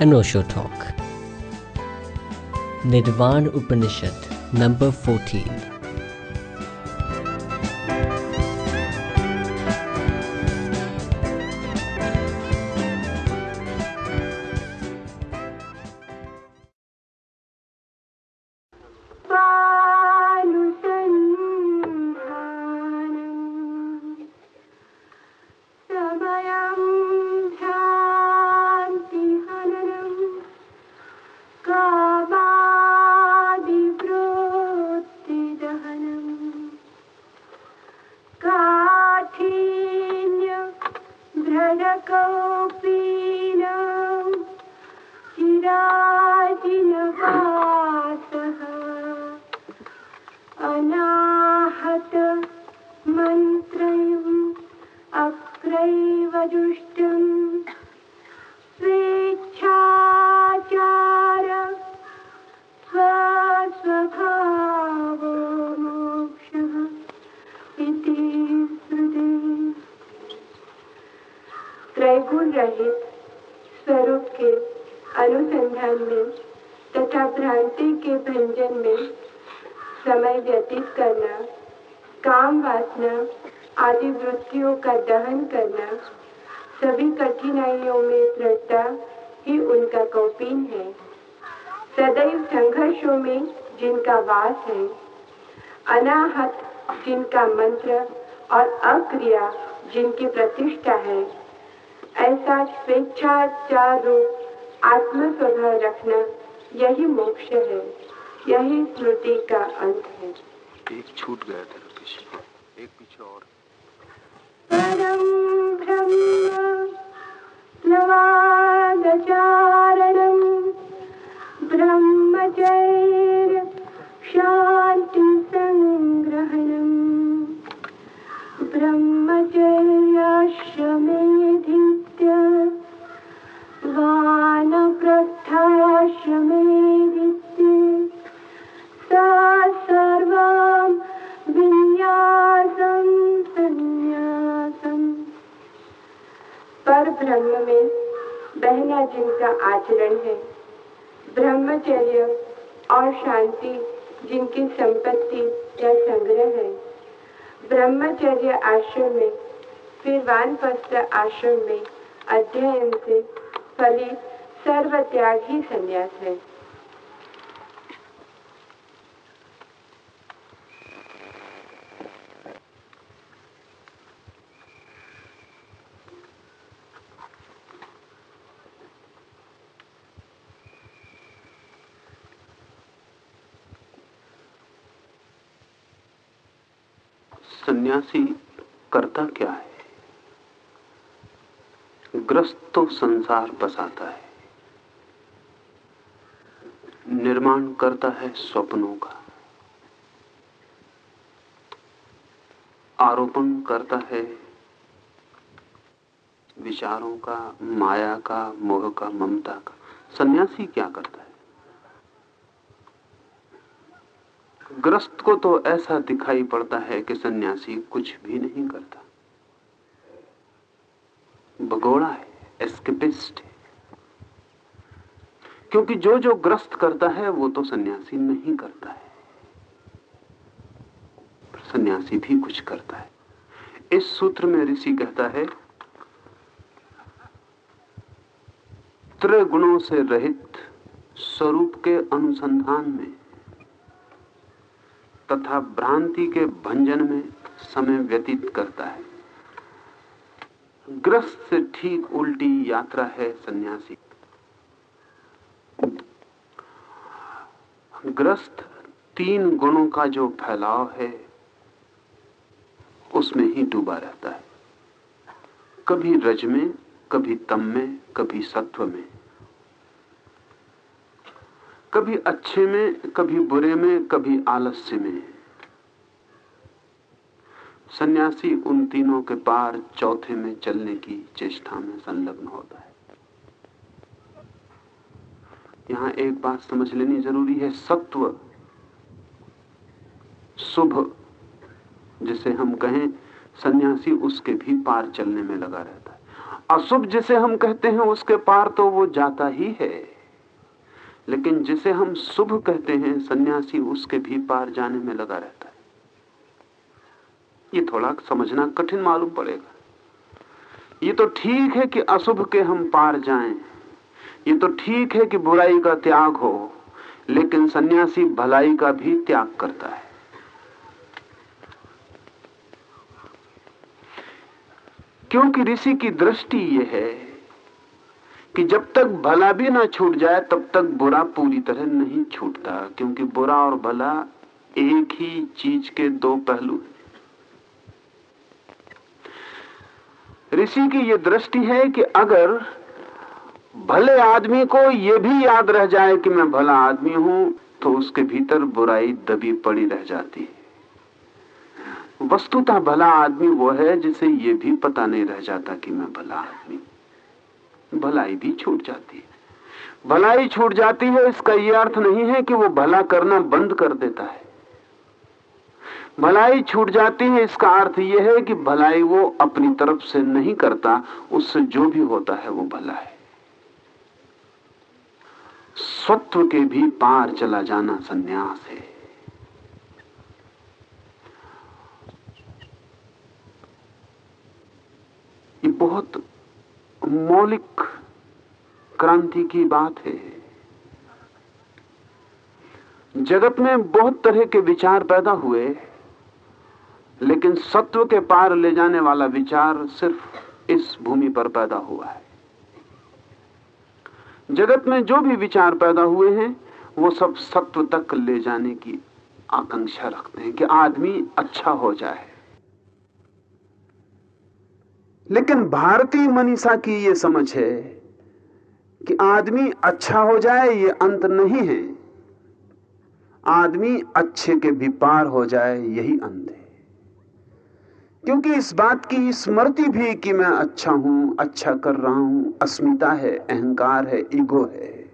an Osho talk. Nirvan Upanishad, number 14. जिनकी प्रतिष्ठा है। ऐसा स्वेच्छाचार रूप आत्म स्वभाव रखना यही मोक्ष है। यही स्मृति का अंत है। एक छूट गया था एक पीछे और। परम ब्रह्म ब्रह्मचर्य शांति संग्रहणम ब्रह्मचर्याश्रमेधित्य वानप्रस्थाश्रमेधित्य सा सर्वं विन्यासं संन्यासम् पर ब्रह्म में बहना जिनका आचरण है ब्रह्मचर्य और शांति जिनकी संपत्ति या संग्रह है ब्रह्मचर्य आश्रम में, फिर वानप्रस्थ आश्रम में, अध्ययन से फलित सर्व त्याग ही संन्यास है। सन्यासी करता क्या है? ग्रस्त तो संसार बसाता है। निर्माण करता है स्वप्नों का। आरोपण करता है विचारों का, माया का, मोह का, ममता का। सन्यासी क्या करता है? ग्रस्त को तो ऐसा दिखाई पड़ता है कि सन्यासी कुछ भी नहीं करता। भगोड़ा है एस्केपिस्ट है। क्योंकि जो जो ग्रस्त करता है, वो तो सन्यासी नहीं करता है। सन्यासी भी कुछ करता है। इस सूत्र में ऋषि कहता है, त्रिगुणों से रहित स्वरूप के अनुसंधान में तथा भ्रांति के भंजन में समय व्यतीत करता है। ग्रस्त से ठीक उल्टी यात्रा है, सन्यासी। ग्रस्त तीन गुणों का जो फैलाव है, उसमें ही डूबा रहता है। कभी रज में, कभी तम में, कभी सत्व में। कभी अच्छे में, कभी बुरे में, कभी आलस्य में। सन्यासी उन तीनों के पार चौथे में चलने की चेष्टा में संलग्न होता है। यहाँ एक बात समझ लेनी ज़रूरी है, सत्व शुभ, जिसे हम कहें, सन्यासी उसके भी पार चलने में लगा रहता है। अशुभ जिसे हम कहते हैं उसके पार तो वो जाता ही है। लेकिन जिसे हम शुभ कहते हैं, सन्यासी उसके भी पार जाने में लगा रहता है। ये थोड़ा समझना कठिन मालूम पड़ेगा। ये तो ठीक है कि अशुभ के हम पार जाएँ। ये तो ठीक है कि बुराई का त्याग हो, लेकिन सन्यासी भलाई का भी त्याग करता है। क्योंकि ऋषि की दृष्टि यह है कि जब तक भला भी ना छूट जाए, तब तक बुरा पूरी तरह नहीं छूटता, क्योंकि बुरा और भला एक ही चीज़ के दो पहलू हैं। ऋषि की यह दृष्टि है कि अगर भले आदमी को यह भी याद रह जाए कि मैं भला आदमी हूँ तो उसके भीतर बुराई दबी पड़ी रह जाती है। वस्तुतः भला आदमी वो है जिसे यह भी पता नहीं रह जाता कि मैं भला आदमी भलाई भी छूट जाती है। भलाई छूट जाती है, इसका यह अर्थ नहीं है कि वो भला करना बंद कर देता है। भलाई छूट जाती है, इसका अर्थ यह है कि भलाई वो अपनी तरफ़ से नहीं करता, उससे जो भी होता है वो भला है। स्वत्व के भी पार चला जाना संन्यास है। ये बहुत मौलिक क्रांति की बात है। जगत में बहुत तरह के विचार पैदा हुए, लेकिन सत्व के पार ले जाने वाला विचार सिर्फ़ इस भूमि पर पैदा हुआ है। जगत में जो भी विचार पैदा हुए हैं, वो सब सत्व तक ले जाने की आकांक्षा रखते हैं कि आदमी अच्छा हो जाए। लेकिन भारतीय मनीषा की ये समझ है कि आदमी अच्छा हो जाए, ये अंत नहीं है। आदमी अच्छे के भी पार हो जाए, यही अंत है। क्योंकि इस बात की स्मृति भी कि मैं अच्छा हूँ अच्छा कर रहा हूँ, अस्मिता है, अहंकार है, ईगो है।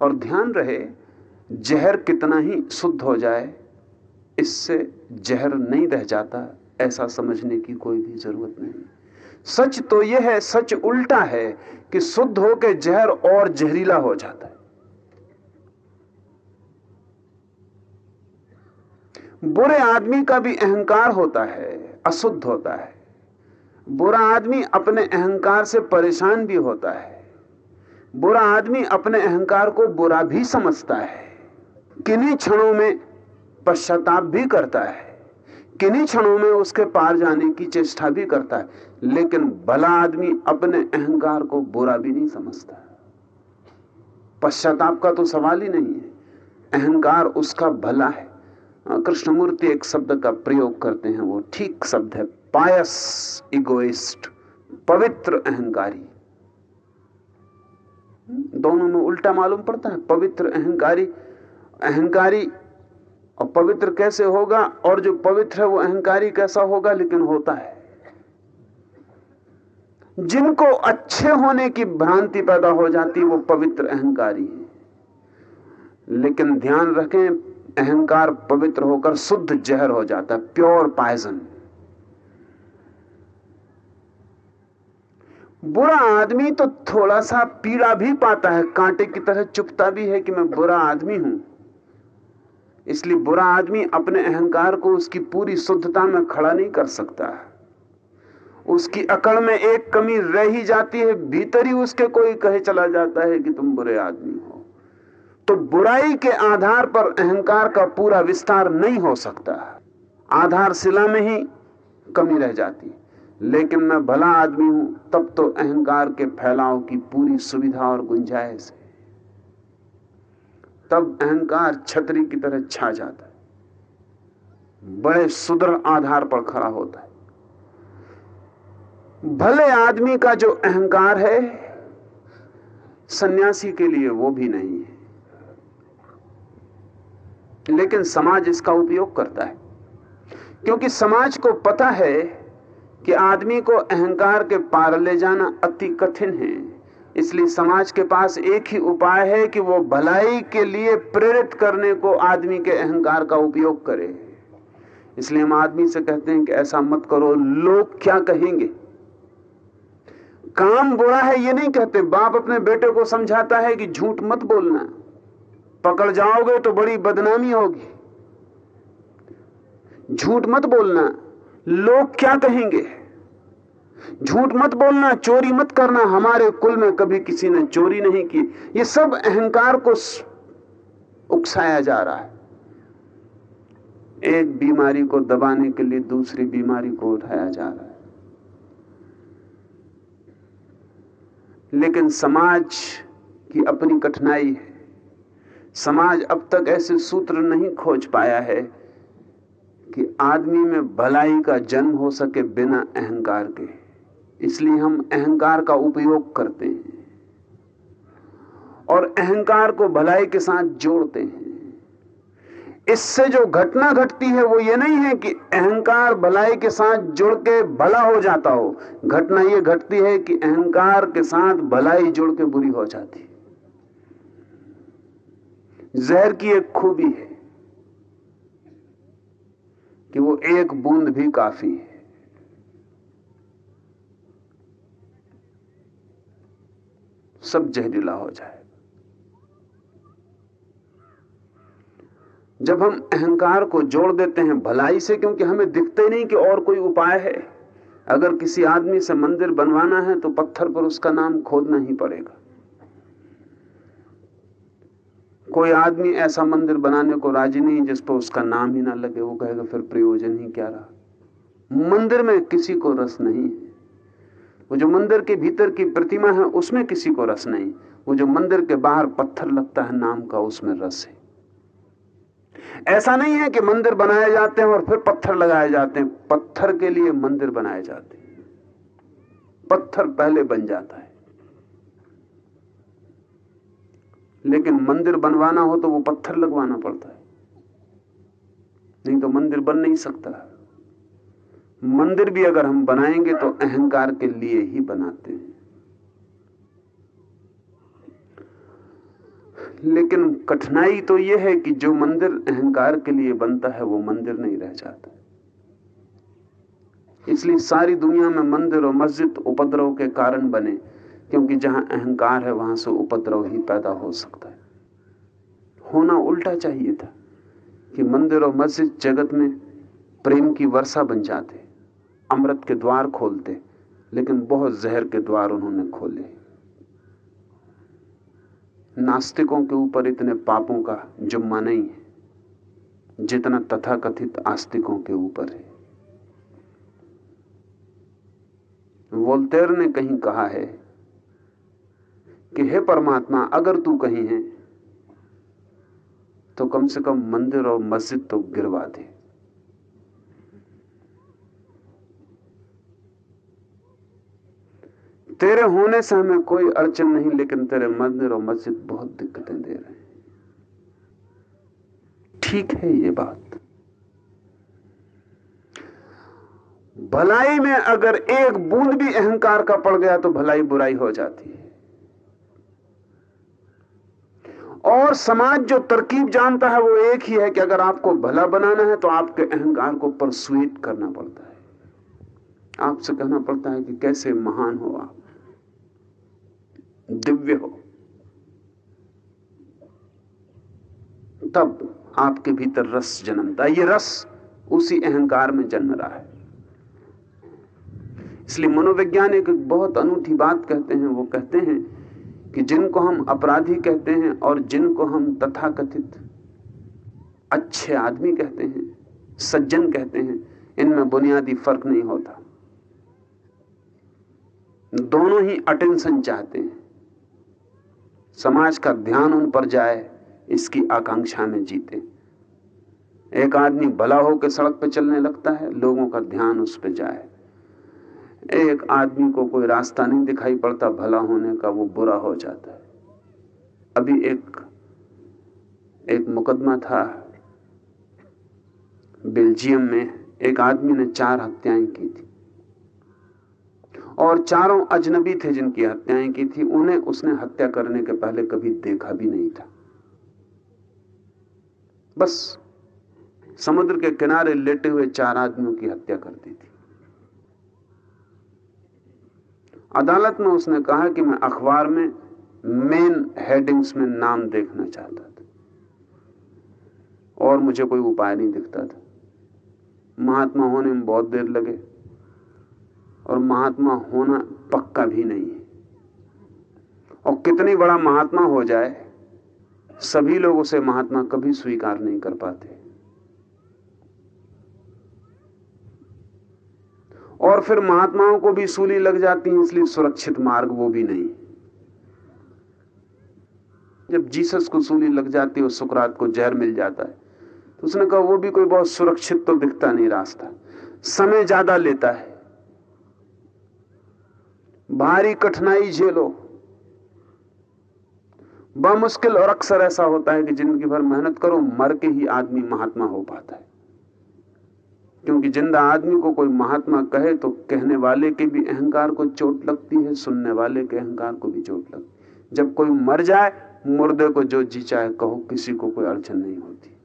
और ध्यान रहे, जहर कितना ही शुद्ध हो जाए, इससे जहर नहीं रह जाता। ऐसा समझने की कोई भी ज़रूरत नहीं। सच तो यह है, सच उल्टा है कि शुद्ध होकर जहर और जहरीला हो जाता है। बुरे आदमी का भी अहंकार होता है, अशुद्ध होता है। बुरा आदमी अपने अहंकार से परेशान भी होता है। बुरा आदमी अपने अहंकार को बुरा भी समझता है। किन्हीं क्षणों में पश्चाताप भी करता है। किन्हीं क्षणों में उसके पार जाने की चेष्टा भी करता है, लेकिन भला आदमी अपने अहंकार को बुरा भी नहीं समझता। पश्चाताप का तो सवाल ही नहीं है। अहंकार उसका भला है। कृष्णमूर्ति एक शब्द का प्रयोग करते हैं, वो ठीक शब्द है, पायस इगोइस्ट, पवित्र अहंकारी। दोनों में उल्टा मालूम पड़ता है, पवित्र अहंकारी अहंकारी और पवित्र कैसे होगा और जो पवित्र है वो अहंकारी कैसा होगा, लेकिन होता है। जिनको अच्छे होने की भ्रांति पैदा हो जाती, वो पवित्र अहंकारी है। लेकिन ध्यान रखें, अहंकार पवित्र होकर शुद्ध जहर हो जाता है, प्योर पायजन। बुरा आदमी तो थोड़ा सा पीड़ा भी पाता है, कांटे की तरह चुपता भी है कि मैं बुरा आदमी हूँ। इसलिए बुरा आदमी अपने अहंकार को उसकी पूरी शुद्धता में खड़ा नहीं कर सकता उसकी अकड़ में एक कमी रह ही जाती है, भीतर ही उसके कोई कहे चला जाता है कि तुम बुरे आदमी हो। तो बुराई के आधार पर अहंकार का पूरा विस्तार नहीं हो सकता। आधारशिला में ही कमी रह जाती। लेकिन मैं भला आदमी हूँ, तब तो अहंकार के फैलाव की पूरी सुविधा और गुंजाइश है। तब अहंकार छतरी की तरह छा जाता है। बड़े सुदृढ़ आधार पर खड़ा होता है। भले आदमी का जो अहंकार है, सन्यासी के लिए वो भी नहीं है। लेकिन समाज इसका उपयोग करता है। क्योंकि समाज को पता है कि आदमी को अहंकार के पार ले जाना अति कठिन है। इसलिए समाज के पास एक ही उपाय है कि वो भलाई के लिए प्रेरित करने को आदमी के अहंकार का उपयोग करे। इसलिए हम आदमी से कहते हैं कि ऐसा मत करो, लोग क्या कहेंगे? काम बुरा है ये नहीं कहते, बाप अपने बेटे को समझाता है कि झूठ मत बोलना। पकड़ जाओगे तो बड़ी बदनामी होगी। झूठ मत बोलना, लोग क्या कहेंगे? झूठ मत बोलना, चोरी मत करना, हमारे कुल में कभी किसी ने चोरी नहीं की। ये सब अहंकार को उकसाया जा रहा है। एक बीमारी को दबाने के लिए दूसरी बीमारी को उठाया जा रहा है। लेकिन समाज की अपनी कठिनाई है। समाज अब तक ऐसे सूत्र नहीं खोज पाया है कि आदमी में भलाई का जन्म हो सके बिना अहंकार के। इसलिए हम अहंकार का उपयोग करते हैं और अहंकार को भलाई के साथ जोड़ते हैं। इससे जो घटना घटती है वो ये नहीं है कि अहंकार भलाई के साथ जुड़ के भला हो जाता हो। घटना ये घटती है कि अहंकार के साथ भलाई जुड़ के बुरी हो जाती है। जहर की एक खूबी है कि वो एक बूंद भी काफ़ी है। सब जहरीला हो जाए। जब हम अहंकार को जोड़ देते हैं भलाई से, क्योंकि हमें दिखते नहीं कि और कोई उपाय है। अगर किसी आदमी से मंदिर बनवाना है तो पत्थर पर उसका नाम खोदना ही पड़ेगा। कोई आदमी ऐसा मंदिर बनाने को राज़ी नहीं, जिस पर उसका नाम ही ना लगे, वो कहेगा, फिर प्रयोजन ही क्या रहा? मंदिर में किसी को रस नहीं है। वो जो मंदिर के भीतर की प्रतिमा है, उसमें किसी को रस नहीं। वो जो मंदिर के बाहर पत्थर लगता है, नाम का उसमें रस है। ऐसा नहीं है कि मंदिर बनाए जाते हैं और फिर पत्थर लगाए जाते हैं। पत्थर के लिए मंदिर बनाए जाते हैं। पत्थर पहले बन जाता है। लेकिन मंदिर बनवाना हो तो वो पत्थर लगवाना पड़ता है। नहीं तो मंदिर बन नहीं सकता। मंदिर भी अगर हम बनाएँगे तो अहंकार के लिए ही बनाते हैं। लेकिन कठिनाई तो यह है कि जो मंदिर अहंकार के लिए बनता है, वो मंदिर नहीं रह जाता। इसलिए सारी दुनिया में मंदिर और मस्जिद उपद्रव के कारण बने, क्योंकि जहाँ अहंकार है, वहाँ से उपद्रव ही पैदा हो सकता है। होना उल्टा चाहिए था कि मंदिर और मस्जिद जगत में प्रेम की वर्षा बन जाते। अमृत के द्वार खोलते, लेकिन बहुत जहर के द्वार उन्होंने खोले। नास्तिकों के ऊपर इतने पापों का जुम्मा नहीं है, जितना तथाकथित आस्तिकों के ऊपर है। वोल्टेर ने कहीं कहा है कि, हे परमात्मा, अगर तू कहीं है तो कम से कम मंदिर और मस्जिद तो गिरवा दे। तेरे होने से हमें कोई अड़चन नहीं, लेकिन तेरे मंदिर और मस्जिद बहुत दिक्कतें दे रहे हैं। ठीक है ये बात। भलाई में अगर एक बूंद भी अहंकार का पड़ गया तो भलाई बुराई हो जाती है। और समाज जो तरकीब जानता है, वो एक ही है कि अगर आपको भला बनाना है तो आपके अहंकार को परसुएट करना पड़ता है। आपसे कहना पड़ता है कि कैसे महान हो आप। दिव्य हो। तब आपके भीतर रस जन्मता है। ये रस उसी अहंकार में जन्म रहा है। इसलिए मनोवैज्ञानिक बहुत अनूठी बात कहते हैं। वो कहते हैं कि जिनको हम अपराधी कहते हैं और जिनको हम तथाकथित अच्छे आदमी कहते हैं, सज्जन कहते हैं, इनमें बुनियादी फ़र्क नहीं होता। दोनों ही अटेंशन चाहते हैं। समाज का ध्यान उन पर जाए, इसकी आकांक्षा में जीते। एक आदमी भला होकर सड़क पर चलने लगता है, लोगों का ध्यान उस पर जाए। एक आदमी को कोई रास्ता नहीं दिखाई पड़ता, भला होने का वो बुरा हो जाता है। अभी एक एक मुकदमा था, बेल्जियम में एक आदमी ने चार हत्याएँ की थी। और चारों अजनबी थे जिनकी हत्याएँ की थी, उन्हें उसने हत्या करने के पहले कभी देखा भी नहीं था। बस समुद्र के किनारे लेटे हुए चार आदमियों की हत्या कर दी थी। अदालत में उसने कहा कि मैं अखबार में मेन हेडिंग्स में नाम देखना चाहता था और मुझे कोई उपाय नहीं दिखता था। महात्मा होने में बहुत देर लगे। और महात्मा होना पक्का भी नहीं है। और कितनी बड़ा महात्मा हो जाए, सभी लोग उसे महात्मा कभी स्वीकार नहीं कर पाते। और फिर महात्माओं को भी सूली लग जाती है, इसलिए सुरक्षित मार्ग वो भी नहीं। जब जीसस को सूली लग जाती है और सुकरात को जहर मिल जाता है तो उसने कहा, वो भी कोई बहुत सुरक्षित तो दिखता नहीं रास्ता। समय ज़्यादा लेता है। भारी कठिनाई झेलो। बामुश्किल और अक्सर ऐसा होता है कि ज़िंदगी भर मेहनत करो, मर के ही आदमी महात्मा हो पाता है। क्योंकि ज़िंदा आदमी को कोई महात्मा कहे तो कहने वाले के भी अहंकार को चोट लगती है, सुनने वाले के अहंकार को भी चोट लगती है। जब कोई मर जाए, मुर्दे को जो जी चाहे कहो, किसी को कोई अड़चन नहीं होती।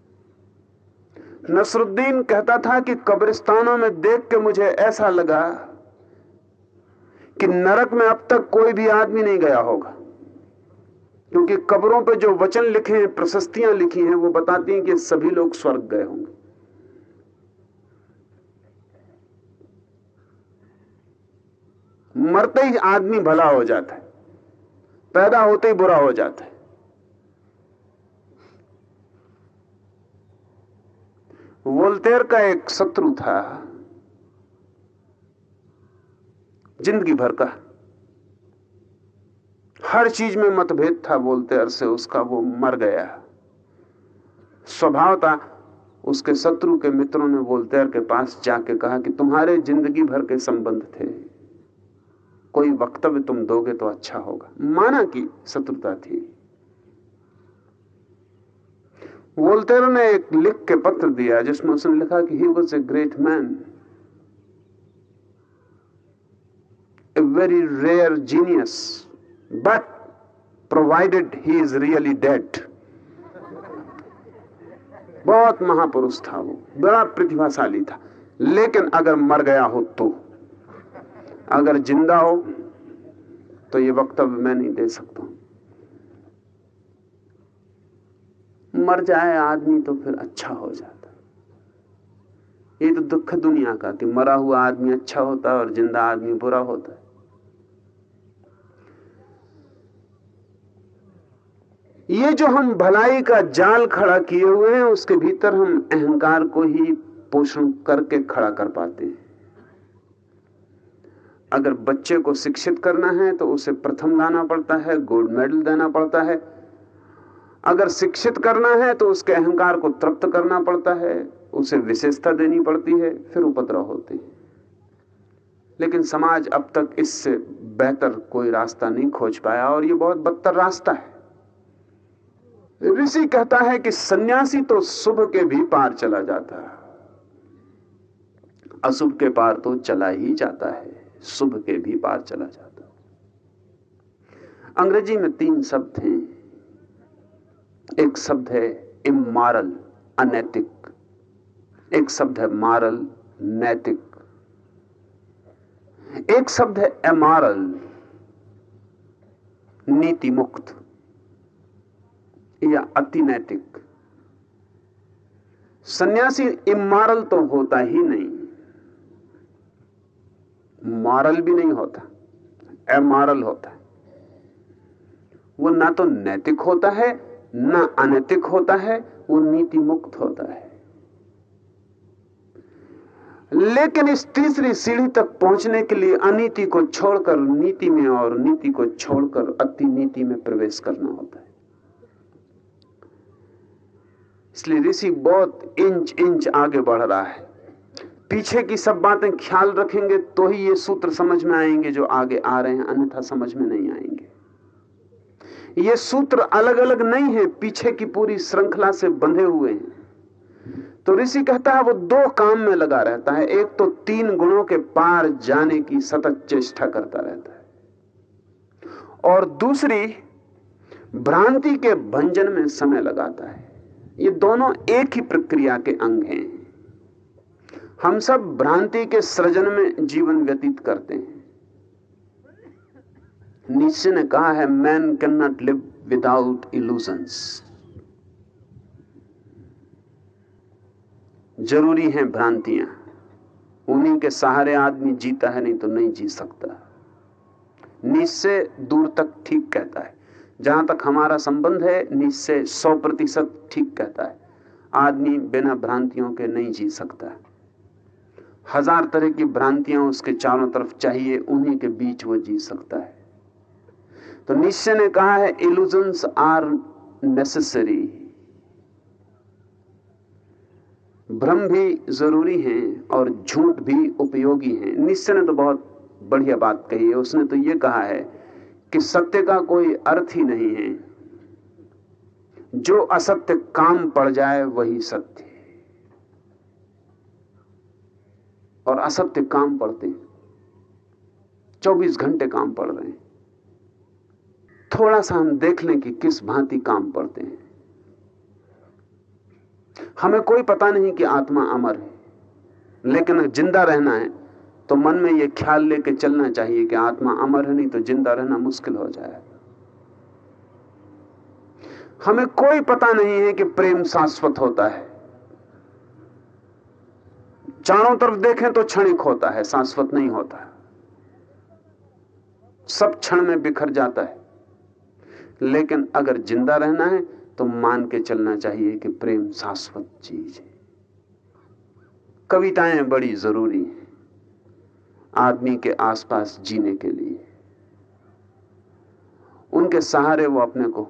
नसरुद्दीन कहता था कि कब्रिस्तानों में देख के मुझे ऐसा लगा कि नरक में अब तक कोई भी आदमी नहीं गया होगा। क्योंकि कब्रों पर जो वचन लिखे हैं, प्रशस्तियाँ लिखी हैं, वो बताती हैं कि सभी लोग स्वर्ग गए होंगे। मरते ही आदमी भला हो जाता है। पैदा होते ही बुरा हो जाता है। वोल्टेयर का एक शत्रु था। ज़िंदगी भर का। हर चीज़ में मतभेद था वोल्टेयर से उसका वो मर गया। स्वभाव था, उसके शत्रु के मित्रों ने वोल्टेयर के पास जाके कहा कि तुम्हारे ज़िंदगी भर के संबंध थे। कोई वक्तव्य तुम दोगे तो अच्छा होगा। माना कि शत्रुता थी। वोल्टेयर ने एक लिख के पत्र दिया, जिसमें उसने लिखा कि he was a great man a very rare genius but provided he is really dead बहुत महापुरुष था वो, बड़ा प्रतिभाशाली था। लेकिन अगर मर गया हो तो अगर ज़िंदा हो तो ये वक्तव्य मैं नहीं दे सकता। मर जाए आदमी तो फिर अच्छा हो जाता। ये तो दुख दुनिया का कि मरा हुआ आदमी अच्छा होता है और ज़िंदा आदमी बुरा होता। है ये जो हम भलाई का जाल खड़ा किए हुए हैं, उसके भीतर हम अहंकार को ही पोषण करके खड़ा कर पाते हैं। अगर बच्चे को शिक्षित करना है तो उसे प्रथम लाना पड़ता है, गोल्ड मेडल देना पड़ता है। अगर शिक्षित करना है तो उसके अहंकार को तृप्त करना पड़ता है, उसे विशेषता देनी पड़ती है, फिर उपद्रव होते हैं। लेकिन समाज अब तक इससे बेहतर कोई रास्ता नहीं खोज पाया, और ये बहुत बदतर रास्ता है। ऋषि कहता है कि सन्यासी तो शुभ के भी पार चला जाता है। अशुभ के पार तो चला ही जाता है, शुभ के भी पार चला जाता अंग्रेज़ी में तीन शब्द हैं। एक शब्द है इमारल अनैतिक। एक शब्द है मारल नैतिक। एक शब्द है एमारल नीति मुक्त या अति नैतिक। सन्यासी इमारल तो होता ही नहीं। मॉरल भी नहीं होता, एमॉरल होता। है वो ना तो नैतिक होता है, ना अनैतिक होता है, वो नीति मुक्त होता है। लेकिन इस तीसरी सीढ़ी तक पहुँचने के लिए अनीति को छोड़कर नीति में और नीति को छोड़कर अति नीति में प्रवेश करना होता है। इसलिए ऋषि बहुत इंच इंच आगे बढ़ रहा है। पीछे की सब बातें ख्याल रखेंगे तो ही ये सूत्र समझ में आएँगे जो आगे आ रहे हैं, अन्यथा समझ में नहीं आएँगे। ये सूत्र अलग अलग नहीं है, पीछे की पूरी श्रृंखला से बंधे हुए हैं। तो ऋषि कहता है, वो दो काम में लगा रहता है। एक तो तीन गुणों के पार जाने की सतत चेष्टा करता रहता है। और दूसरी, भ्रांति के भंजन में समय लगाता है। ये दोनों एक ही प्रक्रिया के अंग हैं। हम सब भ्रांति के सृजन में जीवन व्यतीत करते हैं। नीचे ने कहा है man can not live without illusions ज़रूरी हैं भ्रांतियाँ। उन्हीं के सहारे आदमी जीता है, नहीं तो नहीं जी सकता। निश्चय दूर तक ठीक कहता है। जहाँ तक हमारा संबंध है, निश्चय सौ प्रतिशत ठीक कहता है। आदमी बिना भ्रांतियों के नहीं जी सकता हज़ार तरह की भ्रांतियाँ उसके चारों तरफ़ चाहिए, उन्हीं के बीच वो जी सकता है। तो निश्चय ने कहा है इल्यूजन्स आर नेसेसरी भ्रम भी ज़रूरी हैं और झूठ भी उपयोगी हैं। निश्चय ने तो बहुत बढ़िया बात कही है। उसने तो ये कहा है कि सत्य का कोई अर्थ ही नहीं है। जो असत्य काम पड़ जाए, वही सत्य और असत्य काम पड़ते 24 घंटे काम पड़ रहे हैं। थोड़ा सा हम देख लें कि किस भांति काम पड़ते हैं। हमें कोई पता नहीं कि आत्मा अमर है, लेकिन ज़िंदा रहना है। तो मन में यह ख्याल लेके चलना चाहिए कि आत्मा अमर है, नहीं तो ज़िंदा रहना मुश्किल हो जाए। हमें कोई पता नहीं है कि प्रेम शाश्वत होता है। चारों तरफ़ देखें तो क्षणिक होता है, शाश्वत नहीं होता। सब क्षण में बिखर जाता है। लेकिन अगर ज़िंदा रहना है तो मान के चलना चाहिए कि प्रेम शाश्वत चीज़ है। कविताएँ बड़ी ज़रूरी हैं। आदमी के आसपास जीने के लिए। उनके सहारे वो अपने को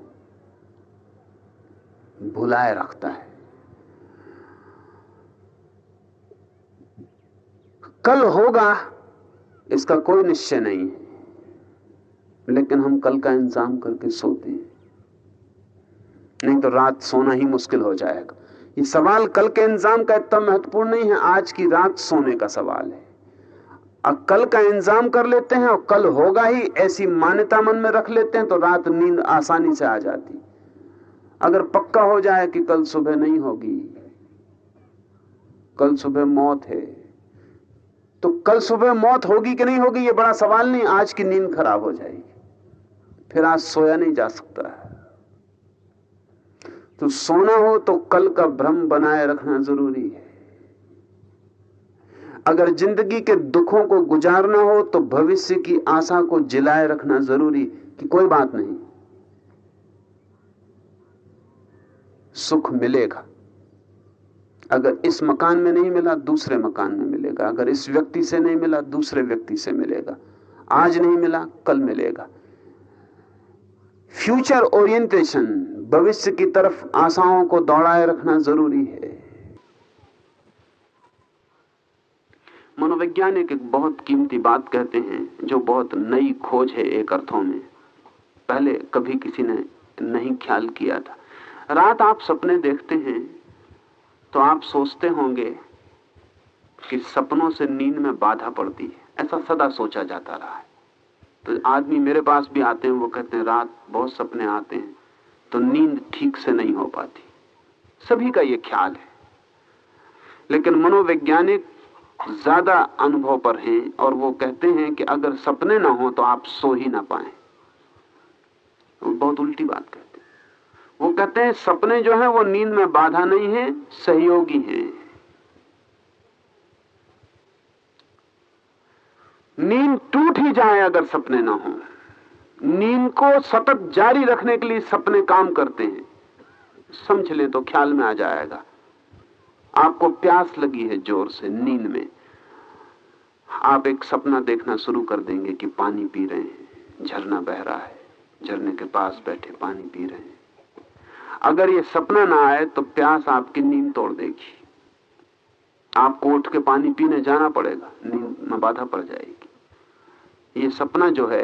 भुलाए रखता है। कल होगा, इसका कोई निश्चय नहीं है। लेकिन हम कल का इंतज़ाम करके सोते हैं। नहीं तो रात सोना ही मुश्किल हो जाएगा। ये सवाल कल के इंतज़ाम का इतना महत्वपूर्ण नहीं है, आज की रात सोने का सवाल है। अब कल का इंतज़ाम कर लेते हैं और कल होगा ही, ऐसी मान्यता मन में रख लेते हैं तो रात नींद आसानी से आ जाती। अगर पक्का हो जाए कि कल सुबह नहीं होगी, कल सुबह मौत है तो कल सुबह मौत होगी कि नहीं होगी, ये बड़ा सवाल नहीं, आज की नींद खराब हो जाएगी। फिर आज सोया नहीं जा सकता। तो सोना हो तो कल का भ्रम बनाए रखना ज़रूरी है। अगर ज़िंदगी के दुखों को गुजारना हो तो भविष्य की आशा को जिलाए रखना ज़रूरी कि कोई बात नहीं। सुख मिलेगा। अगर इस मकान में नहीं मिला, दूसरे मकान में मिलेगा। अगर इस व्यक्ति से नहीं मिला, दूसरे व्यक्ति से मिलेगा। आज नहीं मिला, कल मिलेगा। फ्यूचर ओरिएंटेशन, भविष्य की तरफ़ आशाओं को दौड़ाए रखना ज़रूरी है। मनोवैज्ञानिक एक बहुत कीमती बात कहते हैं, जो बहुत नई खोज है एक अर्थों में। पहले कभी किसी ने नहीं ख्याल किया था। रात आप सपने देखते हैं तो आप सोचते होंगे कि सपनों से नींद में बाधा पड़ती है। ऐसा सदा सोचा जाता रहा है। तो आदमी मेरे पास भी आते हैं, वो कहते हैं, रात बहुत सपने आते हैं तो नींद ठीक से नहीं हो पाती। सभी का ये ख्याल है। लेकिन मनोवैज्ञानिक ज़्यादा अनुभव पर हैं और वो कहते हैं कि अगर सपने ना हो तो आप सो ही ना पाए। बहुत उल्टी बात कहते हैं। वो कहते हैं, सपने जो है वो नींद में बाधा नहीं है, सहयोगी हैं। नींद टूट ही जाए अगर सपने ना हो। नींद को सतत जारी रखने के लिए सपने काम करते हैं। समझ ले तो ख्याल में आ जाएगा। आपको प्यास लगी है ज़ोर से, नींद में। आप एक सपना देखना शुरू कर देंगे कि पानी पी रहे हैं। झरना बह रहा है। झरने के पास बैठे पानी पी रहे हैं। अगर ये सपना ना आए तो प्यास आपकी नींद तोड़ देगी। आपको उठ के पानी पीने जाना पड़ेगा। नींद में बाधा पड़ जाएगी। ये सपना जो है,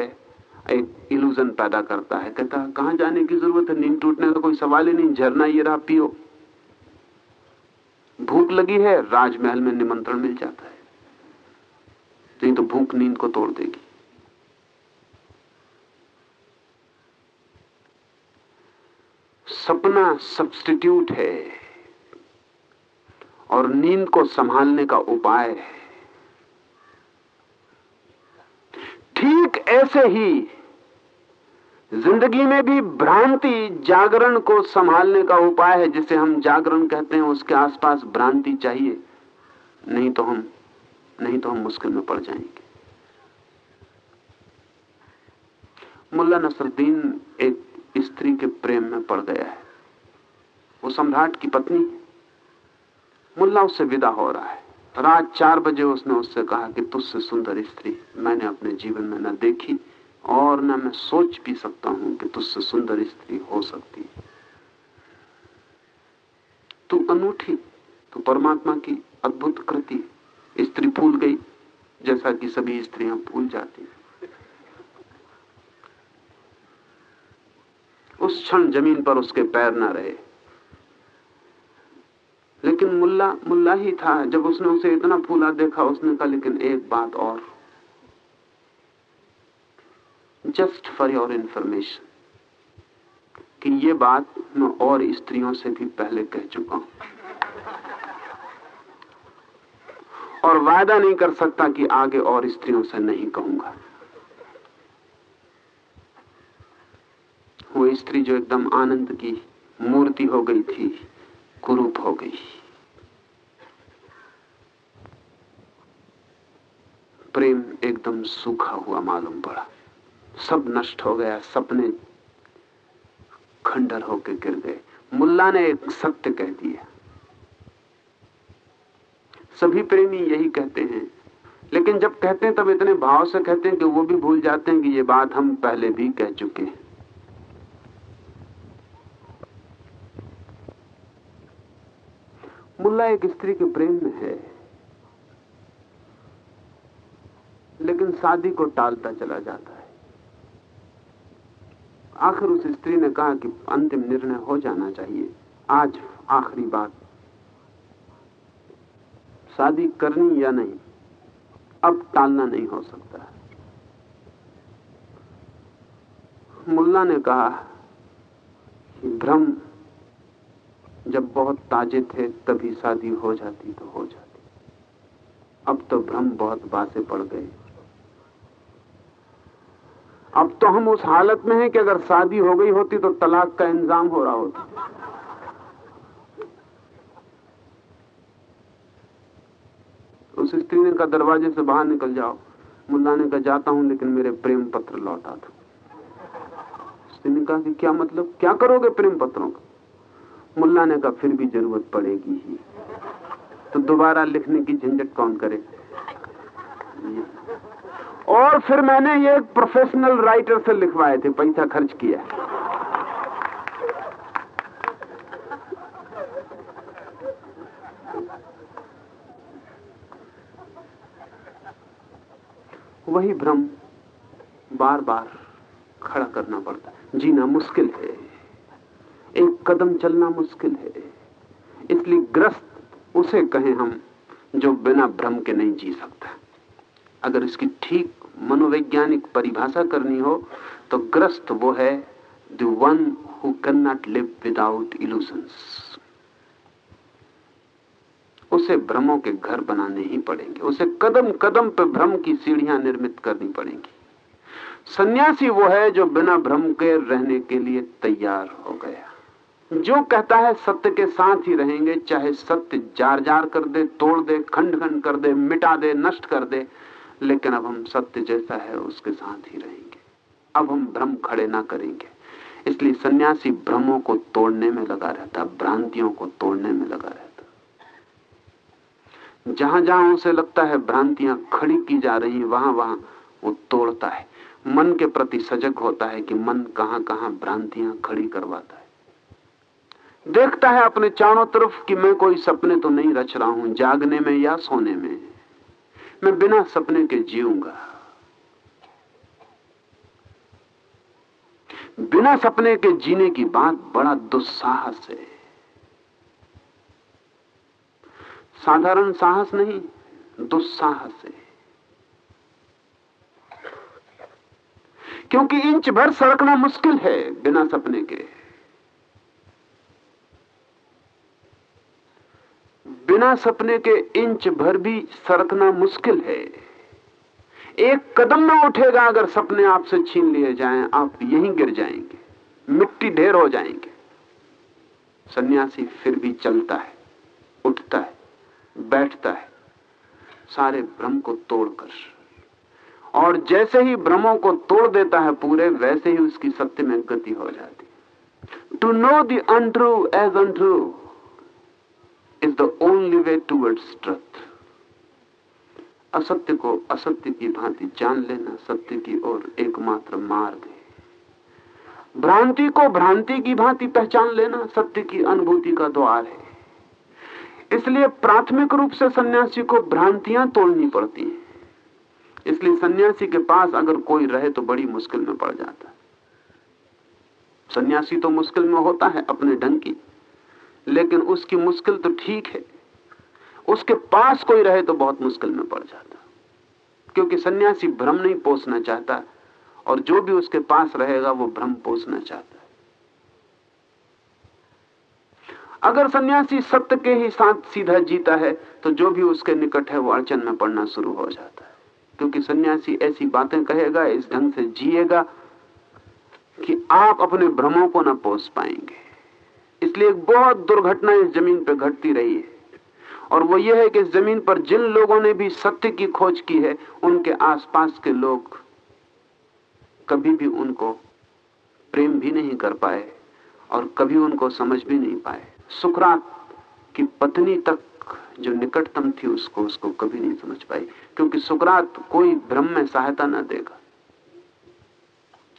एक इल्यूजन पैदा करता है। कहता है, कहाँ जाने की ज़रूरत है? नींद टूटने का कोई सवाल ही नहीं। झरना ये रहा, पियो। भूख लगी है, राजमहल में निमंत्रण मिल जाता है। नहीं तो भूख नींद को तोड़ देगी। सपना सब्सटीट्यूट है और नींद को संभालने का उपाय है। ठीक ऐसे ही ज़िंदगी में भी भ्रांति जागरण को संभालने का उपाय है, जिसे हम जागरण कहते हैं, उसके आसपास भ्रांति चाहिए। नहीं तो हम, नहीं तो हम मुश्किल में पड़ जाएँगे। मुल्ला नसरुद्दीन एक स्त्री के प्रेम में पड़ गया है। वो सम्राट की पत्नी मुल्ला उससे विदा हो रहा है। रात चार बजे उसने उससे कहा कि तुझसे सुंदर स्त्री मैंने अपने जीवन में न देखी। और न मैं सोच भी सकता हूँ कि तुझसे सुंदर स्त्री हो सकती है। तू अनूठी तो परमात्मा की अद्भुत कृति, स्त्री फूल गई, जैसा कि सभी स्त्रियाँ फूल जाती उस क्षण ज़मीन पर उसके पैर न रहे। लेकिन मुल्ला मुल्ला ही था, जब उसने उसे इतना फूला देखा, उसने कहा, लेकिन एक बात और जस्ट फॉर योर इंफॉर्मेशन कि ये बात मैं और स्त्रियों से भी पहले कह चुका हूँ। और वायदा नहीं कर सकता कि आगे और स्त्रियों से नहीं कहूँगा। वो स्त्री जो एकदम आनंद की मूर्ति हो गई थी, कुरूप हो गई। प्रेम एकदम सूखा हुआ मालूम पड़ा। सब नष्ट हो गया, सपने खंडर होकर गिर गए। मुल्ला ने एक सत्य कह दिया। सभी प्रेमी यही कहते हैं। लेकिन जब कहते हैं, तब इतने भाव से कहते हैं कि वो भी भूल जाते हैं कि ये बात हम पहले भी कह चुके हैं। मुल्ला एक स्त्री के प्रेम में है, लेकिन शादी को टालता चला जाता है। आखिर उस स्त्री ने कहा कि अंतिम निर्णय हो जाना चाहिए। आज आखिरी बात। शादी करनी या नहीं, अब टालना नहीं हो सकता। मुल्ला ने कहा कि भ्रम जब बहुत ताजे थे, तभी शादी हो जाती तो हो जाती। अब तो भ्रम बहुत बासे पड़ गए। अब तो हम उस हालत में हैं कि अगर शादी हो गई होती तो तलाक का इंतज़ाम हो रहा होता। उस स्त्री ने कहा, दरवाजे से बाहर निकल जाओ। मुल्ला ने कहा, जाता हूँ, लेकिन मेरे प्रेम पत्र लौटा दो। स्त्री ने कहा कि क्या मतलब? क्या करोगे प्रेम पत्रों का? मुल्ला ने कहा, फिर भी ज़रूरत पड़ेगी ही। तो दोबारा लिखने की झंझट कौन करे? और फिर मैंने ये एक प्रोफेशनल राइटर से लिखवाए थे, पैसा खर्च किया। वही भ्रम बार बार खड़ा करना पड़ता जीना मुश्किल है। एक कदम चलना मुश्किल है। इसलिए ग्रस्त उसे कहें हम जो बिना भ्रम के नहीं जी सकता। अगर इसकी ठीक मनोवैज्ञानिक परिभाषा करनी हो तो ग्रस्त वो है the one who can not live without illusions उसे भ्रमों के घर बनाने ही पड़ेंगे। उसे कदम कदम पे भ्रम की सीढ़ियाँ निर्मित करनी पड़ेंगी। सन्यासी वो है जो बिना भ्रम के रहने के लिए तैयार हो गया। जो कहता है सत्य के साथ ही रहेंगे, चाहे सत्य जार जार कर दे, तोड़ दे खंड खंड कर दे, मिटा दे, नष्ट कर दे लेकिन अब हम सत्य जैसा है, उसके साथ ही रहेंगे। अब हम भ्रम खड़े ना करेंगे। इसलिए सन्यासी भ्रमों को तोड़ने में लगा रहता, भ्रांतियों को तोड़ने में लगा रहता। जहाँ जहाँ उसे लगता है भ्रांतियाँ खड़ी की जा रही वहाँ वहाँ वो तोड़ता है। मन के प्रति सजग होता है कि मन कहाँ कहाँ भ्रांतियाँ खड़ी करवाता है। देखता है अपने चारों तरफ़ कि मैं कोई सपने तो नहीं रच रहा हूँ, जागने में या सोने में। मैं बिना सपने के जीऊँगा। बिना सपने के जीने की बात बड़ा दुस्साहस है। साधारण साहस नहीं, दुस्साहस है। क्योंकि इंच भर सरकना मुश्किल है बिना सपने के। बिना सपने के इंच भर भी सरकना मुश्किल है। एक कदम ना उठेगा अगर सपने आपसे छीन लिए जाएँ, आप यहीं गिर जाएँगे, मिट्टी ढेर हो जाएँगे। सन्यासी फिर भी चलता है, उठता है, बैठता है, सारे भ्रम को तोड़कर। और जैसे ही भ्रमों को तोड़ देता है पूरे, वैसे ही उसकी सत्य में गति हो जाती। To know the untrue as untrue is the only way towards truth असत्य को असत्य की भांति जान लेना सत्य की ओर एकमात्र मार्ग है। भ्रांति को भ्रांति की भांति पहचान लेना सत्य की अनुभूति का द्वार है। इसलिए प्राथमिक रूप से सन्यासी को भ्रांतियाँ तोड़नी पड़ती हैं। इसलिए सन्यासी के पास अगर कोई रहे तो बड़ी मुश्किल में पड़ जाता। है सन्यासी तो मुश्किल में होता है अपने ढंग की, लेकिन उसकी मुश्किल तो ठीक है। उसके पास कोई रहे तो बहुत मुश्किल में पड़ जाता। क्योंकि सन्यासी भ्रम नहीं पोसना चाहता और जो भी उसके पास रहेगा वो भ्रम पोसना चाहता अगर सन्यासी सत्य के ही साथ सीधा जीता है तो जो भी उसके निकट है वो अड़चन में पड़ना शुरू हो जाता है। क्योंकि सन्यासी ऐसी बातें कहेगा, इस ढंग से जिएगा कि आप अपने भ्रमों को ना पोस पाएँगे। इसलिए बहुत दुर्घटना इस ज़मीन पर घटती रही है। और वो ये है कि ज़मीन पर जिन लोगों ने भी सत्य की खोज की है, उनके आसपास के लोग कभी भी उनको प्रेम भी नहीं कर पाए और कभी उनको समझ भी नहीं पाए। सुकरात की पत्नी तक जो निकटतम थी उसको उसको कभी नहीं समझ पाई, क्योंकि सुकरात कोई भ्रम में सहायता न देगा।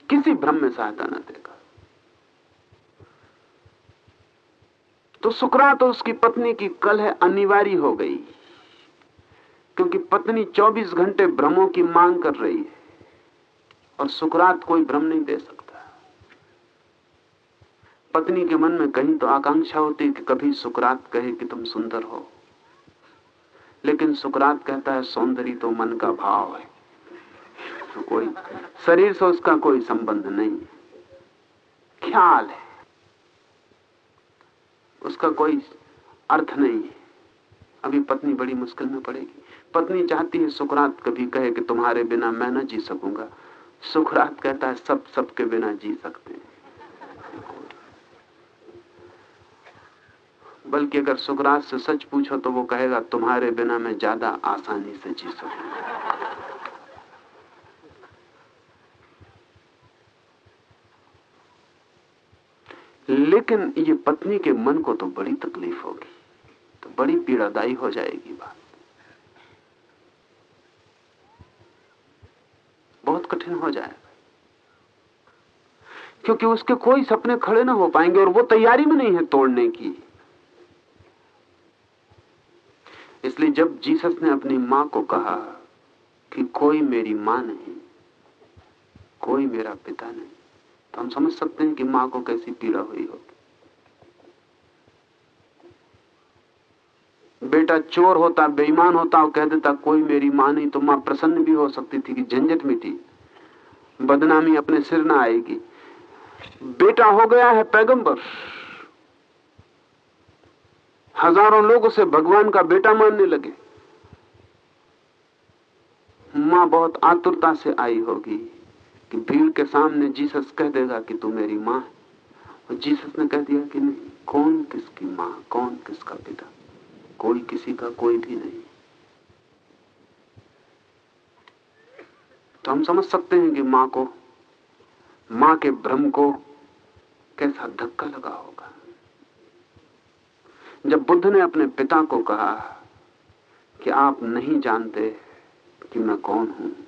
किसी भ्रम में सहायता न देगा। तो सुकरात और उसकी पत्नी की कल है अनिवार्य हो गई, क्योंकि पत्नी 24 घंटे भ्रमों की मांग कर रही है और सुकरात कोई भ्रम नहीं दे सकता। पत्नी के मन में कहीं तो आकांक्षा होती कि कभी सुकरात कहे कि तुम सुंदर हो। लेकिन सुकरात कहता है, सौंदर्य तो मन का भाव है। तो कोई, शरीर से उसका कोई संबंध नहीं ख्याल है। उसका कोई अर्थ नहीं है। अभी पत्नी बड़ी मुश्किल में पड़ेगी। पत्नी चाहती है सुकरात कभी कहे कि तुम्हारे बिना मैं न जी सकूँगा। सुखरात कहता है, सब सबके बिना जी सकते हैं। बल्कि अगर सुखराज से सच पूछो तो वो कहेगा, तुम्हारे बिना मैं ज़्यादा आसानी से जी सकूँ लेकिन ये पत्नी के मन को तो बड़ी तकलीफ़ होगी तो बड़ी पीड़ादायी हो जाएगी बात। बहुत कठिन हो जाएगा क्योंकि उसके कोई सपने खड़े ना हो पाएँगे और वो तैयारी में नहीं है तोड़ने की। इसलिए जब जीसस ने अपनी माँ को कहा कि कोई मेरी माँ नहीं, कोई मेरा पिता नहीं तो हम समझ सकते हैं कि माँ को कैसी पीड़ा हुई होगी। बेटा चोर होता, बेईमान होता और कह देता, कोई मेरी माँ नहीं। तो माँ प्रसन्न भी हो सकती थी कि झंझट मिटी। बदनामी अपने सिर ना आएगी। बेटा हो गया है पैगंबर। हज़ारों लोग उसे भगवान का बेटा मानने लगे। माँ बहुत आतुरता से आई होगी। कि भीड़ के सामने जीसस कह देगा कि तू मेरी माँ और जीसस ने कह दिया कि नहीं, कौन किसकी माँ, कौन किसका पिता? कोई किसी का कोई भी नहीं। तो हम समझ सकते हैं कि माँ को, माँ के भ्रम को कैसा धक्का लगा होगा। जब बुद्ध ने अपने पिता को कहा कि आप नहीं जानते कि मैं कौन हूँ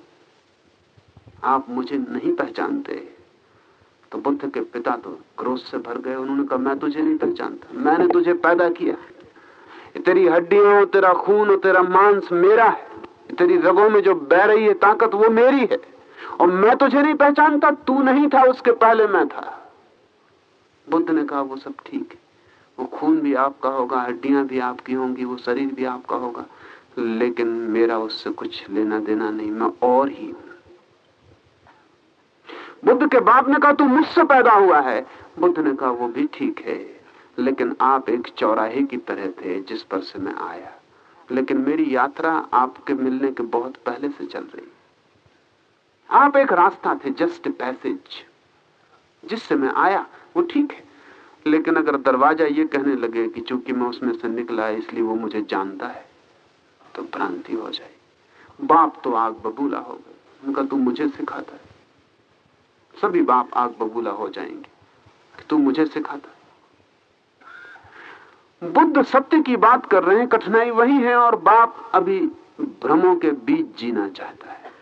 आप मुझे नहीं पहचानते। तो बुद्ध के पिता तो क्रोध से भर गए, उन्होंने कहा, मैं तुझे नहीं पहचानता, मैंने तुझे पैदा किया तेरी हड्डियों, तेरा खून तेरा मांस मेरा है। तेरी रगों में जो बह रही है ताकत, वो मेरी है। और मैं तुझे नहीं पहचानता, तू नहीं था, उसके पहले मैं था। बुद्ध ने कहा, वो सब ठीक है। वो खून भी आपका होगा, हड्डियाँ भी आपकी होंगी, वो शरीर भी आपका होगा। लेकिन मेरा उससे कुछ लेना देना नहीं, मैं और ही हूँ। बुद्ध के बाप ने कहा, तू मुझसे पैदा हुआ है। बुद्ध ने कहा, वो भी ठीक है, लेकिन आप एक चौराहे की तरह थे जिस पर से मैं आया। लेकिन मेरी यात्रा आपके मिलने के बहुत पहले से चल रही। आप एक रास्ता थे जस्ट पैसेज जिससे मैं आया, वो ठीक है। लेकिन अगर दरवाज़ा ये कहने लगे कि चूँकि मैं उसमें से निकला, इसलिए वो मुझे जानता है तो भ्रांति हो जाए बाप तो आग बबूला हो गए। उनका तू मुझे सिखाता है। सभी बाप आग बबूला हो जाएँगे कि तू मुझे सिखाता। बुद्ध सत्य की बात कर रहे हैं, कठिनाई वही है और बाप अभी भ्रमों के बीच जीना चाहता है।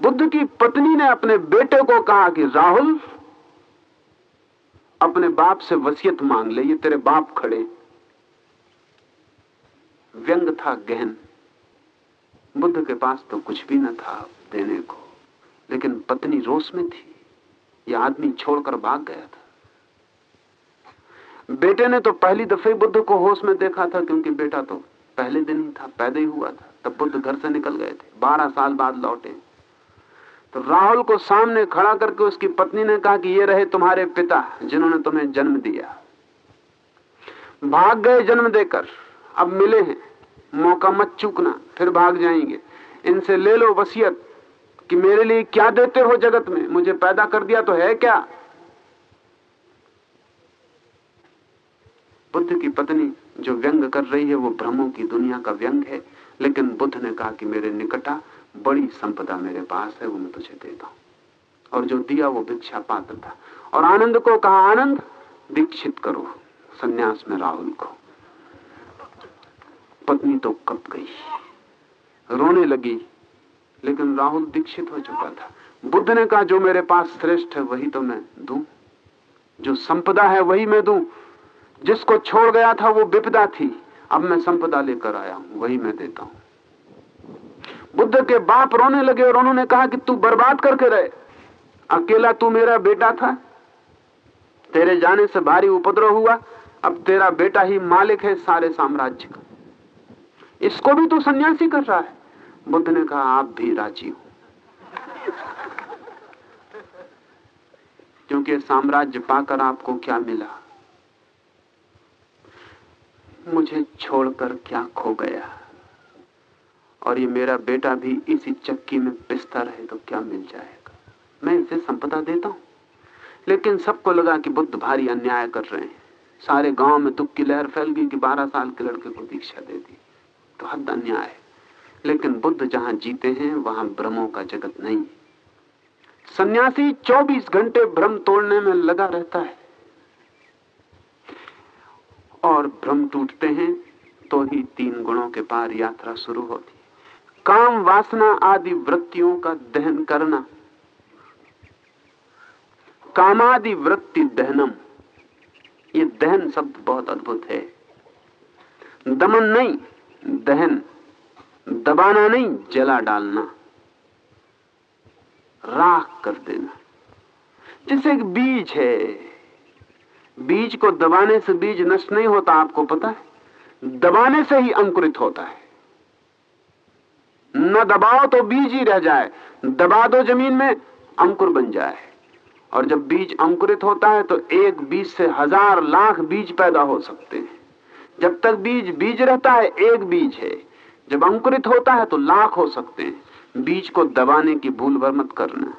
बुद्ध की पत्नी ने अपने बेटे को कहा कि, राहुल, अपने बाप से वसीयत मांग ले, ये तेरे बाप खड़े व्यंग था गहन, बुद्ध के पास तो कुछ भी न था देने को। लेकिन पत्नी रोष में थी। यह आदमी छोड़कर भाग गया था। बेटे ने तो पहली दफे बुद्ध को होश में देखा था, क्योंकि बेटा तो पहले दिन ही था, पैदा ही हुआ था। तब बुद्ध घर से निकल गए थे। बारह साल बाद लौटे। तो राहुल को सामने खड़ा करके उसकी पत्नी ने कहा कि ये रहे तुम्हारे पिता, जिन्होंने तुम्हें जन्म दिया। भाग गए जन्म देकर। अब मिले हैं। मौका मत चूकना, फिर भाग जाएँगे। इनसे ले लो वसीयत। कि मेरे लिए क्या देते हो जगत में? मुझे पैदा कर दिया तो है क्या? बुद्ध की पत्नी जो व्यंग कर रही है, वो भ्रमों की दुनिया का व्यंग है। लेकिन बुद्ध ने कहा कि मेरे निकटा बड़ी संपदा मेरे पास है, वो मैं तुझे देता हूँ। और जो दिया, वो भिक्षा पात्र था। और आनंद को कहा, आनंद, दीक्षित करो, संन्यास में राहुल को। पत्नी तो कप गई, रोने लगी। लेकिन राहुल दीक्षित हो चुका था। बुद्ध ने कहा, जो मेरे पास श्रेष्ठ है, वही तो मैं दू। जो संपदा है, वही मैं दू। जिसको छोड़ गया था, वो विपदा थी। अब मैं संपदा लेकर आया हूँ, वही मैं देता हूँ। बुद्ध के बाप रोने लगे और उन्होंने कहा कि तू बर्बाद करके रहे। अकेला तू मेरा बेटा था। तेरे जाने से भारी उपद्रव हुआ। अब तेरा बेटा ही मालिक है सारे साम्राज्य का। इसको भी तू सन्यासी कर रहा है। बुद्ध ने कहा, आप भी राज़ी हो। क्योंकि साम्राज्य पाकर आपको क्या मिला? मुझे छोड़कर क्या खो गया? और ये मेरा बेटा भी इसी चक्की में पिसता रहे तो क्या मिल जाएगा? मैं इसे संपदा देता हूँ। लेकिन सबको लगा कि बुद्ध भारी अन्याय कर रहे हैं। सारे गाँव में तुक की लहर फैल गई कि बारह साल के लड़के को दीक्षा दे दी। तो हद अन्याय है। लेकिन बुद्ध जहाँ जीते हैं, वहाँ भ्रमों का जगत नहीं। सन्यासी 24 घंटे भ्रम तोड़ने में लगा रहता है। और भ्रम टूटते हैं तो ही तीन गुणों के पार यात्रा शुरू होती है। काम, वासना आदि वृत्तियों का दहन करना। कामादि वृत्ति दहनम। ये दहन शब्द बहुत अद्भुत है। दमन नहीं, दहन। दबाना नहीं, जला डालना। राख कर देना। जैसे एक बीज है, बीज को दबाने से बीज नष्ट नहीं होता, आपको पता है? दबाने से ही अंकुरित होता है। न दबाओ तो बीज ही रह जाए, दबा दो ज़मीन में, अंकुर बन जाए। और जब बीज अंकुरित होता है तो एक बीज से हज़ार लाख बीज पैदा हो सकते हैं। जब तक बीज बीज रहता है, एक बीज है। जब अंकुरित होता है तो लाख हो सकते हैं। बीज को दबाने की भूल भर मत करना।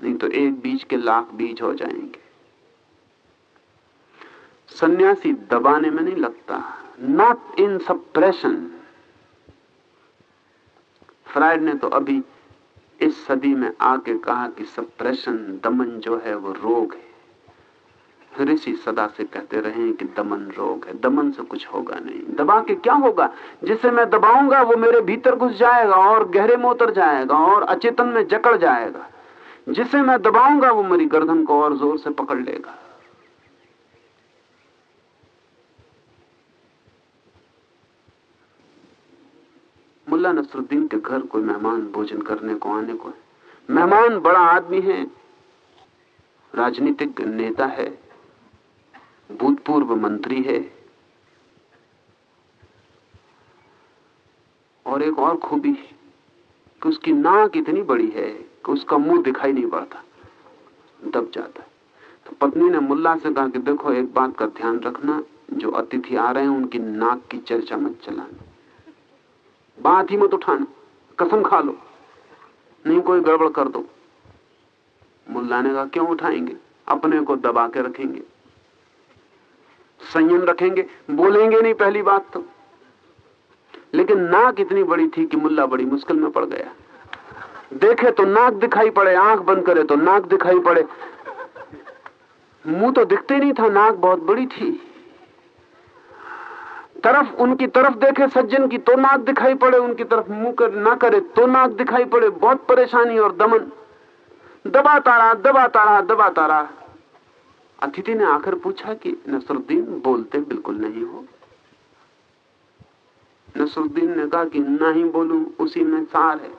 नहीं तो एक बीज के लाख बीज हो जाएँगे। सन्यासी दबाने में नहीं लगता। नॉट इन सप्रेशन फ्राइड ने तो अभी इस सदी में आके कहा कि सप्रेशन दमन जो है वो रोग है। ऋषि सदा से कहते रहे कि दमन रोग है, दमन से कुछ होगा नहीं। दबा के क्या होगा? जिसे मैं दबाऊँगा, वो मेरे भीतर घुस जाएगा और गहरे में उतर जाएगा और अचेतन में जकड़ जाएगा। जिसे मैं दबाऊँगा, वो मेरी गर्दन को और ज़ोर से पकड़ लेगा। मुल्ला नसरुद्दीन के घर कोई मेहमान भोजन करने को आने को है। मेहमान बड़ा आदमी है, राजनीतिक नेता है भूतपूर्व मंत्री है। और एक और खूबी कि उसकी नाक इतनी बड़ी है कि उसका मुँह दिखाई नहीं पड़ता, दब जाता है। तो पत्नी ने मुल्ला से कहा कि देखो, एक बात का ध्यान रखना, जो अतिथि आ रहे हैं, उनकी नाक की चर्चा मत चलाना। बात ही मत उठाना, कसम खा लो, नहीं कोई गड़बड़ कर दो। मुल्ला ने कहा, क्यों उठाएँगे? अपने को दबा के रखेंगे। संयम रखेंगे। बोलेंगे नहीं पहली बात तो। लेकिन नाक इतनी बड़ी थी कि मुल्ला बड़ी मुश्किल में पड़ गया। देखे तो नाक दिखाई पड़े, आँख बंद करे तो नाक दिखाई पड़े। मुँह तो दिखते नहीं था, नाक बहुत बड़ी थी। तरफ़ उनकी तरफ़ देखे सज्जन की तो नाक दिखाई पड़े, उनकी तरफ़ मुँह कर, ना करे तो नाक दिखाई पड़े। बहुत परेशानी और दमन। दबाता रहा दबाता रहा दबाता रहा अतिथि ने आकर पूछा कि नसरुद्दीन बोलते बिल्कुल नहीं हो। नसरुद्दीन ने कहा कि ना ही बोलूँ, उसी में सार है।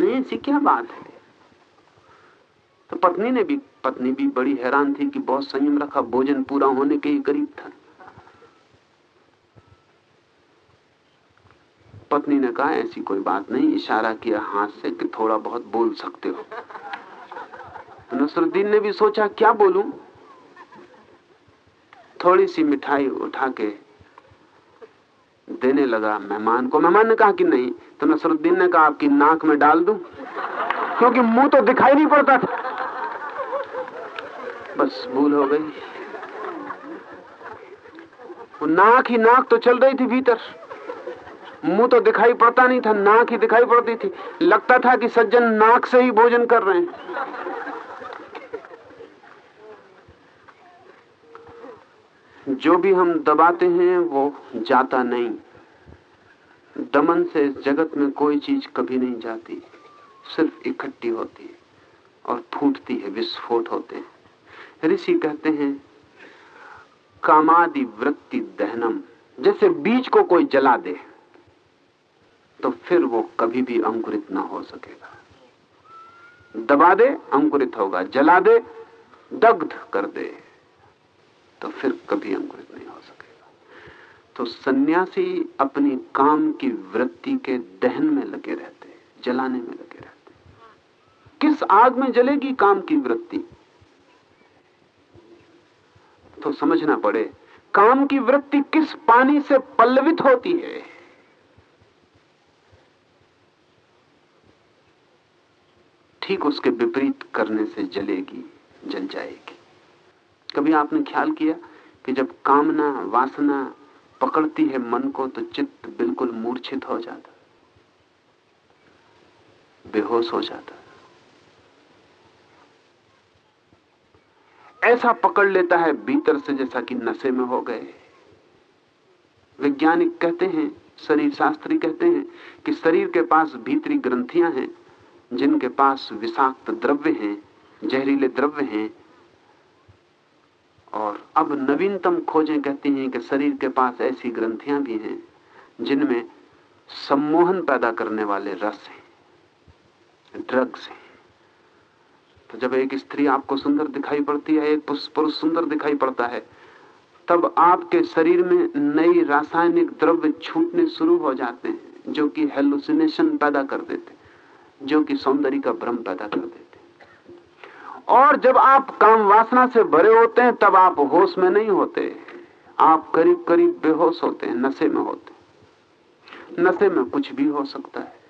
नहीं, ऐसी क्या बात है? तो पत्नी ने भी, पत्नी भी बड़ी हैरान थी कि बहुत संयम रखा, भोजन पूरा होने के ही करीब था। पत्नी ने कहा, ऐसी कोई बात नहीं, इशारा किया हाथ से कि थोड़ा बहुत बोल सकते हो। नसरुद्दीन ने भी सोचा, क्या बोलूँ? थोड़ी सी मिठाई उठा के देने लगा मेहमान को। मेहमान ने कहा कि नहीं तो नसरुद्दीन ने कहा, आपकी नाक में डाल दूँ? क्योंकि मुँह तो दिखाई नहीं पड़ता था। बस भूल हो गई। वो नाक ही नाक तो चल रही थी भीतर। मुँह तो दिखाई पड़ता नहीं था, नाक ही दिखाई पड़ती थी। लगता था कि सज्जन नाक से ही भोजन कर रहे हैं। जो भी हम दबाते हैं, वो जाता नहीं। दमन से जगत में कोई चीज़ कभी नहीं जाती, सिर्फ़ इकट्ठी होती है और फूटती है, विस्फोट होते हैं। ऋषि कहते हैं, कामादि वृत्ति दहनम, जैसे बीज को कोई जला दे तो फिर वो कभी भी अंकुरित ना हो सकेगा। दबा दे, अंकुरित होगा, जला दे, दग्ध कर दे। तो फिर कभी अंकुरित नहीं हो सकेगा। तो सन्यासी अपनी काम की वृत्ति के दहन में लगे रहते जलाने में लगे रहते किस आग में जलेगी काम की वृत्ति? तो समझना पड़े, काम की वृत्ति किस पानी से पल्लवित होती है? ठीक उसके विपरीत करने से जलेगी, जल जाएगी। कभी आपने ख्याल किया कि जब कामना, वासना पकड़ती है मन को तो चित्त बिल्कुल मूर्छित हो जाता, बेहोश हो जाता। ऐसा पकड़ लेता है भीतर से जैसा कि नशे में हो गए। वैज्ञानिक कहते हैं, शरीर शास्त्री कहते हैं कि शरीर के पास भीतरी ग्रंथियाँ हैं, जिनके पास विषाक्त द्रव्य हैं, जहरीले द्रव्य हैं और अब नवीनतम खोजें कहती हैं कि शरीर के पास ऐसी ग्रंथियाँ भी हैं, जिनमें सम्मोहन पैदा करने वाले रस हैं ड्रग्स हैं। तो जब एक स्त्री आपको सुंदर दिखाई पड़ती है, एक पुरुष सुंदर दिखाई पड़ता है, तब आपके शरीर में नई रासायनिक द्रव्य छूटने शुरू हो जाते हैं, जो कि हेलुसिनेशन पैदा कर देते जो कि सौंदर्य का भ्रम पैदा कर देते और जब आप काम वासना से भरे होते हैं, तब आप होश में नहीं होते। आप करीब करीब बेहोश होते हैं, नशे में होते नशे में कुछ भी हो सकता है।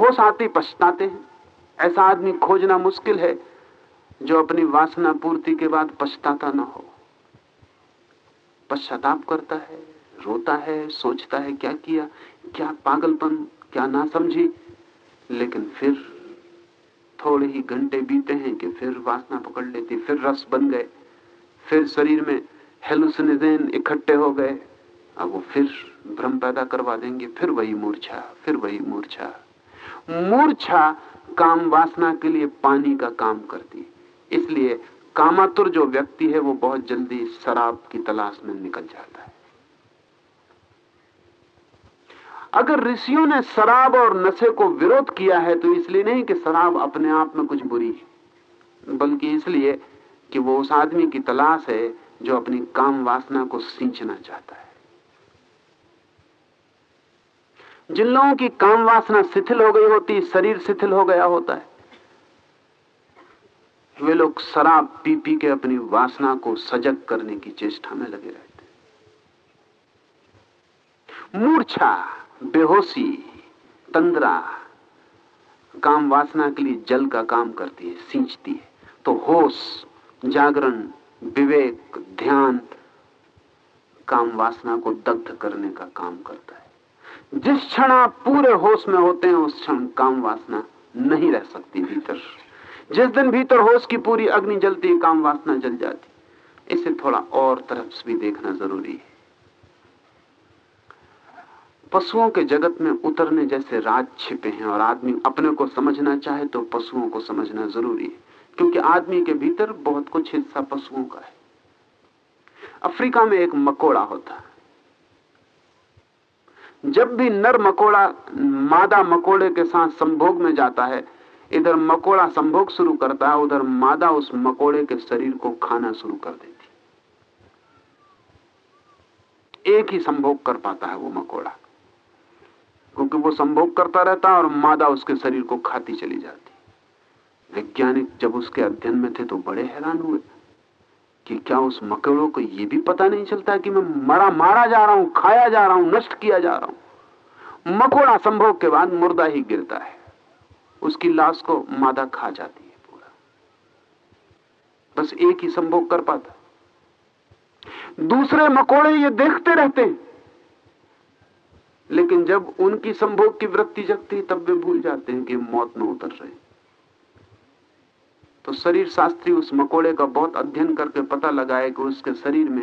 होश आते पछताते हैं। ऐसा आदमी खोजना मुश्किल है, जो अपनी वासना पूर्ति के बाद पछताता ना हो। पश्चाताप करता है, रोता है, सोचता है, क्या किया, क्या पागलपन, क्या ना समझी लेकिन फिर थोड़े ही घंटे बीते हैं कि फिर वासना पकड़ लेती, फिर रस बन गए, फिर शरीर में हेलुसिनेजेन इकट्ठे हो गए। अब वो फिर भ्रम पैदा करवा देंगे, फिर वही मूर्छा, फिर वही मूर्छा। मूर्छा काम वासना के लिए पानी का काम करती। इसलिए कामातुर जो व्यक्ति है, वो बहुत जल्दी शराब की तलाश में निकल जाता है। अगर ऋषियों ने शराब और नशे को विरोध किया है तो इसलिए नहीं कि शराब अपने आप में कुछ बुरी है। बल्कि इसलिए कि वो उस आदमी की तलाश है जो अपनी काम वासना को सींचना चाहता है। जिन लोगों की काम वासना शिथिल हो गई होती, शरीर शिथिल हो गया होता है, वे लोग शराब पी पी के अपनी वासना को सजग करने की चेष्टा में लगे रहते मूर्छा बेहोशी, तंद्रा, काम वासना के लिए जल का काम करती है, सींचती है। तो होश, जागरण, विवेक, ध्यान, काम वासना को दग्ध करने का काम करता है। जिस क्षण आप पूरे होश में होते हैं, उस क्षण काम वासना नहीं रह सकती भीतर। जिस दिन भीतर होश की पूरी अग्नि जलती है, काम वासना जल जाती इसे थोड़ा और तरफ़ भी देखना ज़रूरी है। पशुओं के जगत में उतरने जैसे राज छिपे हैं और आदमी अपने को समझना चाहे तो पशुओं को समझना ज़रूरी है, क्योंकि आदमी के भीतर बहुत कुछ हिस्सा पशुओं का है। अफ्रीका में एक मकोड़ा होता है। जब भी नर मकोड़ा, मादा मकोड़े के साथ संभोग में जाता है, इधर मकोड़ा संभोग शुरू करता है, उधर मादा उस मकोड़े के शरीर को खाना शुरू कर देती एक ही संभोग कर पाता है वो मकोड़ा। क्योंकि वो संभोग करता रहता और मादा उसके शरीर को खाती चली जाती वैज्ञानिक जब उसके अध्ययन में थे तो बड़े हैरान हुए कि क्या उस मकोड़ों को यह भी पता नहीं चलता कि मैं मरा मारा जा रहा हूँ, खाया जा रहा हूँ, नष्ट किया जा रहा हूँ। मकोड़ा संभोग के बाद मुर्दा ही गिरता है। उसकी लाश को मादा खा जाती है पूरा। बस एक ही संभोग कर पाता। दूसरे मकोड़े ये देखते रहते हैं। लेकिन जब उनकी संभोग की वृत्ति जगती, तब वे भूल जाते हैं कि मौत में उतर रहे तो शरीर शास्त्री उस मकोड़े का बहुत अध्ययन करके पता लगाए कि उसके शरीर में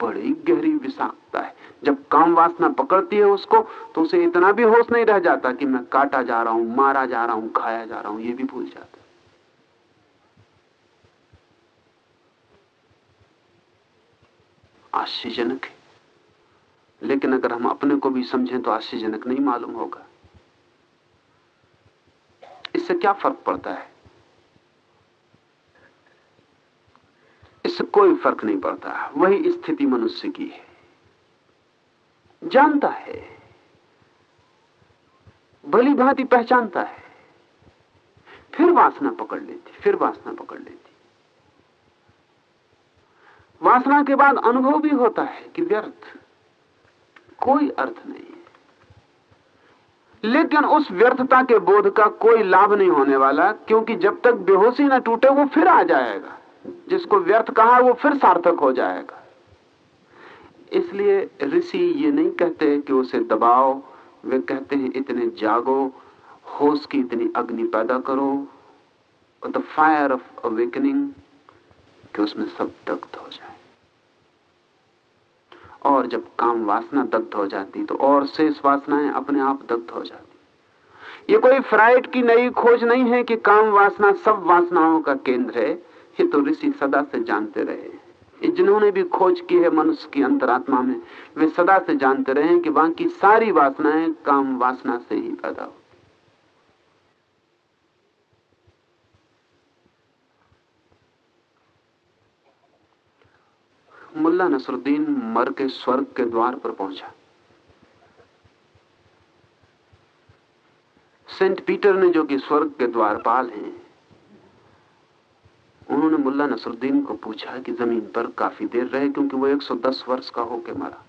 बड़ी गहरी विषाक्तता है। जब काम वासना पकड़ती है उसको तो उसे इतना भी होश नहीं रह जाता कि मैं काटा जा रहा हूँ, मारा जा रहा हूँ, खाया जा रहा हूँ, ये भी भूल जाता है। आश्चर्यजनक है। लेकिन अगर हम अपने को भी समझें तो आश्चर्यजनक नहीं मालूम होगा। इससे क्या फ़र्क पड़ता है? इससे कोई फ़र्क नहीं पड़ता। वही स्थिति मनुष्य की है। जानता है। भली भांति पहचानता है। फिर वासना पकड़ लेती, फिर वासना पकड़ लेती। वासना के बाद अनुभव भी होता है कि व्यर्थ। कोई अर्थ नहीं है। लेकिन उस व्यर्थता के बोध का कोई लाभ नहीं होने वाला, क्योंकि जब तक बेहोशी ना टूटे, वो फिर आ जाएगा। जिसको व्यर्थ कहा, वो फिर सार्थक हो जाएगा। इसलिए ऋषि ये नहीं कहते कि उसे दबाओ। वे कहते हैं, इतने जागो, होश की इतनी अग्नि पैदा करो। द फायर ऑफ़ अवेकनिंग कि उसमें सब दग्ध हो जाए। और जब काम वासना दग्ध हो जाती तो और शेष वासनाएँ अपने आप दग्ध हो जाती। ये कोई फ्राइड की नई खोज नहीं है कि काम वासना सब वासनाओं का केंद्र है। ये तो ऋषि सदा से जानते रहे जिन्होंने भी खोज की है मनुष्य की अंतरात्मा में, वे सदा से जानते रहे कि वहाँ की सारी वासनाएँ काम वासना से ही पैदा हो मुल्ला नसरुद्दीन मर के स्वर्ग के द्वार पर पहुँचा। सेंट पीटर ने जो कि स्वर्ग के द्वारपाल हैं, उन्होंने मुल्ला नसरुद्दीन को पूछा कि ज़मीन पर काफ़ी देर रहे क्योंकि वो 110 वर्ष का होके मरा।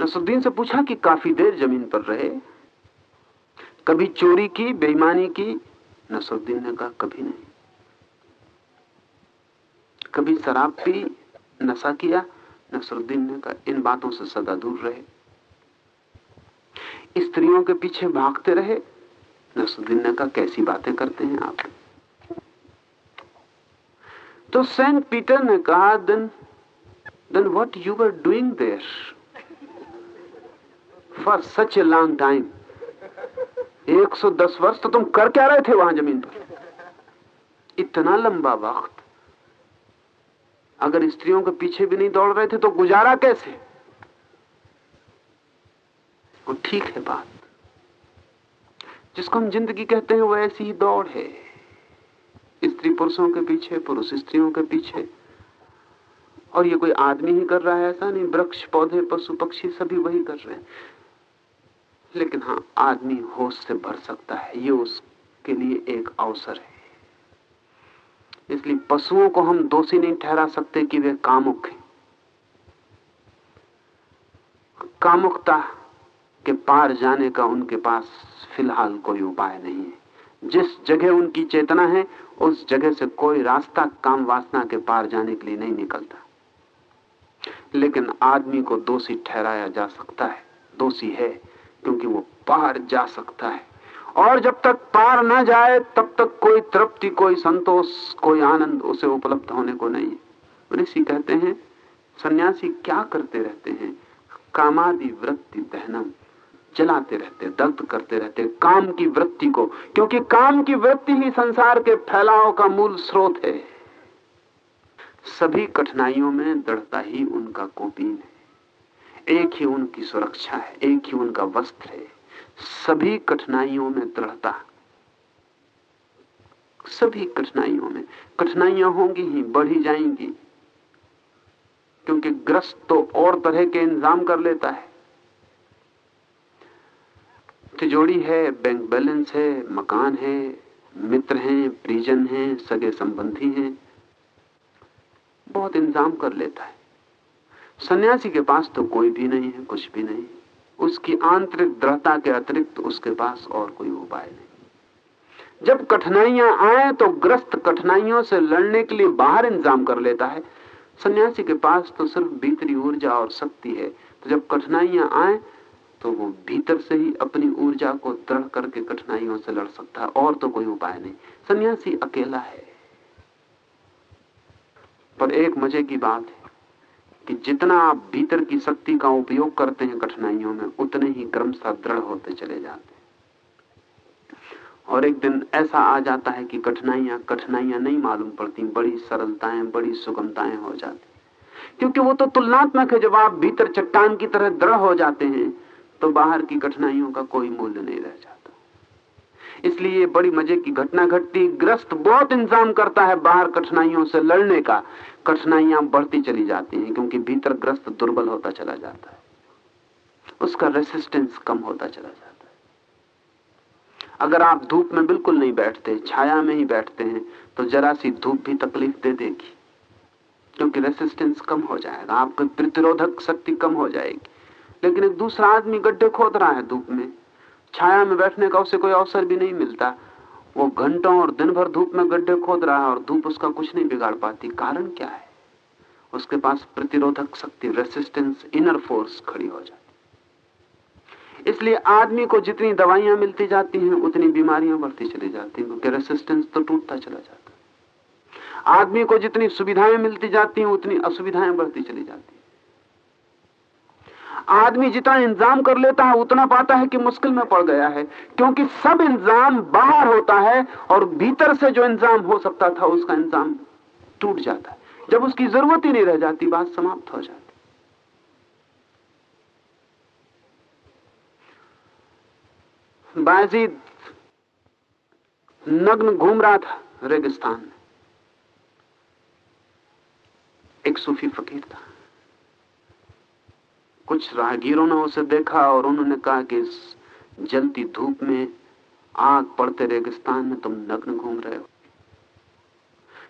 नसरुद्दीन से पूछा कि काफ़ी देर ज़मीन पर रहे? कभी चोरी की, बेईमानी की? नसरुद्दीन ने कहा, कभी नहीं। कभी शराब पी, नशा किया, नसरुद्दीन ने कहा, इन बातों से सदा दूर रहे। स्त्रियों के पीछे भागते रहे, नसरुद्दीन ने कहा, कैसी बातें करते हैं आप? तो सेंट पीटर ने कहा, then then what you were doing there for such a long time 110 वर्ष तो तुम कर क्या रहे थे वहाँ ज़मीन पर। इतना लंबा वक्त अगर स्त्रियों के पीछे भी नहीं दौड़ रहे थे तो गुजारा कैसे? वो ठीक है बात। जिसको हम ज़िंदगी कहते हैं, वो ऐसी ही दौड़ है। स्त्री पुरुषों के पीछे, पुरुष स्त्रियों के पीछे। और ये कोई आदमी ही कर रहा है, ऐसा नहीं। वृक्ष, पौधे, पशु, पक्षी सभी वही कर रहे हैं। लेकिन हाँ आदमी होश से भर सकता है। ये उसके लिए एक अवसर है। इसलिए पशुओं को हम दोषी नहीं ठहरा सकते कि वे कामुक हैं। कामुकता के पार जाने का उनके पास फ़िलहाल कोई उपाय नहीं है। जिस जगह उनकी चेतना है, उस जगह से कोई रास्ता काम वासना के पार जाने के लिए नहीं निकलता। लेकिन आदमी को दोषी ठहराया जा सकता है, दोषी है, क्योंकि वो पार जा सकता है। और जब तक पार न जाए, तब तक कोई तृप्ति, कोई संतोष, कोई आनंद उसे उपलब्ध होने को नहीं ऋषि कहते हैं, सन्यासी क्या करते रहते हैं? कामादि वृत्ति दहनम चलाते रहते दग्ध करते रहते काम की वृत्ति को। क्योंकि काम की वृत्ति ही संसार के फैलाव का मूल स्रोत है। सभी कठिनाइयों में दृढ़ता ही उनका कोपीन है। एक ही उनकी सुरक्षा है, एक ही उनका वस्त्र है। सभी कठिनाइयों में दृढ़ता। सभी कठिनाइयों में। कठिनाइयाँ होंगी ही, बढ़ी जाएँगी। क्योंकि ग्रस्त तो और तरह के इंतज़ाम कर लेता है। तिजोड़ी है, बैंक बैलेंस है, मकान है, मित्र हैं, परिजन हैं, सगे संबंधी हैं। बहुत इंतज़ाम कर लेता है। सन्यासी के पास तो कोई भी नहीं है, कुछ भी नहीं उसकी आंतरिक दृढ़ता के अतिरिक्त उसके पास और कोई उपाय नहीं। जब कठिनाइयाँ आए तो ग्रस्त कठिनाइयों से लड़ने के लिए बाहर इंतज़ाम कर लेता है। सन्यासी के पास तो सिर्फ़ भीतरी ऊर्जा और शक्ति है। तो जब कठिनाइयाँ आए तो वो भीतर से ही अपनी ऊर्जा को दृढ़ करके कठिनाइयों से लड़ सकता है, और तो कोई उपाय नहीं। सन्यासी अकेला है। पर एक मज़े की बात है। कि जितना आप भीतर की शक्ति का उपयोग करते हैं कठिनाइयों में, उतने ही क्रमशः दृढ़ होते चले जाते हैं। और एक दिन ऐसा आ जाता है कि कठिनाइयाँ कठिनाइयाँ नहीं मालूम पड़ती, बड़ी सरलताएँ, बड़ी सुगमताएँ हो जाती क्योंकि वो तो तुलनात्मक है, जब आप भीतर चट्टान की तरह दृढ़ हो जाते हैं तो बाहर की कठिनाइयों का कोई मूल्य नहीं रह जाता। इसलिए बड़ी मज़े की घटना घटती, ग्रस्त बहुत इंतज़ाम करता है बाहर कठिनाइयों से लड़ने का। कठिनाइयाँ बढ़ती चली जाती हैं, क्योंकि भीतर ग्रस्त दुर्बल होता चला जाता है। उसका रेसिस्टेंस कम होता चला जाता है। अगर आप धूप में बिल्कुल नहीं बैठते, छाया में ही बैठते हैं तो जरा सी धूप भी तकलीफ़ दे देगी, क्योंकि रेसिस्टेंस कम हो जाएगा, आपकी प्रतिरोधक शक्ति कम हो जाएगी। लेकिन एक दूसरा आदमी गड्ढे खोद रहा है धूप में, छाया में बैठने का उसे कोई अवसर भी नहीं मिलता। वो घंटों और दिन भर धूप में गड्ढे खोद रहा है और धूप उसका कुछ नहीं बिगाड़ पाती। कारण क्या है? उसके पास प्रतिरोधक शक्ति रेसिस्टेंस इनर फोर्स खड़ी हो जाती इसलिए आदमी को जितनी दवाइयाँ मिलती जाती हैं, उतनी बीमारियाँ बढ़ती चली जाती हैं, क्योंकि रेसिस्टेंस तो टूटता चला जाता है। आदमी को जितनी सुविधाएँ मिलती जाती हैं, उतनी असुविधाएँ बढ़ती चली जाती आदमी जितना इंतज़ाम कर लेता है, उतना पाता है कि मुश्किल में पड़ गया है। क्योंकि सब इंतज़ाम बाहर होता है और भीतर से जो इंतज़ाम हो सकता था, उसका इंतज़ाम टूट जाता है। जब उसकी ज़रूरत ही नहीं रह जाती, बात समाप्त हो जाती। बाजीद, नग्न घूम रहा था रेगिस्तान में। एक सूफी फकीर था। कुछ राहगीरों ने उसे देखा और उन्होंने कहा कि इस जलती धूप में आग पड़ते रेगिस्तान में तुम नग्न घूम रहे हो।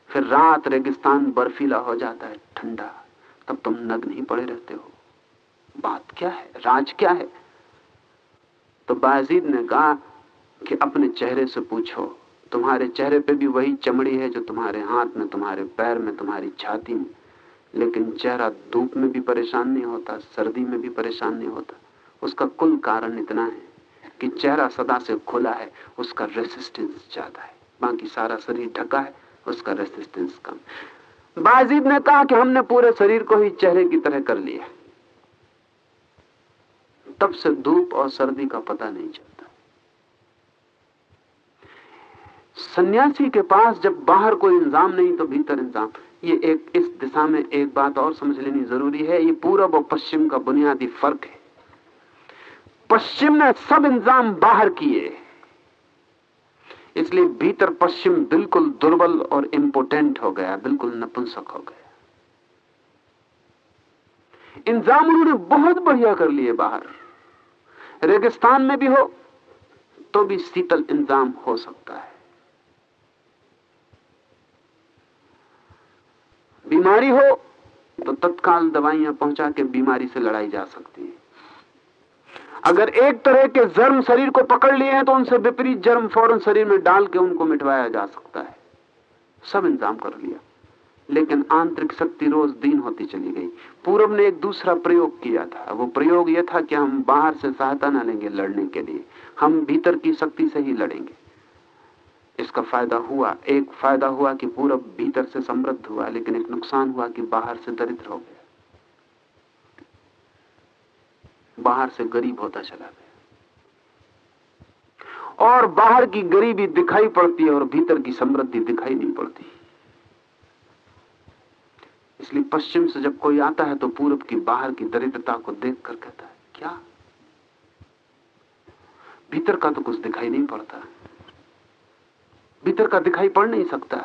फिर रात रेगिस्तान बर्फीला हो जाता है, ठंडा। तब तुम नग्न ही पड़े रहते हो। बात क्या है? राज क्या है? तो बाजीद ने कहा कि अपने चेहरे से पूछो। तुम्हारे चेहरे पे भी वही चमड़ी है जो तुम्हारे हाथ में, तुम्हारे पैर में, तुम्हारी छाती में। लेकिन चेहरा धूप में भी परेशान नहीं होता, सर्दी में भी परेशान नहीं होता। उसका कुल कारण इतना है कि चेहरा सदा से खुला है, उसका रेसिस्टेंस ज़्यादा है। बाकी सारा शरीर ढका है, उसका रेसिस्टेंस कम बाजीद ने कहा कि हमने पूरे शरीर को ही चेहरे की तरह कर लिया तब से धूप और सर्दी का पता नहीं चलता। सन्यासी के पास जब बाहर कोई इंजाम नहीं तो भीतर इंतज़ाम ये एक इस दिशा में एक बात और समझ लेनी ज़रूरी है। ये पूरब और पश्चिम का बुनियादी फ़र्क है। पश्चिम ने सब इंतज़ाम बाहर किए। इसलिए भीतर पश्चिम बिल्कुल दुर्बल और इंपोर्टेंट हो गया, बिल्कुल नपुंसक हो गया। इंतज़ाम उन्होंने बहुत बढ़िया कर लिए बाहर। रेगिस्तान में भी हो तो भी शीतल इंतज़ाम हो सकता है। बीमारी हो तो तत्काल दवाइयाँ पहुँचा के बीमारी से लड़ाई जा सकती है। अगर एक तरह के जर्म शरीर को पकड़ लिए हैं तो उनसे विपरीत जर्म फ़ौरन शरीर में डाल के उनको मिटवाया जा सकता है। सब इंतज़ाम कर लिया। लेकिन आंतरिक शक्ति रोज दीन होती चली गई। पूरब ने एक दूसरा प्रयोग किया था। वो प्रयोग यह था कि हम बाहर से सहायता ना लेंगे लड़ने के लिए। हम भीतर की शक्ति से ही लड़ेंगे। इसका फ़ायदा हुआ, एक फ़ायदा हुआ कि पूरब भीतर से समृद्ध हुआ, लेकिन एक नुकसान हुआ कि बाहर से दरिद्र हो गया। बाहर से गरीब होता चला गया। और बाहर की गरीबी दिखाई पड़ती है और भीतर की समृद्धि दिखाई नहीं पड़ती। इसलिए पश्चिम से जब कोई आता है तो पूर्व की बाहर की दरिद्रता को देखकर कहता है, क्या? भीतर का तो कुछ दिखाई नहीं पड़ता। भीतर का दिखाई पड़ नहीं सकता।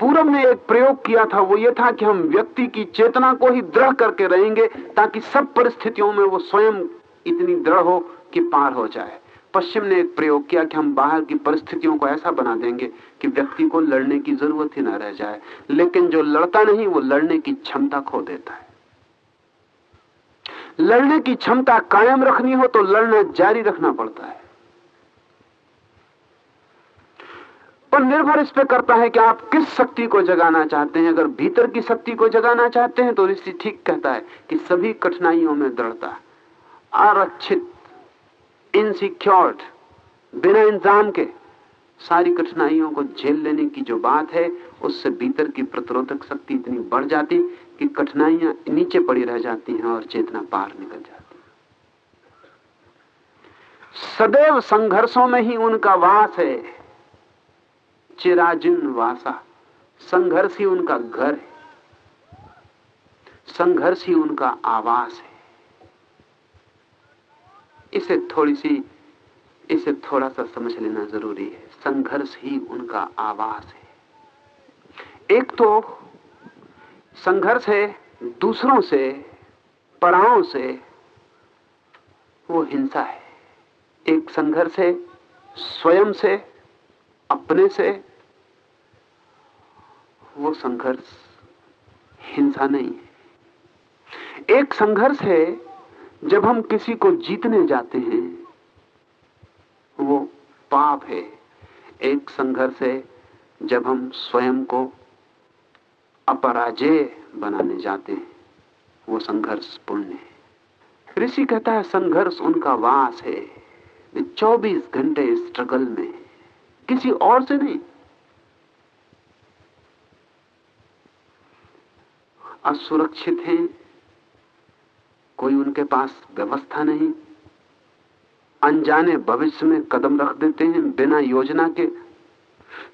पूरब ने एक प्रयोग किया था, वो ये था कि हम व्यक्ति की चेतना को ही दृढ़ करके रहेंगे, ताकि सब परिस्थितियों में वो स्वयं इतनी दृढ़ हो कि पार हो जाए। पश्चिम ने एक प्रयोग किया कि हम बाहर की परिस्थितियों को ऐसा बना देंगे कि व्यक्ति को लड़ने की ज़रूरत ही ना रह जाए, लेकिन जो लड़ता नहीं, वो लड़ने की क्षमता खो देता है। लड़ने की क्षमता कायम रखनी हो तो लड़ना जारी रखना पड़ता है। पर निर्भर इस पर करता है कि आप किस शक्ति को जगाना चाहते हैं। अगर भीतर की शक्ति को जगाना चाहते हैं तो ऋषि ठीक कहता है कि सभी कठिनाइयों में दृढ़ता, आरक्षित इनसिक्योर्ड बिना इंतज़ाम के सारी कठिनाइयों को झेल लेने की जो बात है, उससे भीतर की प्रतिरोधक शक्ति इतनी बढ़ जाती कि कठिनाइयाँ नीचे पड़ी रह जाती हैं और चेतना पार निकल जाती सदैव संघर्षों में ही उनका वास है। चिराजिन वासा। संघर्ष ही उनका घर है। संघर्ष ही उनका आवास है। इसे थोड़ी सी इसे थोड़ा सा समझ लेना ज़रूरी है। संघर्ष ही उनका आवास है। एक तो संघर्ष है दूसरों से पड़ावों से, वो हिंसा है। एक संघर्ष है स्वयं से अपने से वो संघर्ष हिंसा नहीं है। एक संघर्ष है, जब हम किसी को जीतने जाते हैं, वो पाप है। एक संघर्ष है, जब हम स्वयं को अपराजय बनाने जाते हैं, वो संघर्ष पुण्य है। ऋषि कहता है, संघर्ष उनका वास है। 24 घंटे स्ट्रगल में किसी और से नहीं। असुरक्षित हैं, कोई उनके पास व्यवस्था नहीं। अनजाने भविष्य में कदम रख देते हैं बिना योजना के।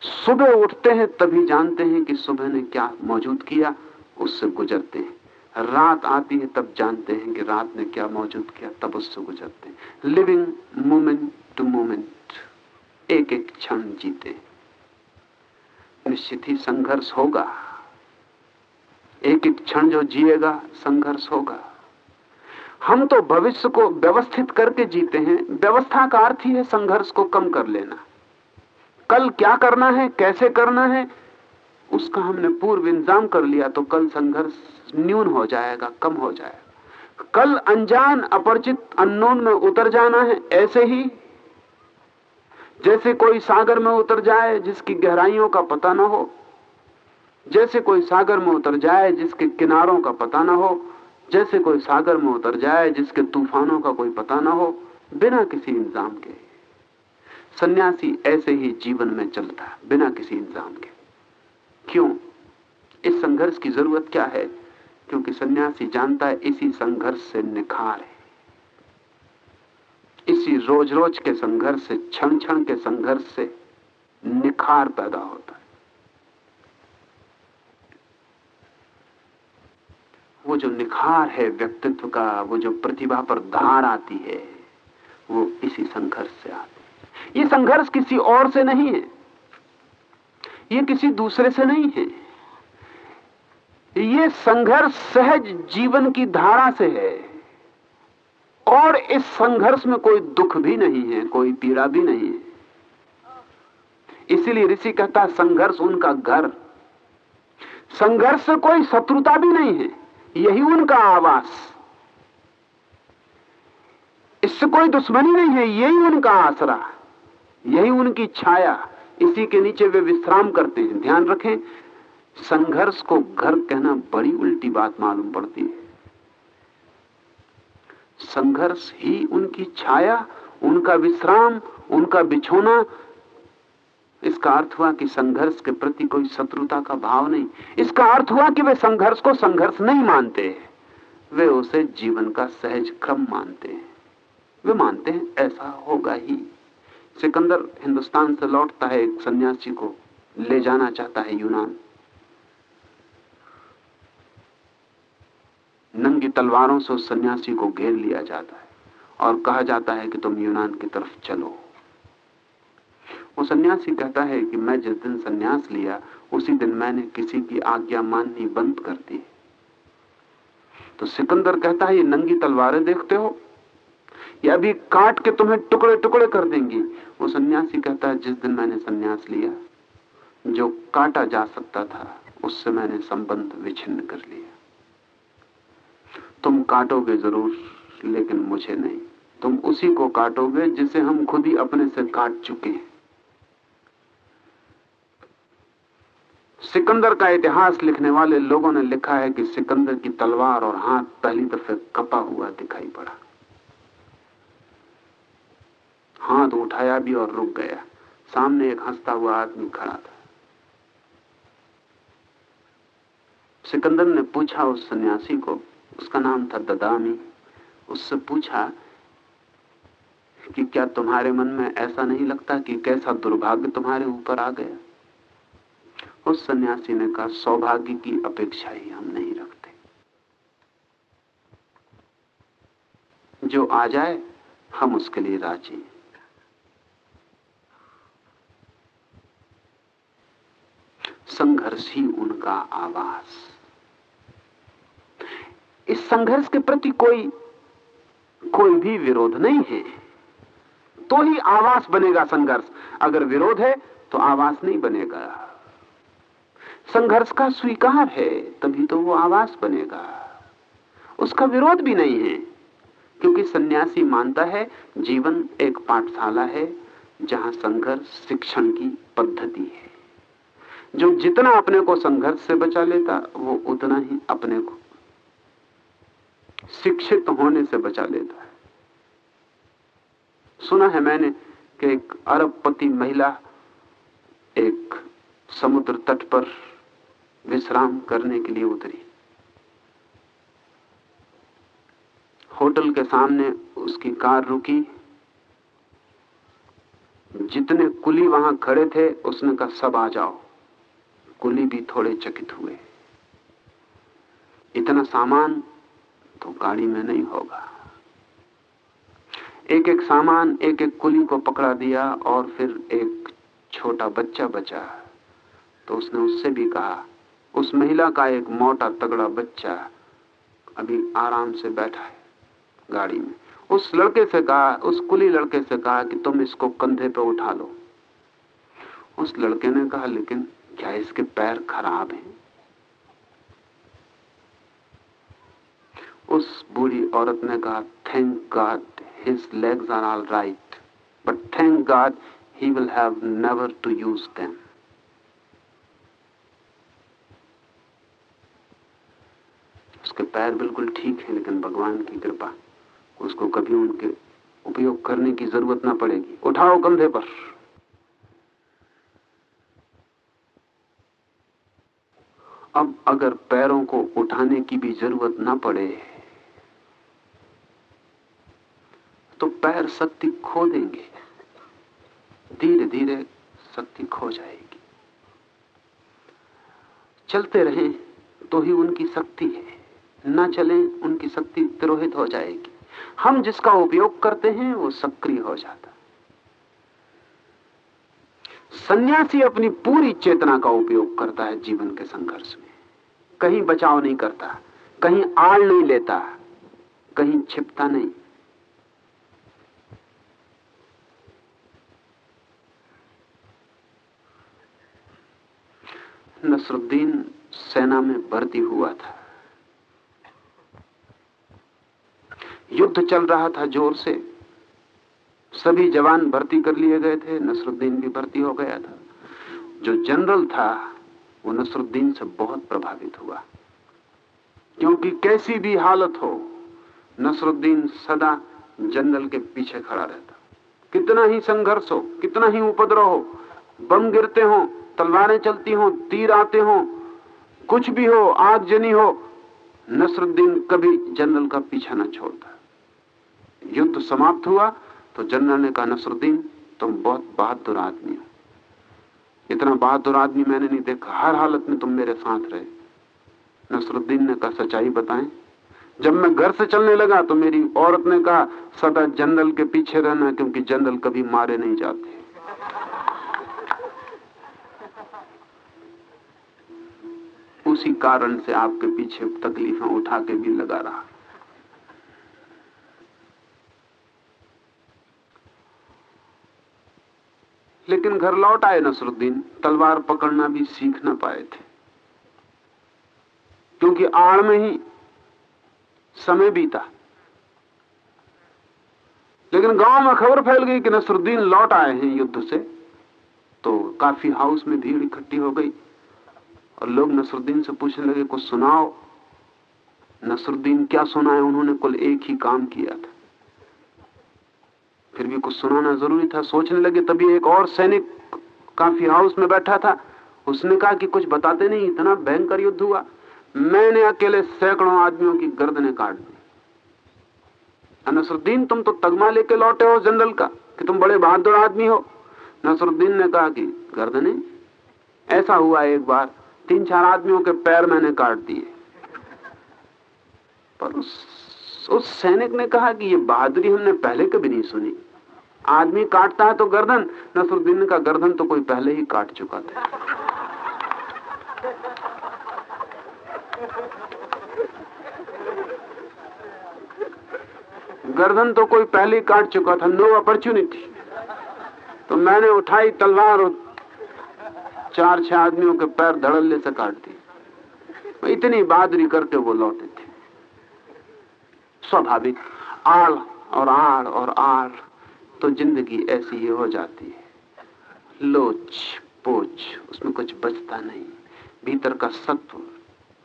सुबह उठते हैं तभी जानते हैं कि सुबह ने क्या मौजूद किया, उससे गुजरते हैं। रात आती है तब जानते हैं कि रात ने क्या मौजूद किया, तब उससे गुजरते हैं। लिविंग मोमेंट टू मोमेंट एक एक क्षण जीते। निश्चित ही संघर्ष होगा। एक एक क्षण जो जिएगा, संघर्ष होगा। हम तो भविष्य को व्यवस्थित करके जीते हैं। व्यवस्था का अर्थ ही है संघर्ष को कम कर लेना। कल क्या करना है, कैसे करना है, उसका हमने पूर्व इंतज़ाम कर लिया तो कल संघर्ष न्यून हो जाएगा, कम हो जाएगा। कल अनजान, अपरिचित अननोन में उतर जाना है, ऐसे ही जैसे कोई सागर में उतर जाए जिसकी गहराइयों का पता ना हो, जैसे कोई सागर में उतर जाए जिसके किनारों का पता ना हो, जैसे कोई सागर में उतर जाए जिसके तूफानों का कोई पता ना हो, बिना किसी इंतज़ाम के। सन्यासी ऐसे ही जीवन में चलता है, बिना किसी इंतज़ाम के। क्यों? इस संघर्ष की ज़रूरत क्या है? क्योंकि सन्यासी जानता है इसी संघर्ष से निखार है। इसी रोज रोज के संघर्ष से क्षण क्षण के संघर्ष से निखार पैदा होता है। वो जो निखार है व्यक्तित्व का, वो जो प्रतिभा पर धार आती है, वो इसी संघर्ष से आती है। ये संघर्ष किसी और से नहीं है। ये किसी दूसरे से नहीं है। ये संघर्ष सहज जीवन की धारा से है। और इस संघर्ष में कोई दुख भी नहीं है, कोई पीड़ा भी नहीं है। इसीलिए ऋषि कहता संघर्ष उनका घर। संघर्ष से कोई शत्रुता भी नहीं है, यही उनका आवास। इससे कोई दुश्मनी नहीं है, यही उनका आसरा, यही उनकी छाया। इसी के नीचे वे विश्राम करते हैं। ध्यान रखें, संघर्ष को घर कहना बड़ी उल्टी बात मालूम पड़ती है। संघर्ष ही उनकी छाया, उनका विश्राम, उनका बिछोना। इसका अर्थ हुआ कि संघर्ष के प्रति कोई शत्रुता का भाव नहीं। इसका अर्थ हुआ कि वे संघर्ष को संघर्ष नहीं मानते वे उसे जीवन का सहज क्रम मानते हैं। वे मानते हैं, ऐसा होगा ही। सिकंदर हिंदुस्तान से लौटता है, एक सन्यासी को ले जाना चाहता है यूनान। नंगी तलवारों से उस सन्यासी को घेर लिया जाता है और कहा जाता है कि तुम यूनान की तरफ़ चलो। वो सन्यासी कहता है कि मैं जिस दिन सन्यास लिया, उसी दिन मैंने किसी की आज्ञा माननी बंद कर दी। तो सिकंदर कहता है, ये नंगी तलवारें देखते हो? ये अभी काट के तुम्हें टुकड़े टुकड़े कर देंगी। वो सन्यासी कहता है, जिस दिन मैंने सन्यास लिया, जो काटा जा सकता था, उससे मैंने संबंध विच्छिन्न कर लिया। तुम काटोगे ज़रूर, लेकिन मुझे नहीं। तुम उसी को काटोगे जिसे हम खुद ही अपने से काट चुके हैं। सिकंदर का इतिहास लिखने वाले लोगों ने लिखा है कि सिकंदर की तलवार और हाथ पहली दफे कपा हुआ दिखाई पड़ा। हाथ उठाया भी और रुक गया। सामने एक हंसता हुआ आदमी खड़ा था। सिकंदर ने पूछा उस सन्यासी को उसका नाम था ददामी। उससे पूछा कि क्या तुम्हारे मन में ऐसा नहीं लगता कि कैसा दुर्भाग्य तुम्हारे ऊपर आ गया? उस सन्यासी ने कहा, सौभाग्य की अपेक्षा ही हम नहीं रखते। जो आ जाए, हम उसके लिए राज़ी हैं। संघर्ष ही उनका आवास। इस संघर्ष के प्रति कोई कोई भी विरोध नहीं है। तो ही आवास बनेगा संघर्ष। अगर विरोध है तो आवास नहीं बनेगा। संघर्ष का स्वीकार है, तभी तो वो आवास बनेगा। उसका विरोध भी नहीं है, क्योंकि सन्यासी मानता है, जीवन एक पाठशाला है, जहाँ संघर्ष शिक्षण की पद्धति है। जो जितना अपने को संघर्ष से बचा लेता, वो उतना ही अपने को शिक्षित होने से बचा लेता है। सुना है मैंने कि एक अरबपति महिला एक समुद्र तट पर विश्राम करने के लिए उतरी। होटल के सामने उसकी कार रुकी। जितने कुली वहाँ खड़े थे, उसने कहा, सब आ जाओ। कुली भी थोड़े चकित हुए। इतना सामान तो गाड़ी में नहीं होगा। एक एक सामान एक एक कुली को पकड़ा दिया और फिर एक छोटा बच्चा बचा। तो उसने उससे भी कहा, उस महिला का एक मोटा तगड़ा बच्चा अभी आराम से बैठा है गाड़ी में। उस लड़के से कहा, उस कुली लड़के से कहा कि तुम इसको कंधे पे उठा लो। उस लड़के ने कहा, लेकिन क्या इसके पैर खराब हैं? उस बूढ़ी औरत ने कहा thank God his legs are all right but thank God he will have never to use them उसके पैर बिल्कुल ठीक है, लेकिन भगवान की कृपा, उसको कभी उनके उपयोग करने की ज़रूरत ना पड़ेगी। उठाओ कंधे पर। अब अगर पैरों को उठाने की भी ज़रूरत ना पड़े तो पैर शक्ति खो देंगे। धीरे धीरे शक्ति खो जाएगी। चलते रहें तो ही उनकी शक्ति है। ना चलें, उनकी शक्ति तिरोहित हो जाएगी। हम जिसका उपयोग करते हैं, वो सक्रिय हो जाता। सन्यासी अपनी पूरी चेतना का उपयोग करता है जीवन के संघर्ष में। कहीं बचाव नहीं करता, कहीं आड़ नहीं लेता, कहीं छिपता नहीं। नसरुद्दीन सेना में भर्ती हुआ था। युद्ध चल रहा था ज़ोर से। सभी जवान भर्ती कर लिए गए थे, नसरुद्दीन भी भर्ती हो गया था। जो जनरल था, वो नसरुद्दीन से बहुत प्रभावित हुआ। क्योंकि कैसी भी हालत हो, नसरुद्दीन सदा जनरल के पीछे खड़ा रहता। कितना ही संघर्ष हो, कितना ही उपद्रव हो, बम गिरते हो तलवारें चलती हो, तीर आते हो, कुछ भी हो, आग जनी हो, नसरुद्दीन कभी जनरल का पीछा न छोड़ता। युद्ध समाप्त हुआ तो जनरल ने कहा, नसरुद्दीन, तुम बहुत बहादुर आदमी हो। इतना बहादुर आदमी मैंने नहीं देखा, हर हालत में तुम मेरे साथ रहे। नसरुद्दीन ने कहा, सच्चाई बताएँ, जब मैं घर से चलने लगा तो मेरी औरत ने कहा, सदा जनरल के पीछे रहना, क्योंकि जनरल कभी मारे नहीं जाते। उसी कारण से आपके पीछे तकलीफें उठा के भी लगा रहा। लेकिन घर लौट आए नसरुद्दीन, तलवार पकड़ना भी सीख ना पाए थे। क्योंकि आड़ में ही समय बीता। लेकिन गाँव में खबर फैल गई कि नसरुद्दीन लौट आए हैं युद्ध से तो काफ़ी हाउस में भीड़ इकट्ठी हो गई। और लोग नसरुद्दीन से पूछने लगे, कुछ सुनाओ। नसरुद्दीन क्या सुनाए? उन्होंने कुल एक ही काम किया था। फिर भी कुछ सुनाना ज़रूरी था। सोचने लगे, तभी एक और सैनिक काफ़ी हाउस में बैठा था। उसने कहा कि कुछ बताते नहीं, इतना भयंकर युद्ध हुआ। मैंने अकेले सैकड़ों आदमियों की गर्दनें काट दी। नसरुद्दीन, तुम तो तगमा लेके लौटे हो जनरल का, कि तुम बड़े बहादुर आदमी हो। नसरुद्दीन ने कहा कि गर्दने ऐसा हुआ एक बार। तीन चार आदमियों के पैर मैंने काट दिए। पर उस उस सैनिक ने कहा कि ये बहादुरी हमने पहले कभी नहीं सुनी। आदमी काटता है तो गर्दन, नसरुद्दीन का गर्दन तो कोई पहले ही काट चुका था। गर्दन तो कोई पहले ही काट चुका था नो अपॉर्चुनिटी तो मैंने उठाई तलवार और चार छह आदमियों के पैर धड़ल्ले से काट दिए। इतनी बहादुरी करके वो लौटे थे। स्वाभाविक आड़ और आड़ और आड़ तो ज़िंदगी ऐसी ही हो जाती है। लोच पोच, उसमें कुछ बचता नहीं। भीतर का सत्व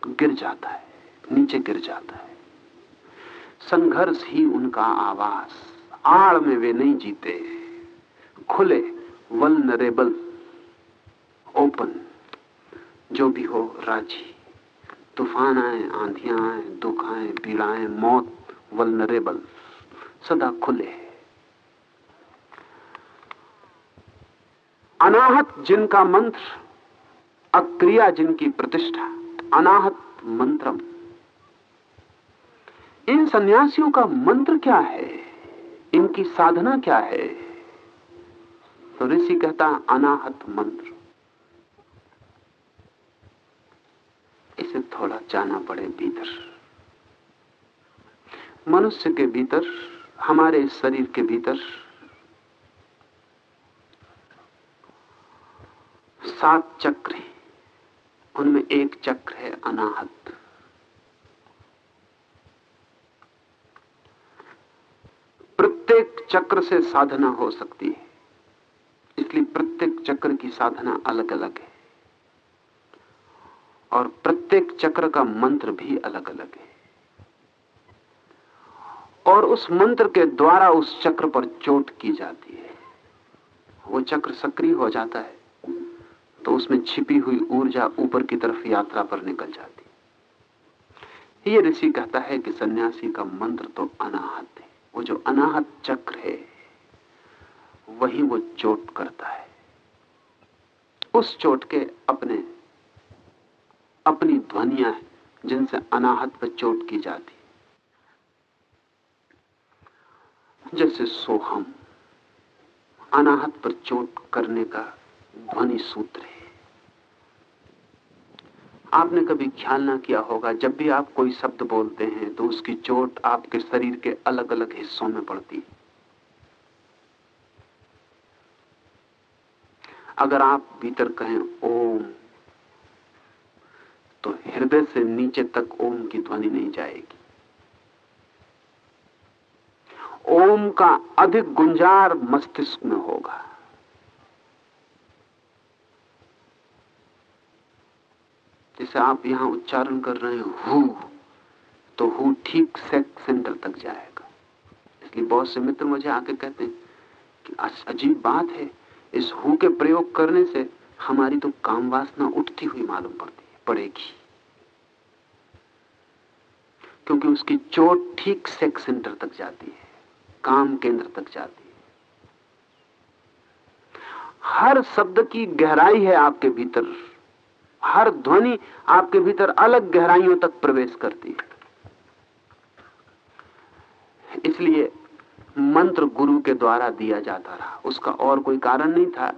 गिर जाता है, नीचे गिर जाता है। संघर्ष ही उनका आवास। आड़ में वे नहीं जीते। खुले वलनरेबल ओपन, जो भी हो, राज़ी। तूफ़ान आए, आंधियाँ आए, दुख आए पीड़ाएँ मौत वलनरेबल सदा खुले अनाहत जिनका मंत्र, अक्रिया जिनकी प्रतिष्ठा, अनाहत मंत्रम। इन सन्यासियों का मंत्र क्या है? इनकी साधना क्या है? तो ऋषि कहता, अनाहत मंत्र। इसे थोड़ा जाना पड़े भीतर। मनुष्य के भीतर, हमारे शरीर के भीतर, सात चक्र हैं। उनमें एक चक्र है अनाहत। प्रत्येक चक्र से साधना हो सकती है। इसलिए प्रत्येक चक्र की साधना अलग अलग है। और प्रत्येक चक्र का मंत्र भी अलग अलग है। और उस मंत्र के द्वारा उस चक्र पर चोट की जाती है। वो चक्र सक्रिय हो जाता है तो उसमें छिपी हुई ऊर्जा ऊपर की तरफ़ यात्रा पर निकल जाती है। ये ऋषि कहता है कि सन्यासी का मंत्र तो अनाहत है। वो जो अनाहत चक्र है, वही वो चोट करता है। उस चोट के अपने अपनी ध्वनिया हैं, जिनसे अनाहत पर चोट की जाती जैसे सोहम, अनाहत पर चोट करने का ध्वनि सूत्र है। आपने कभी ख्याल ना किया होगा, जब भी आप कोई शब्द बोलते हैं तो उसकी चोट आपके शरीर के अलग अलग हिस्सों में पड़ती है। अगर आप भीतर कहें, ओम तो हृदय से नीचे तक ओम की ध्वनि नहीं जाएगी। ओम का अधिक गुंजार मस्तिष्क में होगा। जैसे आप यहाँ उच्चारण कर रहे हैं हु तो हु ठीक सेक्स सेंटर तक जाएगा। इसलिए बहुत से मित्र मुझे आके कहते हैं कि अजीब बात है, इस हु के प्रयोग करने से हमारी तो काम वासना उठती हुई मालूम पड़ती। पड़ेगी। क्योंकि उसकी चोट ठीक सेक्स सेंटर तक जाती है, काम केंद्र तक जाती है। हर शब्द की गहराई है आपके भीतर। हर ध्वनि आपके भीतर अलग गहराइयों तक प्रवेश करती है। इसलिए मंत्र गुरु के द्वारा दिया जाता रहा। उसका और कोई कारण नहीं था।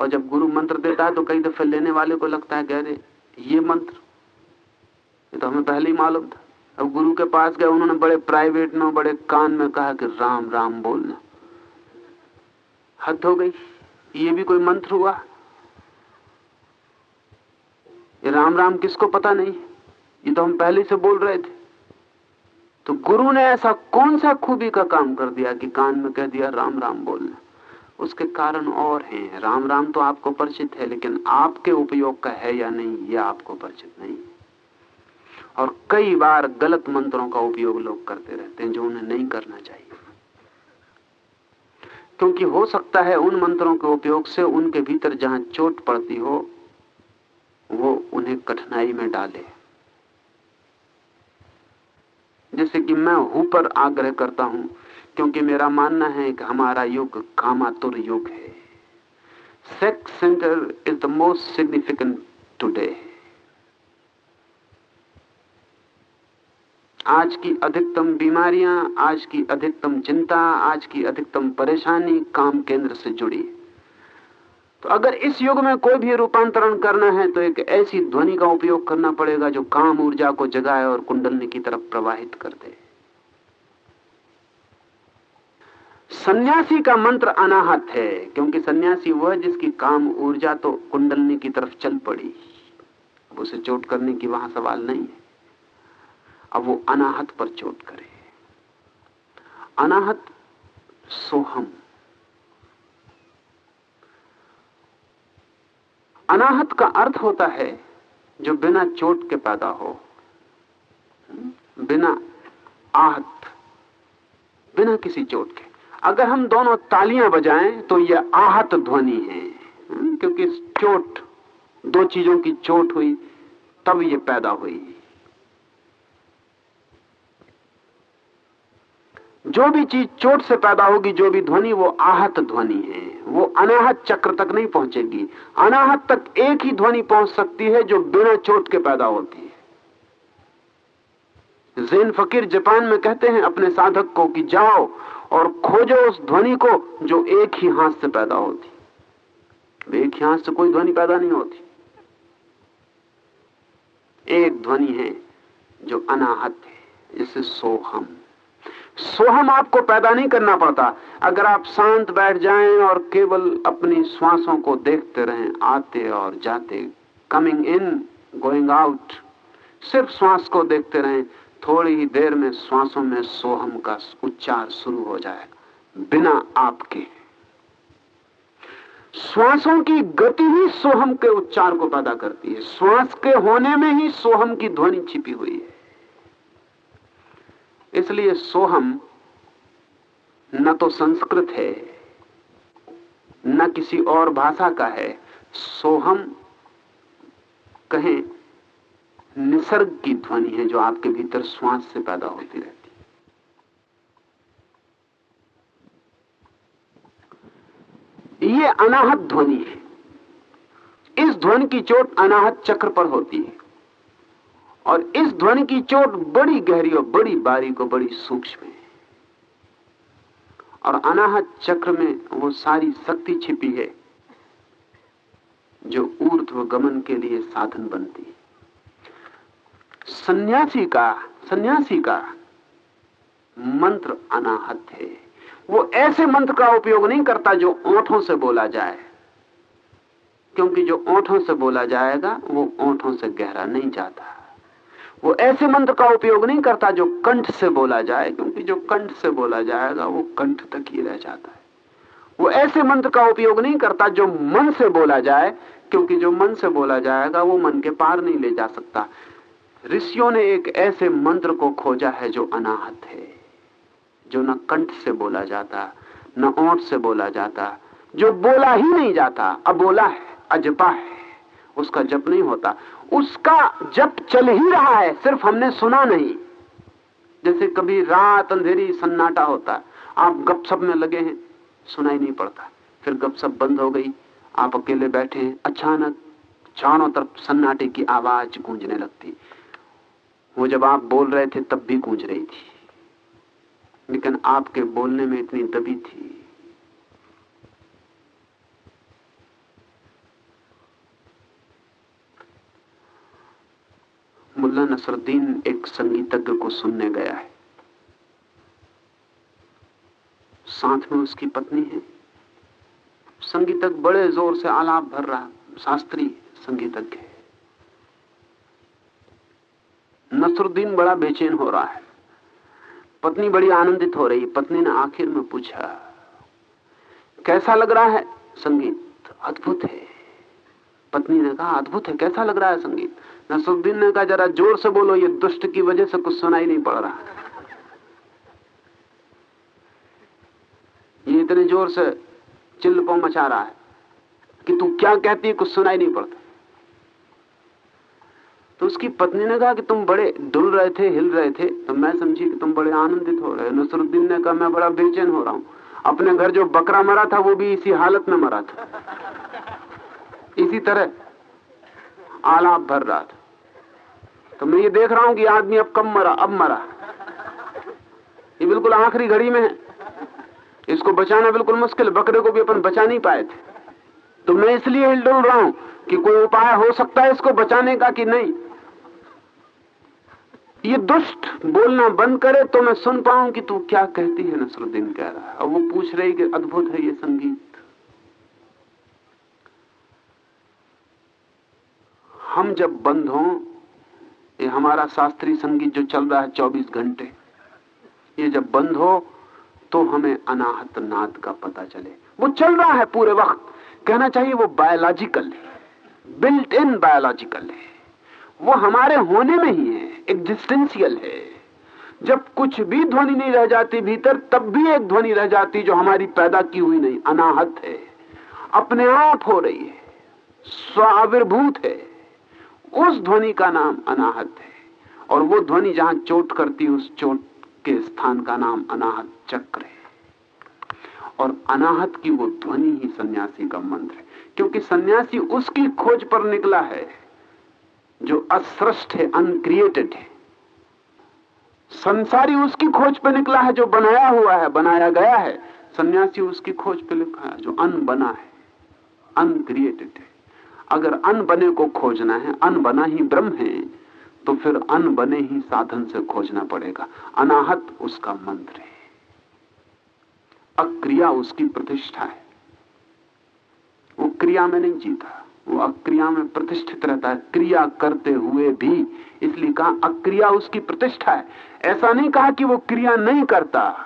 और जब गुरु मंत्र देता है तो कई दफे लेने वाले को लगता है गहरे ये मंत्र। ये तो हमें पहले ही मालूम था। अब गुरु के पास गए, उन्होंने बड़े प्राइवेट में, बड़े कान में कहा कि राम राम बोलना। हद हो गई। ये भी कोई मंत्र हुआ? ये राम राम किसको पता नहीं? ये तो हम पहले से बोल रहे थे। तो गुरु ने ऐसा कौन सा खूबी का काम कर दिया कि कान में कह दिया, राम राम बोलना? उसके कारण और हैं। राम राम तो आपको परिचित है, लेकिन आपके उपयोग का है या नहीं यह आपको परिचित नहीं। और कई बार गलत मंत्रों का उपयोग लोग करते रहते हैं जो उन्हें नहीं करना चाहिए। क्योंकि हो सकता है उन मंत्रों के उपयोग से उनके भीतर जहाँ चोट पड़ती हो, वो उन्हें कठिनाई में डाले। जैसे कि मैं हूँ पर आग्रह करता हूँ क्योंकि मेरा मानना है कि हमारा युग कामातुर युग है। Sex centre is the most significant today आज की अधिकतम बीमारियाँ, आज की अधिकतम चिंता, आज की अधिकतम परेशानी काम केंद्र से जुड़ी। तो अगर इस युग में कोई भी रूपांतरण करना है तो एक ऐसी ध्वनि का उपयोग करना पड़ेगा जो काम ऊर्जा को जगाए और कुंडलनी की तरफ़ प्रवाहित कर दे। सन्यासी का मंत्र अनाहत है, क्योंकि सन्यासी वह जिसकी काम ऊर्जा तो कुंडलनी की तरफ़ चल पड़ी। अब उसे चोट करने की वहाँ सवाल नहीं है। अब वो अनाहत पर चोट करे। अनाहत सोहम। अनाहत का अर्थ होता है जो बिना चोट के पैदा हो, बिना आहत, बिना किसी चोट के। अगर हम दोनों तालियाँ बजाएँ तो यह आहत ध्वनि है। क्योंकि चोट, दो चीज़ों की चोट हुई, तब ये पैदा हुई। जो भी चीज़ चोट से पैदा होगी, जो भी ध्वनि, वो आहत ध्वनि है। वो अनाहत चक्र तक नहीं पहुंचेगी। अनाहत तक एक ही ध्वनि पहुँच सकती है, जो बिना चोट के पैदा होती है। जैन फकीर जापान में कहते हैं अपने साधक को कि जाओ और खोजो उस ध्वनि को जो एक ही हाथ से पैदा होती। एक ही हाथ से कोई ध्वनि पैदा नहीं होती। एक ध्वनि है जो अनाहत है, जिसे सोहम। सोहम आपको पैदा नहीं करना पड़ता। अगर आप शांत बैठ जाएँ और केवल अपनी श्वासों को देखते रहें, आते और जाते कमिंग इन गोइंग आउट सिर्फ़ श्वास को देखते रहें थोड़ी ही देर में श्वासों में सोहम का उच्चार शुरू हो जाएगा। बिना आपके। श्वासों की गति ही सोहम के उच्चार को पैदा करती है। श्वास के होने में ही सोहम की ध्वनि छिपी हुई है। इसलिए सोहम न तो संस्कृत है, न किसी और भाषा का है। सोहम कहें निसर्ग की ध्वनि है जो आपके भीतर श्वास से पैदा होती रहती है। ये अनाहत ध्वनि है। इस ध्वनि की चोट अनाहत चक्र पर होती है। और इस ध्वनि की चोट बड़ी गहरी और बड़ी बारीक और बड़ी सूक्ष्म है। और अनाहत चक्र में वो सारी शक्ति छिपी है, जो ऊर्ध्व गमन के लिए साधन बनती है। सन्यासी का सन्यासी का मंत्र अनाहत है। वो ऐसे मंत्र का उपयोग नहीं करता जो ओठों से बोला जाए। क्योंकि जो ओठों से बोला जाएगा, वो ओठों से गहरा नहीं जाता। वो ऐसे मंत्र का उपयोग नहीं करता जो कंठ से बोला जाए, क्योंकि जो कंठ से बोला जाएगा, वो कंठ तक ही रह जाता है। वो ऐसे मंत्र का उपयोग नहीं करता जो मन से बोला जाए, क्योंकि जो मन से बोला जाएगा, वो मन के पार नहीं ले जा सकता। ऋषियों ने एक ऐसे मंत्र को खोजा है जो अनाहत है, जो न कंठ से बोला जाता, न ओठ से बोला जाता, जो बोला ही नहीं जाता अब बोला है, अजपा है, उसका जप नहीं होता। उसका जप चल ही रहा है, सिर्फ़ हमने सुना नहीं। जैसे कभी रात अंधेरी सन्नाटा होता, आप गपशप में लगे हैं, सुनाई नहीं पड़ता। फिर गपशप बंद हो गई, आप अकेले बैठे हैं, अचानक चारों तरफ़ सन्नाटे की आवाज़ गूंजने लगती। वो जब आप बोल रहे थे, तब भी गूंज रही थी। लेकिन आपके बोलने में इतनी दबी थी। मुल्ला नसरुद्दीन एक संगीतज्ञ को सुनने गया है। साथ में उसकी पत्नी है। संगीतज्ञ बड़े ज़ोर से आलाप भर रहा शास्त्रीय संगीतज्ञ है। नसरुद्दीन बड़ा बेचैन हो रहा है। पत्नी बड़ी आनंदित हो रही पत्नी ने आखिर में पूछा, कैसा लग रहा है? संगीत अद्भुत है। पत्नी ने कहा, अद्भुत है। कैसा लग रहा है संगीत? नसरुद्दीन ने कहा, जरा ज़ोर से बोलो, ये दुष्ट की वजह से कुछ सुनाई नहीं पड़ रहा ये इतने ज़ोर से चिल्लपो मचा रहा है कि तू क्या कहती है कुछ सुनाई नहीं पड़ता। तो उसकी पत्नी ने कहा कि तुम बड़े डुल रहे थे, हिल रहे थे। तो मैं समझी कि तुम बड़े आनंदित हो रहे नसरुद्दीन ने कहा, मैं बड़ा बेचैन हो रहा हूँ। अपने घर जो बकरा मरा था, वो भी इसी हालत में मरा था। इसी तरह आलाप भर रहा था। तो मैं ये देख रहा हूँ कि आदमी अब कम मरा, अब मरा। ये बिल्कुल आखिरी घड़ी में है। इसको बचाना बिल्कुल मुश्किल बकरे को भी अपन बचा नहीं पाए थे। तो मैं इसलिए हिलडुल रहा हूँ कि कोई उपाय हो सकता है इसको बचाने का कि नहीं? ये दुष्ट बोलना बंद करे तो मैं सुन पाऊँ कि तू क्या कहती है, नसरुद्दीन कह रहा है। और वो पूछ रही कि अद्भुत है ये संगीत। हम जब बंद हों, ये हमारा शास्त्रीय संगीत जो चल रहा है 24 घंटे, ये जब बंद हो तो हमें अनाहत नाद का पता चले। वो चल रहा है पूरे वक्त। कहना चाहिए वो बायोलॉजिकल है। बिल्ट इन बायोलॉजिकल है। वो हमारे होने में ही है एग्जिस्टेंशियल है। जब कुछ भी ध्वनि नहीं रह जाती भीतर, तब भी एक ध्वनि रह जाती जो हमारी पैदा की हुई नहीं, अनाहत है। अपने आप हो रही है, स्वाविर्भूत है। उस ध्वनि का नाम अनाहत है, और वो ध्वनि जहाँ चोट करती उस चोट के स्थान का नाम अनाहत चक्र है। और अनाहत की वो ध्वनि ही सन्यासी का मंत्र है, क्योंकि सन्यासी उसकी खोज पर निकला है। जो असृष्ट है अनक्रिएटेड है। संसारी उसकी खोज पे निकला है, जो बनाया हुआ है, बनाया गया है। सन्यासी उसकी खोज पे लिखा है, जो अन बना है अनक्रिएटेड है। अगर अन बने को खोजना है, अन बना ही ब्रह्म है तो फिर अन बने ही साधन से खोजना पड़ेगा। अनाहत उसका मंत्र है। अक्रिया उसकी प्रतिष्ठा है। वो क्रिया में नहीं जीता। वो अक्रिया में प्रतिष्ठित रहता है। क्रिया करते हुए भी इसलिए कहा, अक्रिया उसकी प्रतिष्ठा है। ऐसा नहीं कहा कि वो क्रिया नहीं करता।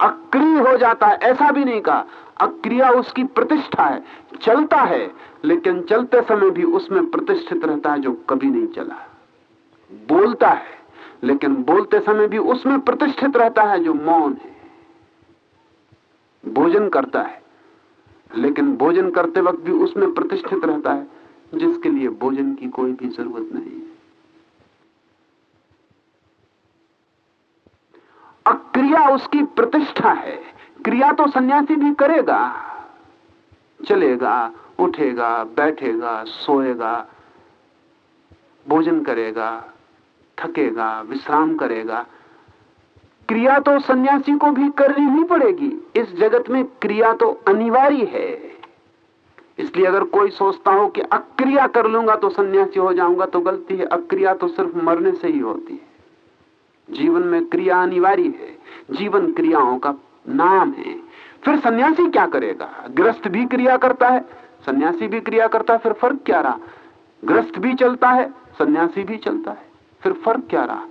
अक्रिय हो जाता है, ऐसा भी नहीं कहा। अक्रिया उसकी प्रतिष्ठा है, चलता है, लेकिन चलते समय भी उसमें प्रतिष्ठित रहता है जो कभी नहीं चला। बोलता है, लेकिन बोलते समय भी उसमें प्रतिष्ठित रहता है जो मौन है। भोजन करता है लेकिन भोजन करते वक्त भी उसमें प्रतिष्ठित रहता है, जिसके लिए भोजन की कोई भी ज़रूरत नहीं है। उसकी प्रतिष्ठा है। क्रिया तो सन्यासी भी करेगा। चलेगा, उठेगा, बैठेगा, सोएगा, भोजन करेगा, थकेगा, विश्राम करेगा। क्रिया तो सन्यासी को भी करनी ही पड़ेगी। इस जगत में क्रिया तो अनिवार्य है। इसलिए अगर कोई सोचता हो कि अक्रिया कर लूँगा तो सन्यासी हो जाऊँगा तो गलती है। अक्रिया तो सिर्फ़ मरने से ही होती है। जीवन में क्रिया अनिवार्य है। जीवन क्रियाओं का नाम है। फिर सन्यासी क्या करेगा? ग्रस्त भी क्रिया करता है, सन्यासी भी क्रिया करता है, फिर फ़र्क क्या रहा? ग्रस्त भी चलता है, सन्यासी भी चलता है, फिर फ़र्क क्या रहा?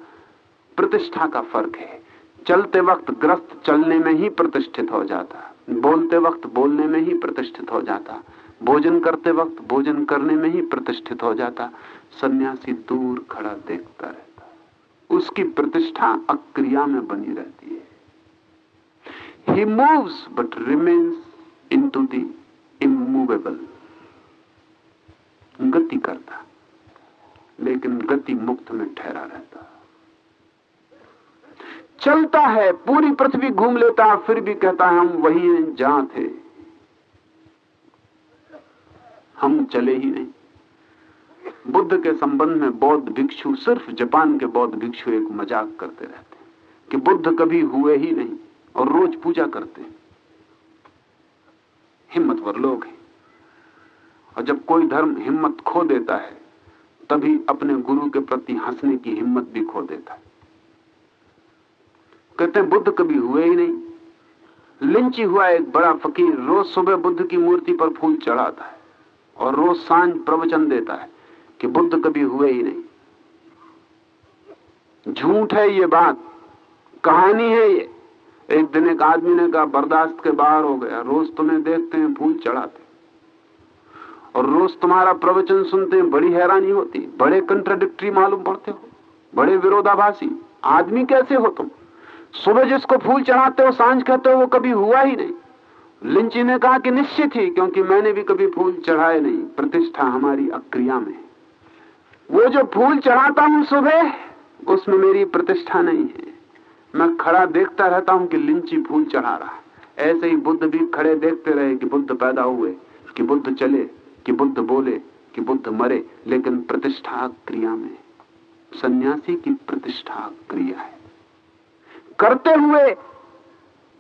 प्रतिष्ठा का फ़र्क है। चलते वक्त ग्रस्त चलने में ही प्रतिष्ठित हो जाता। बोलते वक्त बोलने में ही प्रतिष्ठित हो जाता। भोजन करते वक्त भोजन करने में ही प्रतिष्ठित हो जाता। सन्यासी दूर खड़ा देखता रहता। उसकी प्रतिष्ठा अक्रिया में बनी रहती है। He moves but remains into the immovable गति करता। लेकिन गति मुक्त में ठहरा रहता। चलता है, पूरी पृथ्वी घूम लेता है फिर भी कहता है, हम वही हैं, जहाँ थे। हम चले ही नहीं। बुद्ध के संबंध में बौद्ध भिक्षु सिर्फ़ जापान के बौद्ध भिक्षु एक मज़ाक करते रहते कि बुद्ध कभी हुए ही नहीं और रोज पूजा करते हिम्मतवर लोग हैं। और जब कोई धर्म हिम्मत खो देता है, तभी अपने गुरु के प्रति हंसने की हिम्मत भी खो देता है। कहते हैं, बुद्ध कभी हुए ही नहीं। लिंची हुआ एक बड़ा फकीर रोज सुबह बुद्ध की मूर्ति पर फूल चढ़ाता है और रोज साँझ प्रवचन देता है कि बुद्ध कभी हुए ही नहीं। झूठ है ये बात, कहानी है ये। एक दिन एक आदमी ने कहा, बर्दाश्त के बाहर हो गया, रोज तुम्हें देखते हैं, फूल चढ़ाते और रोज तुम्हारा प्रवचन सुनते हैं, बड़ी हैरानी होती बड़े कंट्राडिक्टरी मालूम पड़ते हो, बड़े विरोधाभासी, आदमी कैसे हो तुम? सुबह जिसको फूल चढ़ाते हो, साँझ कहते हो, वो कभी हुआ ही नहीं। लिंची ने कहा कि निश्चित ही, क्योंकि मैंने भी कभी फूल चढ़ाए नहीं। प्रतिष्ठा हमारी अक्रिया में वो जो फूल चढ़ाता हूँ सुबह, उसमें मेरी प्रतिष्ठा नहीं है। मैं खड़ा देखता रहता हूँ कि लिंची फूल चढ़ा रहा है। ऐसे ही बुद्ध भी खड़े देखते रहे कि बुद्ध पैदा हुए, कि बुद्ध चले, कि बुद्ध बोले, कि बुद्ध मरे, लेकिन प्रतिष्ठा क्रिया में सन्यासी की प्रतिष्ठा क्रिया है। करते हुए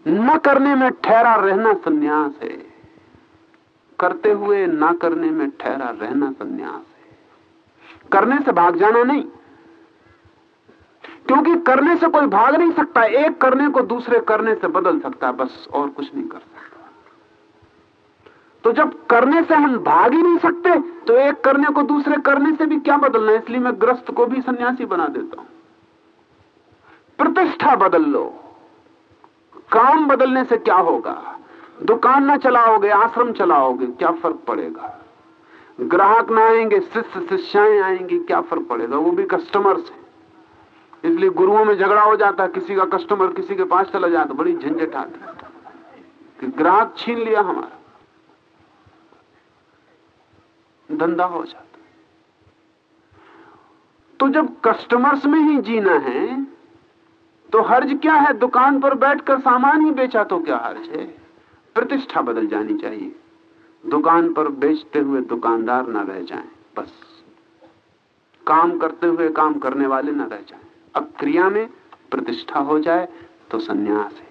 न करने में ठहरा रहना सन्यास है। करते हुए ना करने में ठहरा रहना सन्यास है। करने से भाग जाना नहीं। क्योंकि करने से कोई भाग नहीं सकता, एक करने को दूसरे करने से बदल सकता, बस और कुछ नहीं कर सकता। तो जब करने से हम भाग ही नहीं सकते तो एक करने को दूसरे करने से भी क्या बदलना है? इसलिए मैं ग्रस्त को भी सन्यासी बना देता हूँ। प्रतिष्ठा बदल लो। काम बदलने से क्या होगा? दुकान ना चलाओगे, आश्रम चलाओगे, क्या फ़र्क पड़ेगा? ग्राहक ना आएँगे, शिष्य शिष्याएँ आएँगी, क्या फ़र्क पड़ेगा? वो भी कस्टमर से इसलिए गुरुओं में झगड़ा हो जाता है किसी का कस्टमर किसी के पास चला जाता, बड़ी झंझट आती। कि ग्राहक छीन लिया हमारा। धंधा हो जाता। तो जब कस्टमर्स में ही जीना है तो हर्ज क्या है? दुकान पर बैठकर सामान ही बेचा तो क्या हर्ज है? प्रतिष्ठा बदल जानी चाहिए। दुकान पर बेचते हुए दुकानदार न रह जाएँ, बस। काम करते हुए काम करने वाले न रह जाएँ। अब क्रिया में प्रतिष्ठा हो जाए तो संन्यास है।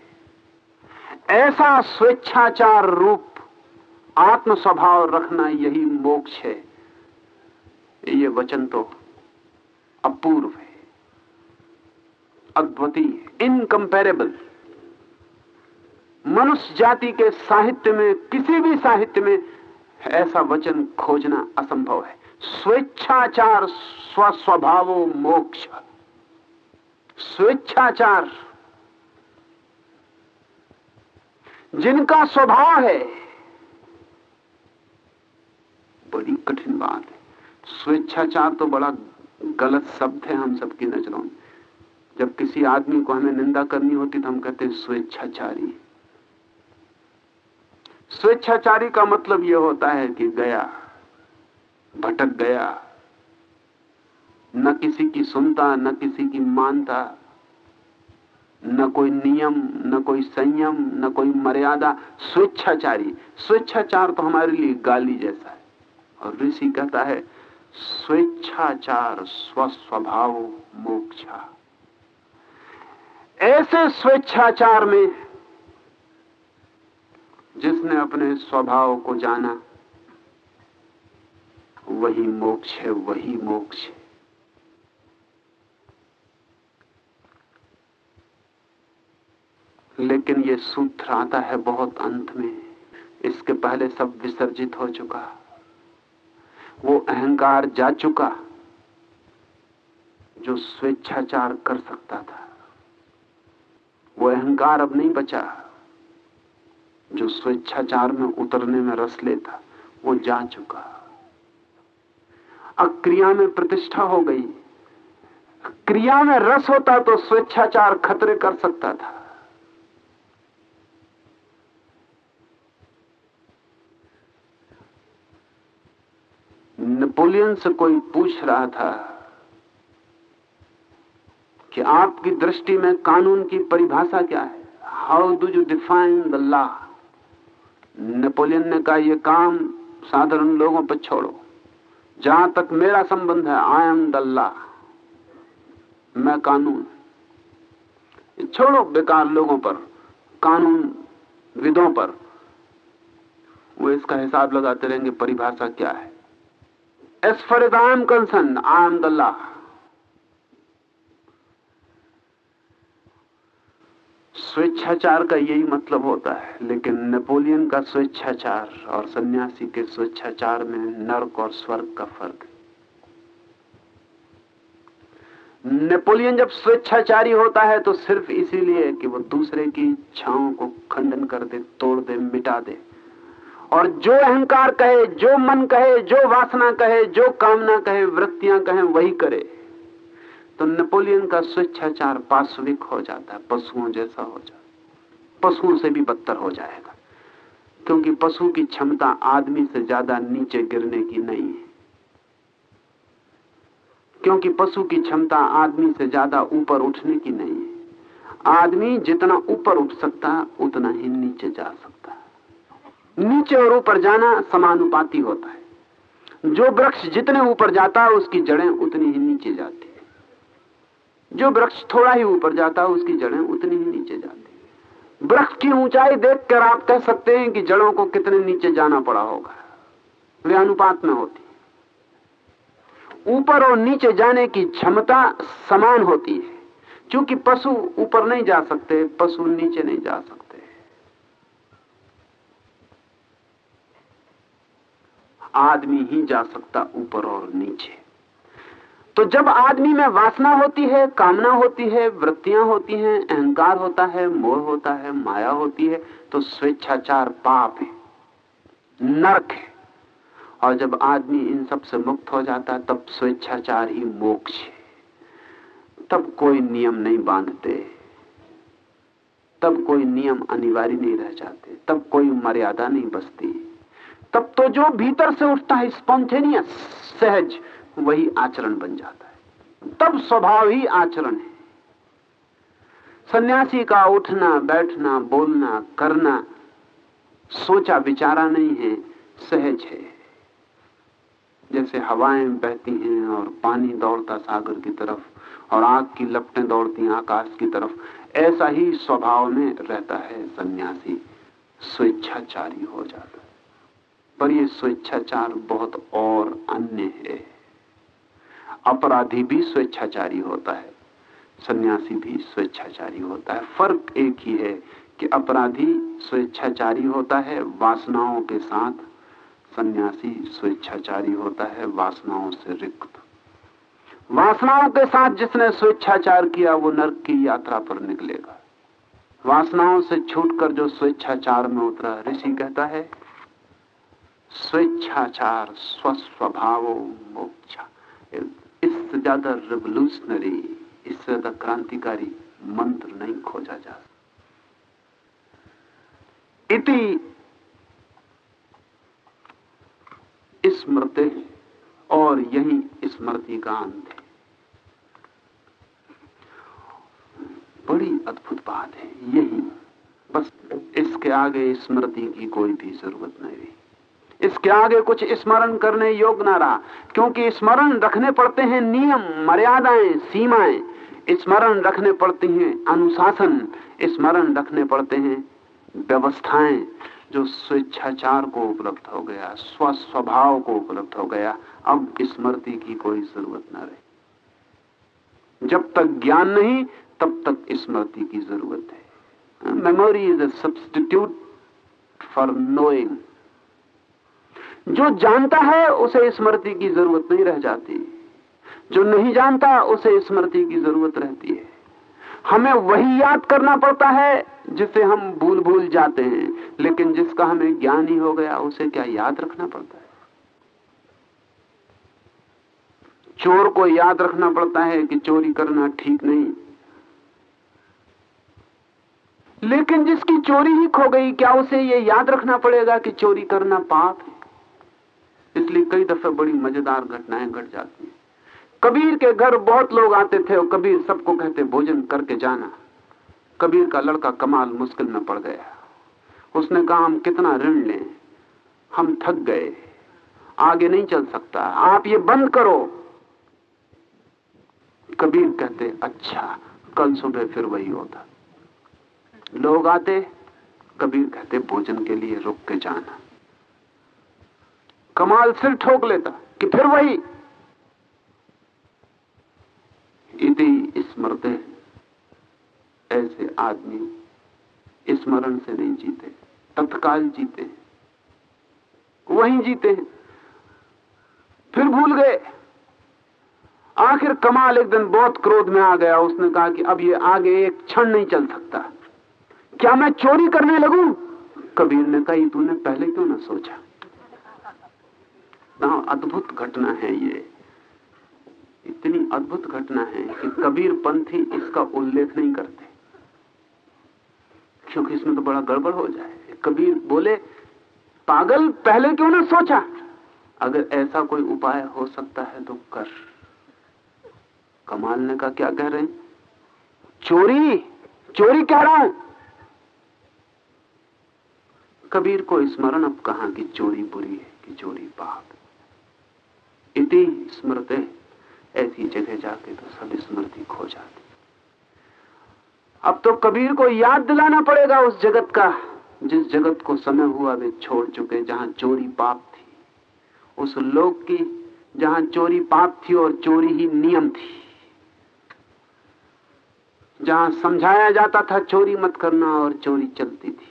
ऐसा स्वेच्छाचार रूप आत्म स्वभाव रखना यही मोक्ष है। ये वचन तो अपूर्व है। अद्वितीय इनकंपेरेबल मनुष्य जाति के साहित्य में, किसी भी साहित्य में ऐसा वचन खोजना असंभव है। स्वेच्छाचार स्वस्वभाव मोक्ष। स्वेच्छाचार। जिनका स्वभाव है, बड़ी कठिन बात है। स्वेच्छाचार तो बड़ा गलत शब्द है हम सबकी नज़रों में। जब किसी आदमी को हमें निंदा करनी होती तो हम कहते हैं, स्वेच्छाचारी। स्वेच्छाचारी का मतलब यह होता है कि गया, भटक गया। न किसी की सुनता, न किसी की मानता, न कोई नियम, न कोई संयम, न कोई मर्यादा। स्वेच्छाचारी। स्वेच्छाचार तो हमारे लिए गाली जैसा है। और ऋषि कहता है, स्वेच्छाचार स्वस्वभाव मोक्षा। ऐसे स्वेच्छाचार में जिसने अपने स्वभाव को जाना, वही मोक्ष है, वही मोक्ष है। लेकिन ये सूत्र आता है बहुत अंत में, इसके पहले सब विसर्जित हो चुका। वो अहंकार जा चुका, जो स्वेच्छाचार कर सकता था। वो अहंकार अब नहीं बचा। जो स्वेच्छाचार में उतरने में रस लेता, वो जा चुका। अक्रिया में प्रतिष्ठा हो गई। क्रिया में रस होता तो स्वेच्छाचार खतरे कर सकता था। नेपोलियन से कोई पूछ रहा था कि आपकी दृष्टि में कानून की परिभाषा क्या है? How do you define the law Napoleon ने कहा यह काम साधारण लोगों पर छोड़ो। जहाँ तक मेरा संबंध है आई एम द लॉ मैं कानून छोड़ो बेकार लोगों पर, कानून विदों पर। वो इसका हिसाब लगाते रहेंगे, परिभाषा क्या है? As far as I am concern I am the law स्वेच्छाचार का यही मतलब होता है। लेकिन नेपोलियन का स्वेच्छाचार और सन्यासी के स्वेच्छाचार में नर्क और स्वर्ग का फ़र्क नेपोलियन जब स्वेच्छाचारी होता है तो सिर्फ़ इसीलिए कि वो दूसरे की इच्छाओं को खंडन कर दे, तोड़ दे, मिटा दे। और जो अहंकार कहे, जो मन कहे, जो वासना कहे, जो कामना कहे, वृत्तियाँ कहे, वही करे। तो नेपोलियन का स्वेच्छाचार पाश्विक हो जाता है, पशुओं जैसा हो जाता पशुओं से भी बदतर हो जाएगा, क्योंकि पशु की क्षमता आदमी से ज़्यादा नीचे गिरने की नहीं है। क्योंकि पशु की क्षमता आदमी से ज़्यादा ऊपर उठने की नहीं है। आदमी जितना ऊपर उठ सकता है, उतना ही नीचे जा सकता है। नीचे और ऊपर जाना समानुपाती होता है। जो वृक्ष जितने ऊपर जाता है, उसकी जड़ें उतनी ही नीचे जाती जो वृक्ष थोड़ा ही ऊपर जाता है, उसकी जड़ें उतनी ही नीचे जाती वृक्ष की ऊंचाई देखकर आप कह सकते हैं कि जड़ों को कितने नीचे जाना पड़ा होगा। वे अनुपात में होती ऊपर और नीचे जाने की क्षमता समान होती है। क्योंकि पशु ऊपर नहीं जा सकते, पशु नीचे नहीं जा सकते। आदमी ही जा सकता ऊपर और नीचे। तो जब आदमी में वासना होती है, कामना होती है, वृत्तियाँ होती हैं, अहंकार होता है, मोह होता है, माया होती है तो स्वेच्छाचार पाप है, नरक है। और जब आदमी इन सबसे मुक्त हो जाता है, तब स्वेच्छाचार ही मोक्ष है। तब कोई नियम नहीं बांधते, तब कोई नियम अनिवार्य नहीं रह जाते, तब कोई मर्यादा नहीं बसती। तब तो जो भीतर से उठता है स्पॉन्टेनियस सहज वही आचरण बन जाता है। तब स्वभाव ही आचरण है। सन्यासी का उठना, बैठना, बोलना, करना, सोचा, विचारा नहीं है, सहज है। जैसे हवाएँ बहती हैं और पानी दौड़ता सागर की तरफ़ और आग की लपटें दौड़ती हैं आकाश की तरफ़, ऐसा ही स्वभाव में रहता है सन्यासी। स्वेच्छाचारी हो जाता है। पर ये स्वेच्छाचार बहुत और अन्य है। अपराधी भी स्वेच्छाचारी होता है, सन्यासी भी स्वेच्छाचारी होता है। फ़र्क एक ही है कि अपराधी स्वेच्छाचारी होता है, वासनाओं के साथ सन्यासी स्वेच्छाचारी होता है, वासनाओं से रिक्त। वासनाओं के साथ जिसने स्वेच्छाचार किया, वो नर्क की यात्रा पर निकलेगा। वासनाओं से छूटकर जो स्वेच्छाचार में उतरा, ऋषि कहता है, स्वेच्छाचार, स्वस्वभाव मोक्षा। इससे ज़्यादा रिवोल्यूशनरी इससे ज़्यादा क्रांतिकारी मंत्र नहीं खोजा जा इति स्मृति और यही स्मृति का अंत है। बड़ी अद्भुत बात है, यही। बस इसके आगे स्मृति की कोई भी ज़रूरत नहीं रही। इसके आगे कुछ स्मरण करने योग्य ना रहा, क्योंकि स्मरण रखने पड़ते हैं नियम, मर्यादाएँ, सीमाएँ। स्मरण रखने पड़ती हैं अनुशासन, स्मरण रखने पड़ते हैं व्यवस्थाएँ, जो स्वेच्छाचार को उपलब्ध हो गया स्व स्वभाव को उपलब्ध हो गया। अब स्मृति की कोई ज़रूरत ना रही। जब तक ज्ञान नहीं, तब तक स्मृति की ज़रूरत है। Memory is a substitute for knowing जो जानता है, उसे स्मृति की ज़रूरत नहीं रह जाती। जो नहीं जानता, उसे स्मृति की ज़रूरत रहती है। हमें वही याद करना पड़ता है, जिसे हम भूल भूल जाते हैं। लेकिन जिसका हमें ज्ञान ही हो गया, उसे क्या याद रखना पड़ता है? चोर को याद रखना पड़ता है कि चोरी करना ठीक नहीं। लेकिन जिसकी चोरी ही खो गई, क्या उसे यह याद रखना पड़ेगा कि चोरी करना पाप है? इसलिए कई दफे बड़ी मज़ेदार घटनाएँ घट जाती हैं। कबीर के घर बहुत लोग आते थे और कबीर सबको कहते, भोजन करके जाना। कबीर का लड़का कमाल मुश्किल में पड़ गया। उसने कहा, हम कितना ऋण लें? हम थक गए। आगे नहीं चल सकता। आप ये बंद करो। कबीर कहते अच्छा कल सुबह फिर वही होता। लोग आते, कबीर कहते, भोजन के लिए रुक के जाना। कमाल सिर ठोक लेता कि फिर वही। इति स्मृति ऐसे आदमी स्मरण से नहीं जीते, तत्काल जीते। वहीं जीते फिर भूल गए। आखिर कमाल एक दिन बहुत क्रोध में आ गया। उसने कहा कि अब ये आगे एक क्षण नहीं चल सकता। क्या मैं चोरी करने लगू? कबीर ने कहा तूने पहले क्यों ना सोचा? ना अद्भुत घटना है ये। इतनी अद्भुत घटना है कि कबीर पंथी इसका उल्लेख नहीं करते। क्योंकि इसमें तो बड़ा गड़बड़ हो जाए। कबीर बोले, पागल, पहले क्यों ना सोचा? अगर ऐसा कोई उपाय हो सकता है तो कर। कमाल ने कहा, क्या कह रहे हैं? चोरी चोरी कह रहा हूँ। कबीर को स्मरण अब कहा कि चोरी बुरी है, कि चोरी पाप इति स्मृत ऐसी जगह जाके तो सब स्मृति खो जाती। अब तो कबीर को याद दिलाना पड़ेगा उस जगत का, जिस जगत को समय हुआ वे छोड़ चुके, जहाँ चोरी पाप थी। उस लोक की, जहाँ चोरी पाप थी और चोरी ही नियम थी। जहाँ समझाया जाता था, चोरी मत करना और चोरी चलती थी।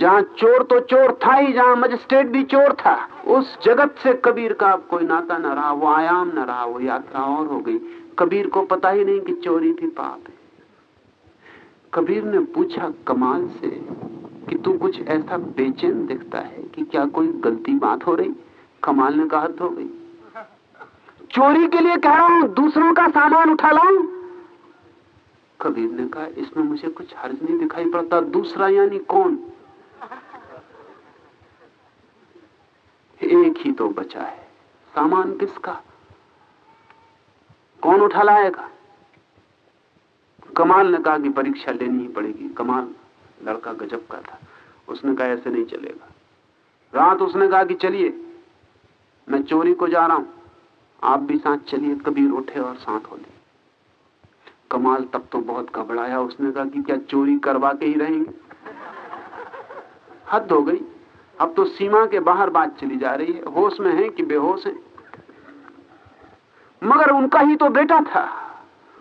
जहाँ चोर तो चोर था ही, जहाँ मजिस्ट्रेट भी चोर था। उस जगत से कबीर का अब कोई नाता न रहा, वो आयाम न रहा, वो यात्रा और हो गई। कबीर को पता ही नहीं कि चोरी भी पाप है। कबीर ने पूछा कमाल से कि तू कुछ ऐसा बेचैन दिखता है कि क्या कोई गलती बात हो रही? कमाल ने कहा हो गई। चोरी के लिए कह रहा हूँ, दूसरों का सामान उठा लाऊं? कबीर ने कहा, इसमें मुझे कुछ हर्ज नहीं दिखाई पड़ता। दूसरा यानी कौन? एक ही तो बचा है। सामान किसका? कौन उठा लाएगा? कमाल ने कहा कि परीक्षा लेनी ही पड़ेगी। कमाल, लड़का गजब का था। उसने कहा, ऐसे नहीं चलेगा। रात उसने कहा कि चलिए, मैं चोरी को जा रहा हूँ। आप भी साथ चलिए कबीर उठे और साथ हो ले कमाल तब तो बहुत घबराया। उसने कहा कि क्या चोरी करवा के ही रहेंगे? हद हो गई। अब तो सीमा के बाहर बात चली जा रही है। होश में है कि बेहोश है? मगर उनका ही तो बेटा था।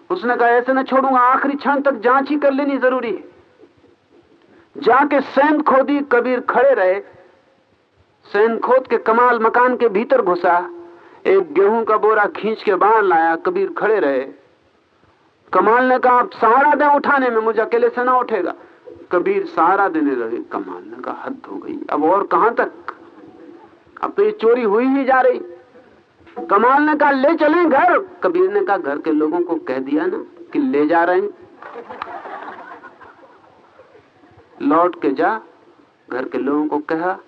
उसने कहा, ऐसे न छोड़ूँगा, आखिरी क्षण तक जाँच ही कर लेनी ज़रूरी है। जाके सैन खोदी कबीर खड़े रहे। सैन खोद के कमाल मकान के भीतर घुसा। एक गेहूँ का बोरा खींच के बाहर लाया, कबीर खड़े रहे। कमाल ने कहा, आप सहारा दें उठाने में, मुझे अकेले से ना उठेगा। कबीर सहारा देने लगे कमाल कहा हद हो गई। अब और कहाँ तक? अब तो ये चोरी हुई ही जा रही। कमाल ने कहा, ले चले घर। कबीर ने कहा, घर के लोगों को कह दिया ना कि ले जा रहे हैं। लौट के जा, घर के लोगों को कहा,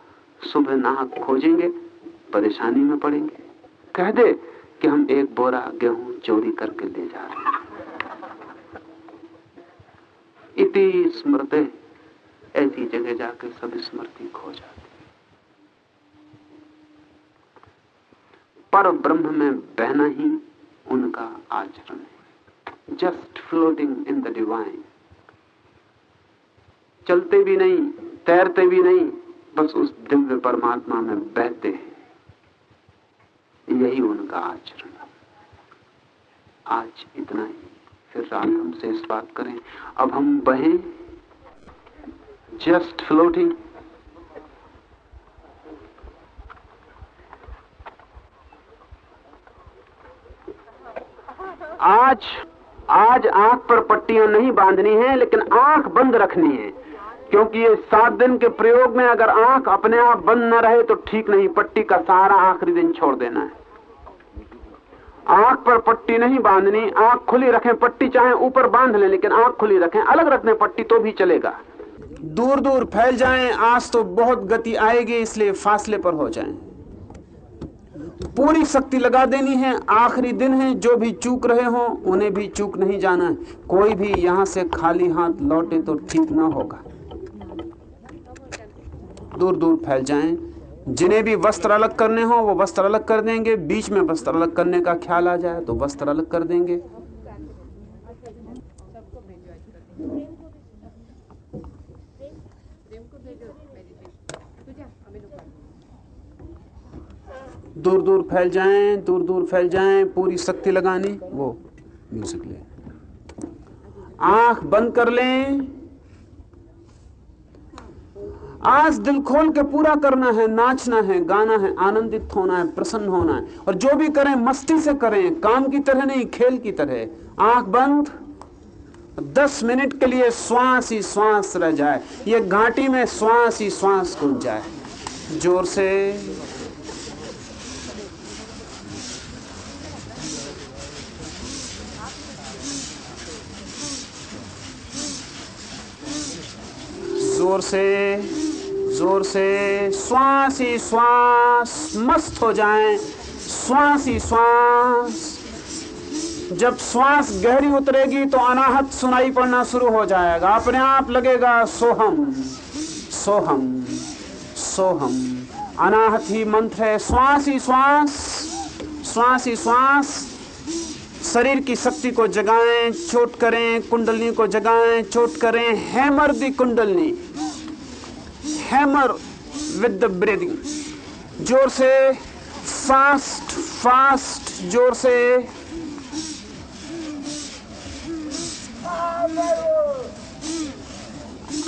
सुबह नाहक खोजेंगे, परेशानी में पड़ेंगे। कह दे कि हम एक बोरा गेहूँ चोरी करके ले जा रहे हैं। इति स्मृति ऐसी जगह जाके सब स्मृति खो जाती पर ब्रह्म में बहना ही उनका आचरण है। Just floating in the divine चलते भी नहीं, तैरते भी नहीं, बस उस दिव्य परमात्मा में बहते हैं। यही उनका आचरण आज इतना ही। फिर रात हमसे इस बात करें। अब हम बहें। जस्ट फ्लोटिंग आज आज आँख पर पट्टियाँ नहीं बांधनी है, लेकिन आँख बंद रखनी है। क्योंकि ये सात दिन के प्रयोग में अगर आँख अपने आप बंद न रहे तो ठीक नहीं। पट्टी का सहारा आखिरी दिन छोड़ देना है। आँख पर पट्टी नहीं बांधनी, आँख खुली रखें, पट्टी चाहे ऊपर बाँध लें, लेकिन आँख खुली रखें, अलग रखने पट्टी तो भी चलेगा। दूर दूर फैल जाएँ, आज तो बहुत गति आएगी, इसलिए फासले पर हो जाएँ। पूरी शक्ति लगा देनी है, आखिरी दिन है, जो भी चूक रहे हो, उन्हें भी चूक नहीं जाना। है कोई भी यहाँ से खाली हाथ लौटे तो ठीक ना होगा। दूर दूर फैल जाएँ जिन्हें भी वस्त्र अलग करने हो, वो वस्त्र अलग कर देंगे। बीच में वस्त्र अलग करने का ख्याल आ जाए तो वस्त्र अलग कर देंगे। दूर दूर फैल जाएँ दूर दूर फैल जाएँ, पूरी शक्ति लगानी, वो म्यूज़िक ले। आँख बंद कर लें। आज दिल खोल के पूरा करना है, नाचना है, गाना है, आनंदित होना है, प्रसन्न होना है। और जो भी करें, मस्ती से करें, काम की तरह नहीं, खेल की तरह। आँख बंद, दस मिनट के लिए श्वास ही श्वास रह जाए। ये घाटी में श्वास ही श्वास गुंज जाए। ज़ोर से। ज़ोर से। ज़ोर से श्वास ही श्वास मस्त हो जाए, श्वास ही श्वास। जब श्वास गहरी उतरेगी तो अनाहत सुनाई पड़ना शुरू हो जाएगा। अपने आप लगेगा, सोहम सोहम सोहम। अनाहत ही मंत्र है, श्वास ही श्वास श्वास ही श्वास। शरीर की शक्ति को जगाएँ, चोट करें कुंडलनी को जगाएँ, चोट करें, hammer the Kundalini. Hammer with the breathing ज़ोर से फास्ट फास्ट ज़ोर से।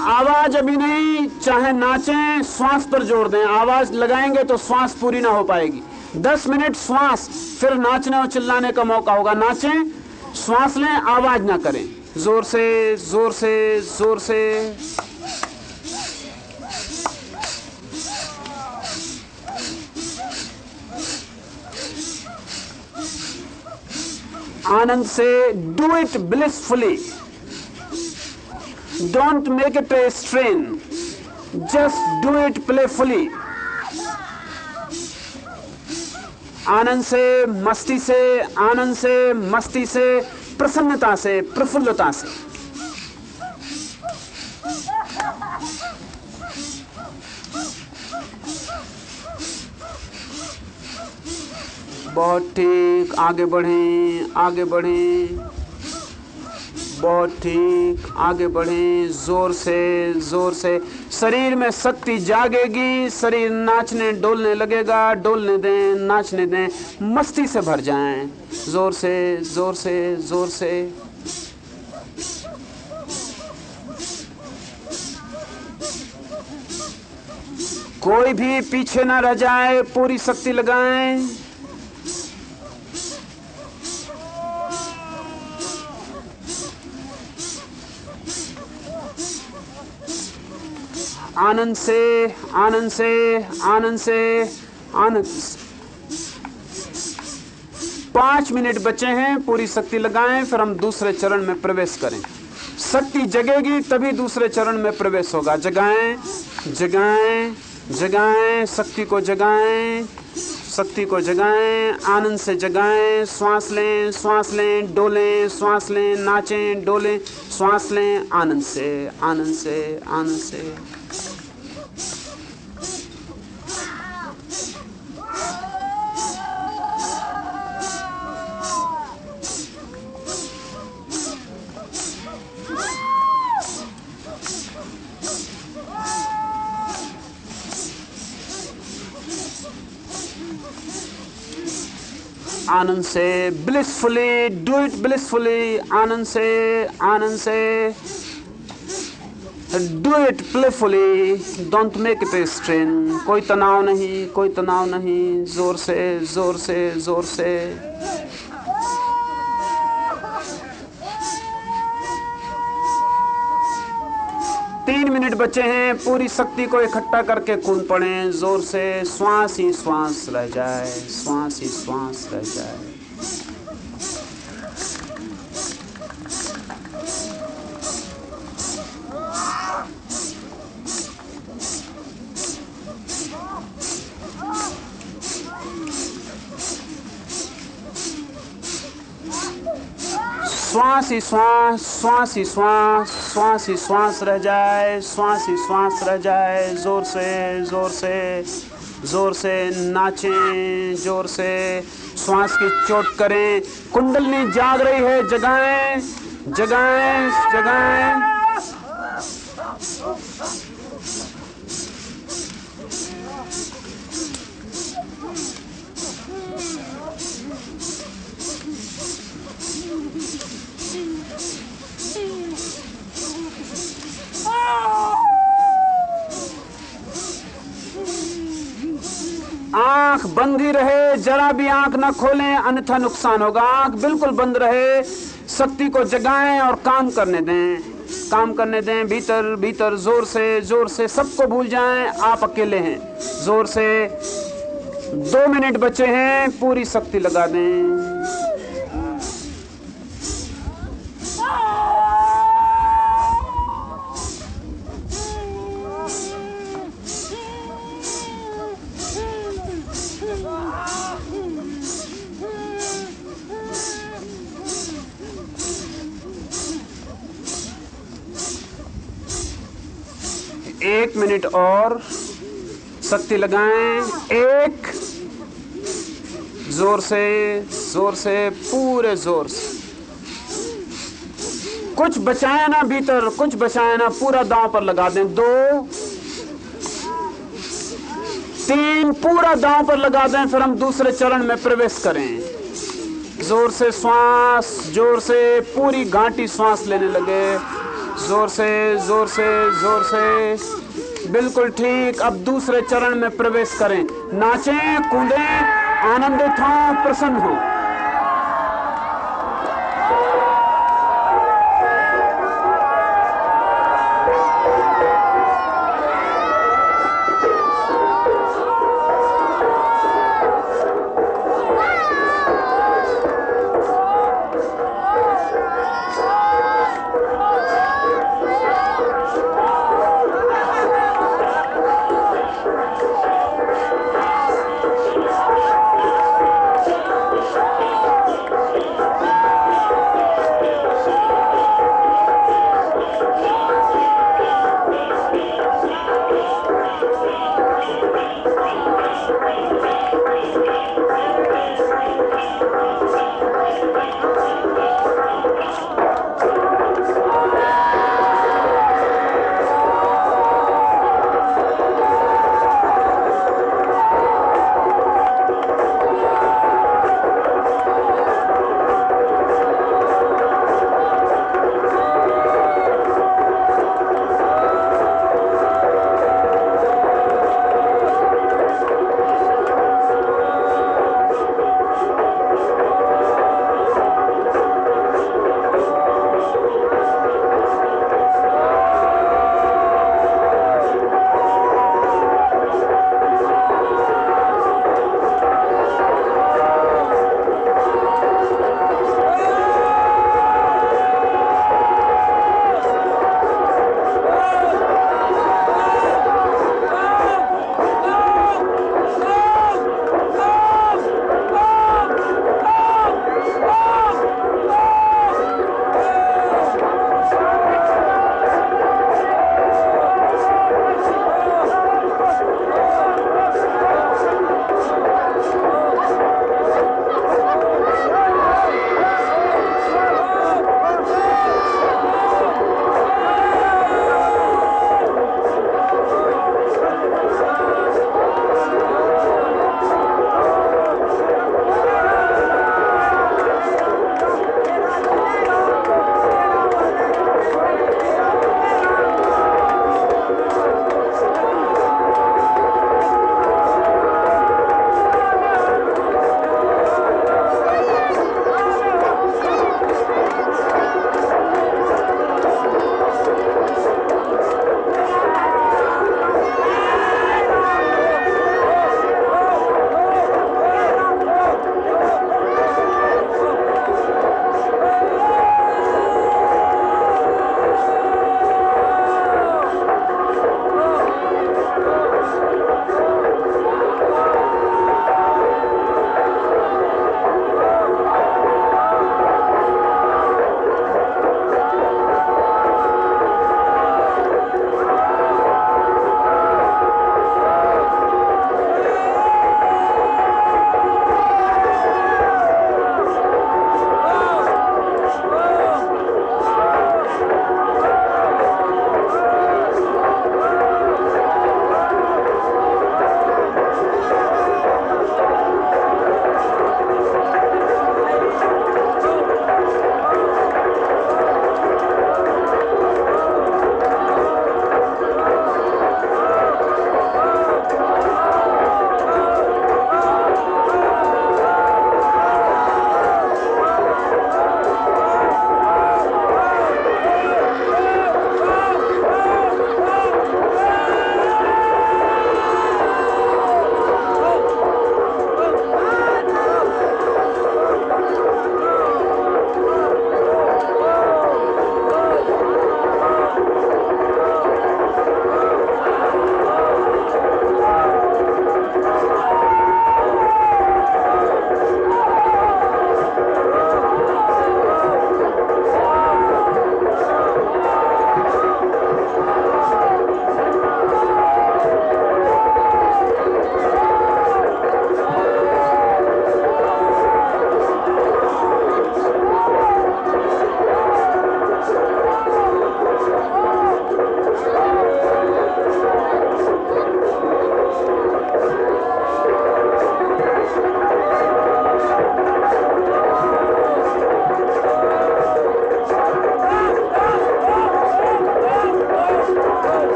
आवाज़ अभी नहीं, चाहे नाचें, श्वास पर ज़ोर दें। आवाज़ लगाएँगे तो श्वास पूरी ना हो पाएगी। दस मिनट श्वास, फिर नाचने और चिल्लाने का मौका होगा। नाचें, श्वास लें, आवाज़ ना करें। ज़ोर से ज़ोर से ज़ोर से। आनंद से do it blissfully don't make it a strain just do it playfully आनंद से, मस्ती से, आनंद से, मस्ती से, प्रसन्नता से, प्रफुल्लता से. बहुत ठीक। आगे बढ़ें आगे बढ़ें। बहुत ठीक। आगे बढ़ें, ज़ोर से ज़ोर से। शरीर में शक्ति जागेगी, शरीर नाचने, डोलने लगेगा। डोलने दें, नाचने दें। मस्ती से भर जाएँ। ज़ोर से ज़ोर से ज़ोर से। कोई भी पीछे ना रह जाए, पूरी शक्ति लगाएँ। आनंद से आनंद से आनंद से, आनंद। पाँच मिनट बचे हैं, पूरी शक्ति लगाएँ, फिर हम दूसरे चरण में प्रवेश करें। शक्ति जगेगी, तभी दूसरे चरण में प्रवेश होगा। जगाएँ जगाएँ जगाएँ, शक्ति को जगाएँ, शक्ति को जगाएँ, आनंद से जगाएँ, श्वास लें श्वास लें, डोलें, श्वास लें, नाचें, डोलें, श्वास लें, आनंद से आनंद से आनंद से। आनंद से ब्लिसफुली डू इट ब्लिसफुली आनंद से आनंद से। Do it playfully don't make it strain कोई तनाव नहीं, कोई तनाव नहीं, ज़ोर से ज़ोर से ज़ोर से तीन मिनट बचे हैं, पूरी शक्ति को इकट्ठा करके कूद पड़े, ज़ोर से, श्वास ही श्वास रह जाए, श्वास ही श्वास रह जाए। श्वास ही श्वास श्वास ही श्वास श्वास ही श्वास रह जाए, श्वास ही श्वास रह जाए, ज़ोर से ज़ोर से ज़ोर से नाचें, ज़ोर से श्वास की चोट करें। कुंडलनी जाग रही है, जगाएँ जगाएँ जगाएँ। आँख बंद ही रहे, जरा भी आँख ना खोलें, अन्यथा नुकसान होगा। आँख बिल्कुल बंद रहे, शक्ति को जगाएँ और काम करने दें। काम करने दें, भीतर भीतर, ज़ोर से ज़ोर से सबको भूल जाएँ, आप अकेले हैं। ज़ोर से दो मिनट बचे हैं, पूरी शक्ति लगा दें। एक मिनट और शक्ति लगाएँ। एक। ज़ोर से ज़ोर से, पूरे ज़ोर से। कुछ बचाए ना भीतर, कुछ बचाए ना, पूरा दांव पर लगा दें। दो। तीन, पूरा दांव पर लगा दें, फिर हम दूसरे चरण में प्रवेश करें। ज़ोर से श्वास, ज़ोर से पूरी घाटी श्वास लेने लगे। ज़ोर से ज़ोर से ज़ोर से। बिल्कुल ठीक। अब दूसरे चरण में प्रवेश करें। नाचें, कूदें, आनंदित हों, प्रसन्न हों।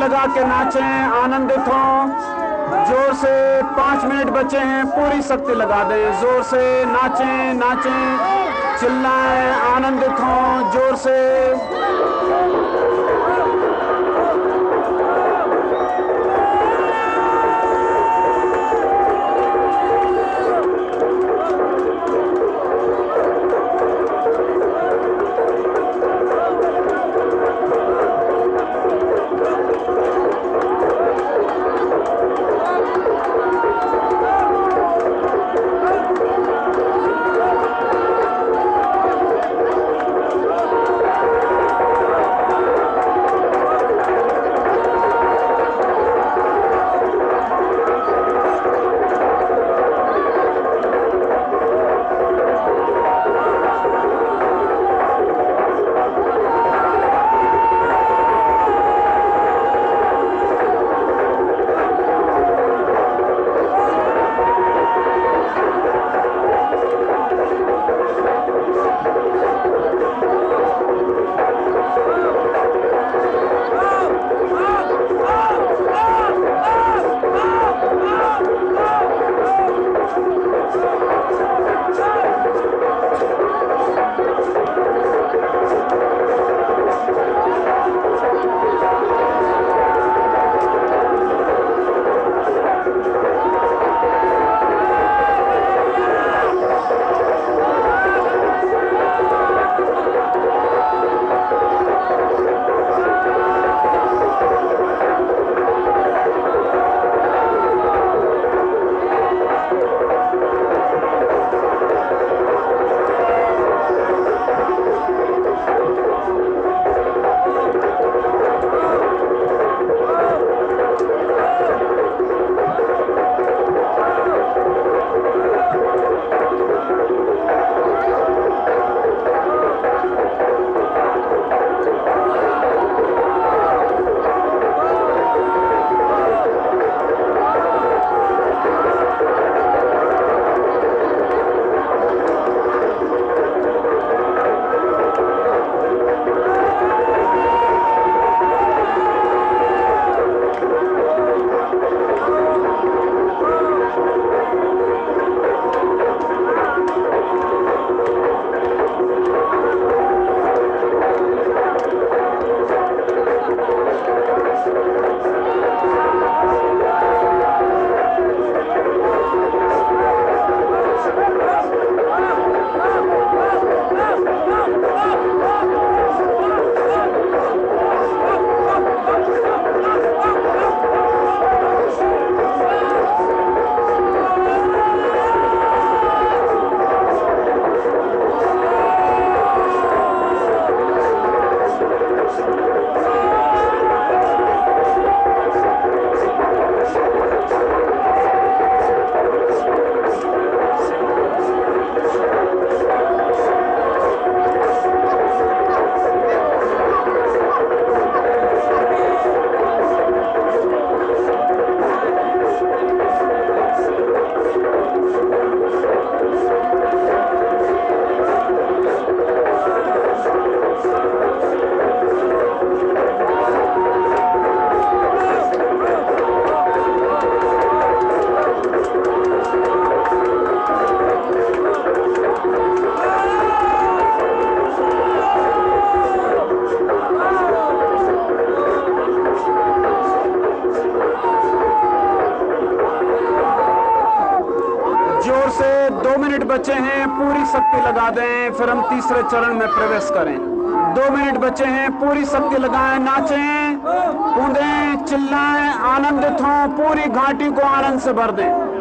लगा के नाचें, आनंदित हो। ज़ोर से पाँच मिनट बचे हैं, पूरी शक्ति लगा दें। ज़ोर से नाचें नाचें, चिल्लाएँ, आनंदित हो, ज़ोर से। तीसरे चरण में प्रवेश करें। दो मिनट बचे हैं, पूरी शक्ति लगाएँ, नाचें, कूदें, चिल्लाएँ, आनंदित हों, पूरी घाटी को आनंद से भर दें।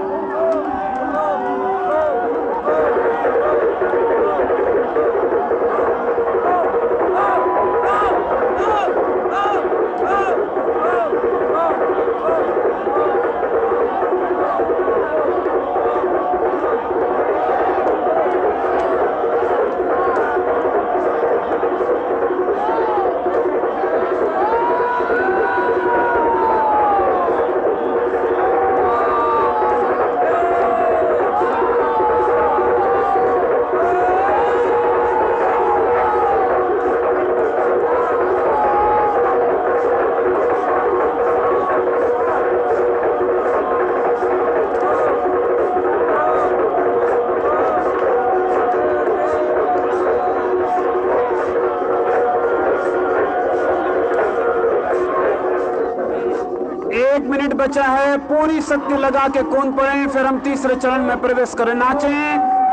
है। पूरी शक्ति लगा के कूद पड़े फिर हम तीसरे चरण में प्रवेश करें नाचे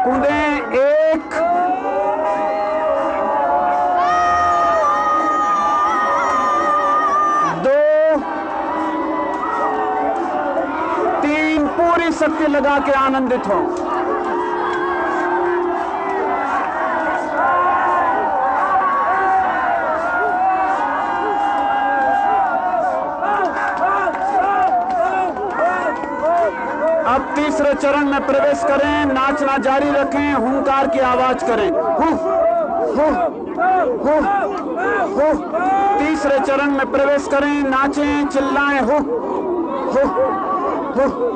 कूदे। एक। दो। तीन। पूरी शक्ति लगा के आनंदित हो। चरण में प्रवेश करें नाचना जारी रखें हुंकार की आवाज़ करें हु, हु, हु, हु। तीसरे चरण में प्रवेश करें नाचें चिल्लाएँ हो हो हो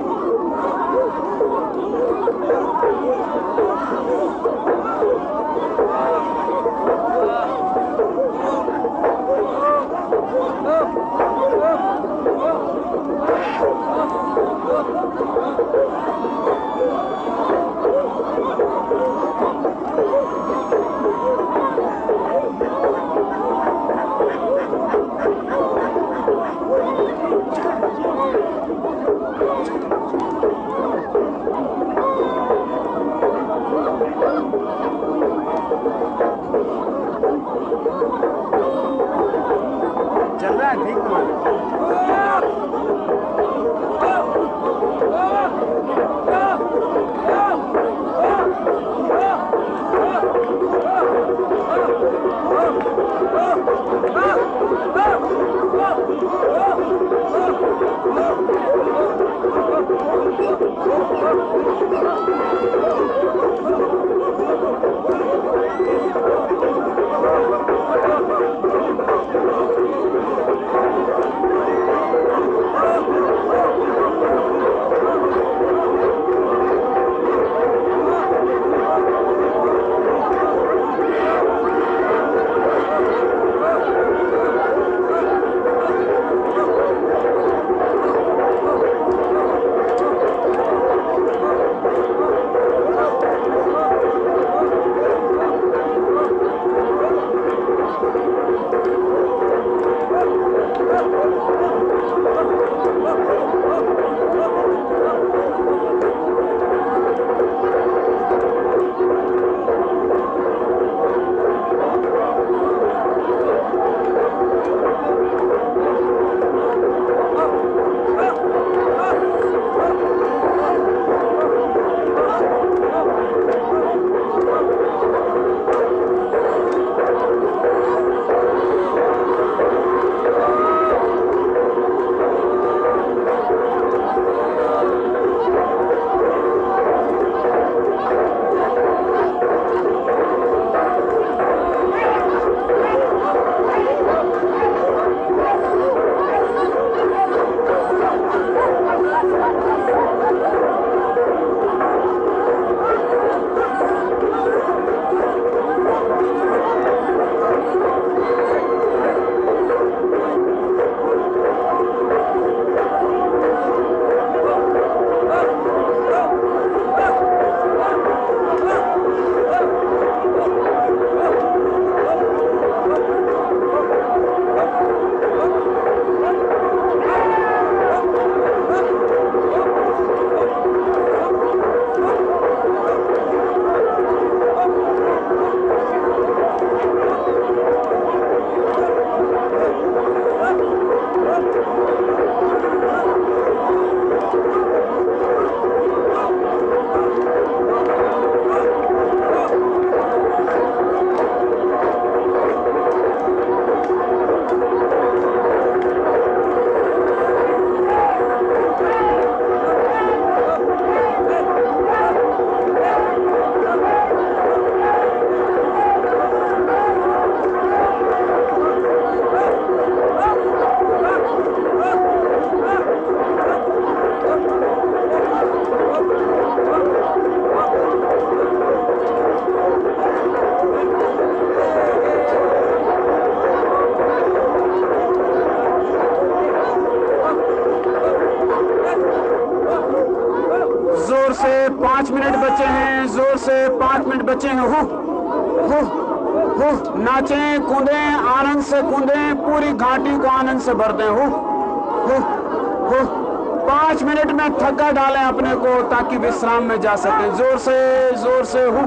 से भर दें। हो, पाँच मिनट में थका डालें अपने को ताकि विश्राम में जा सके। ज़ोर से ज़ोर से हु,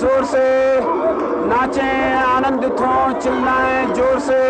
ज़ोर से नाचें आनंदित हों चिल्लाएँ ज़ोर से।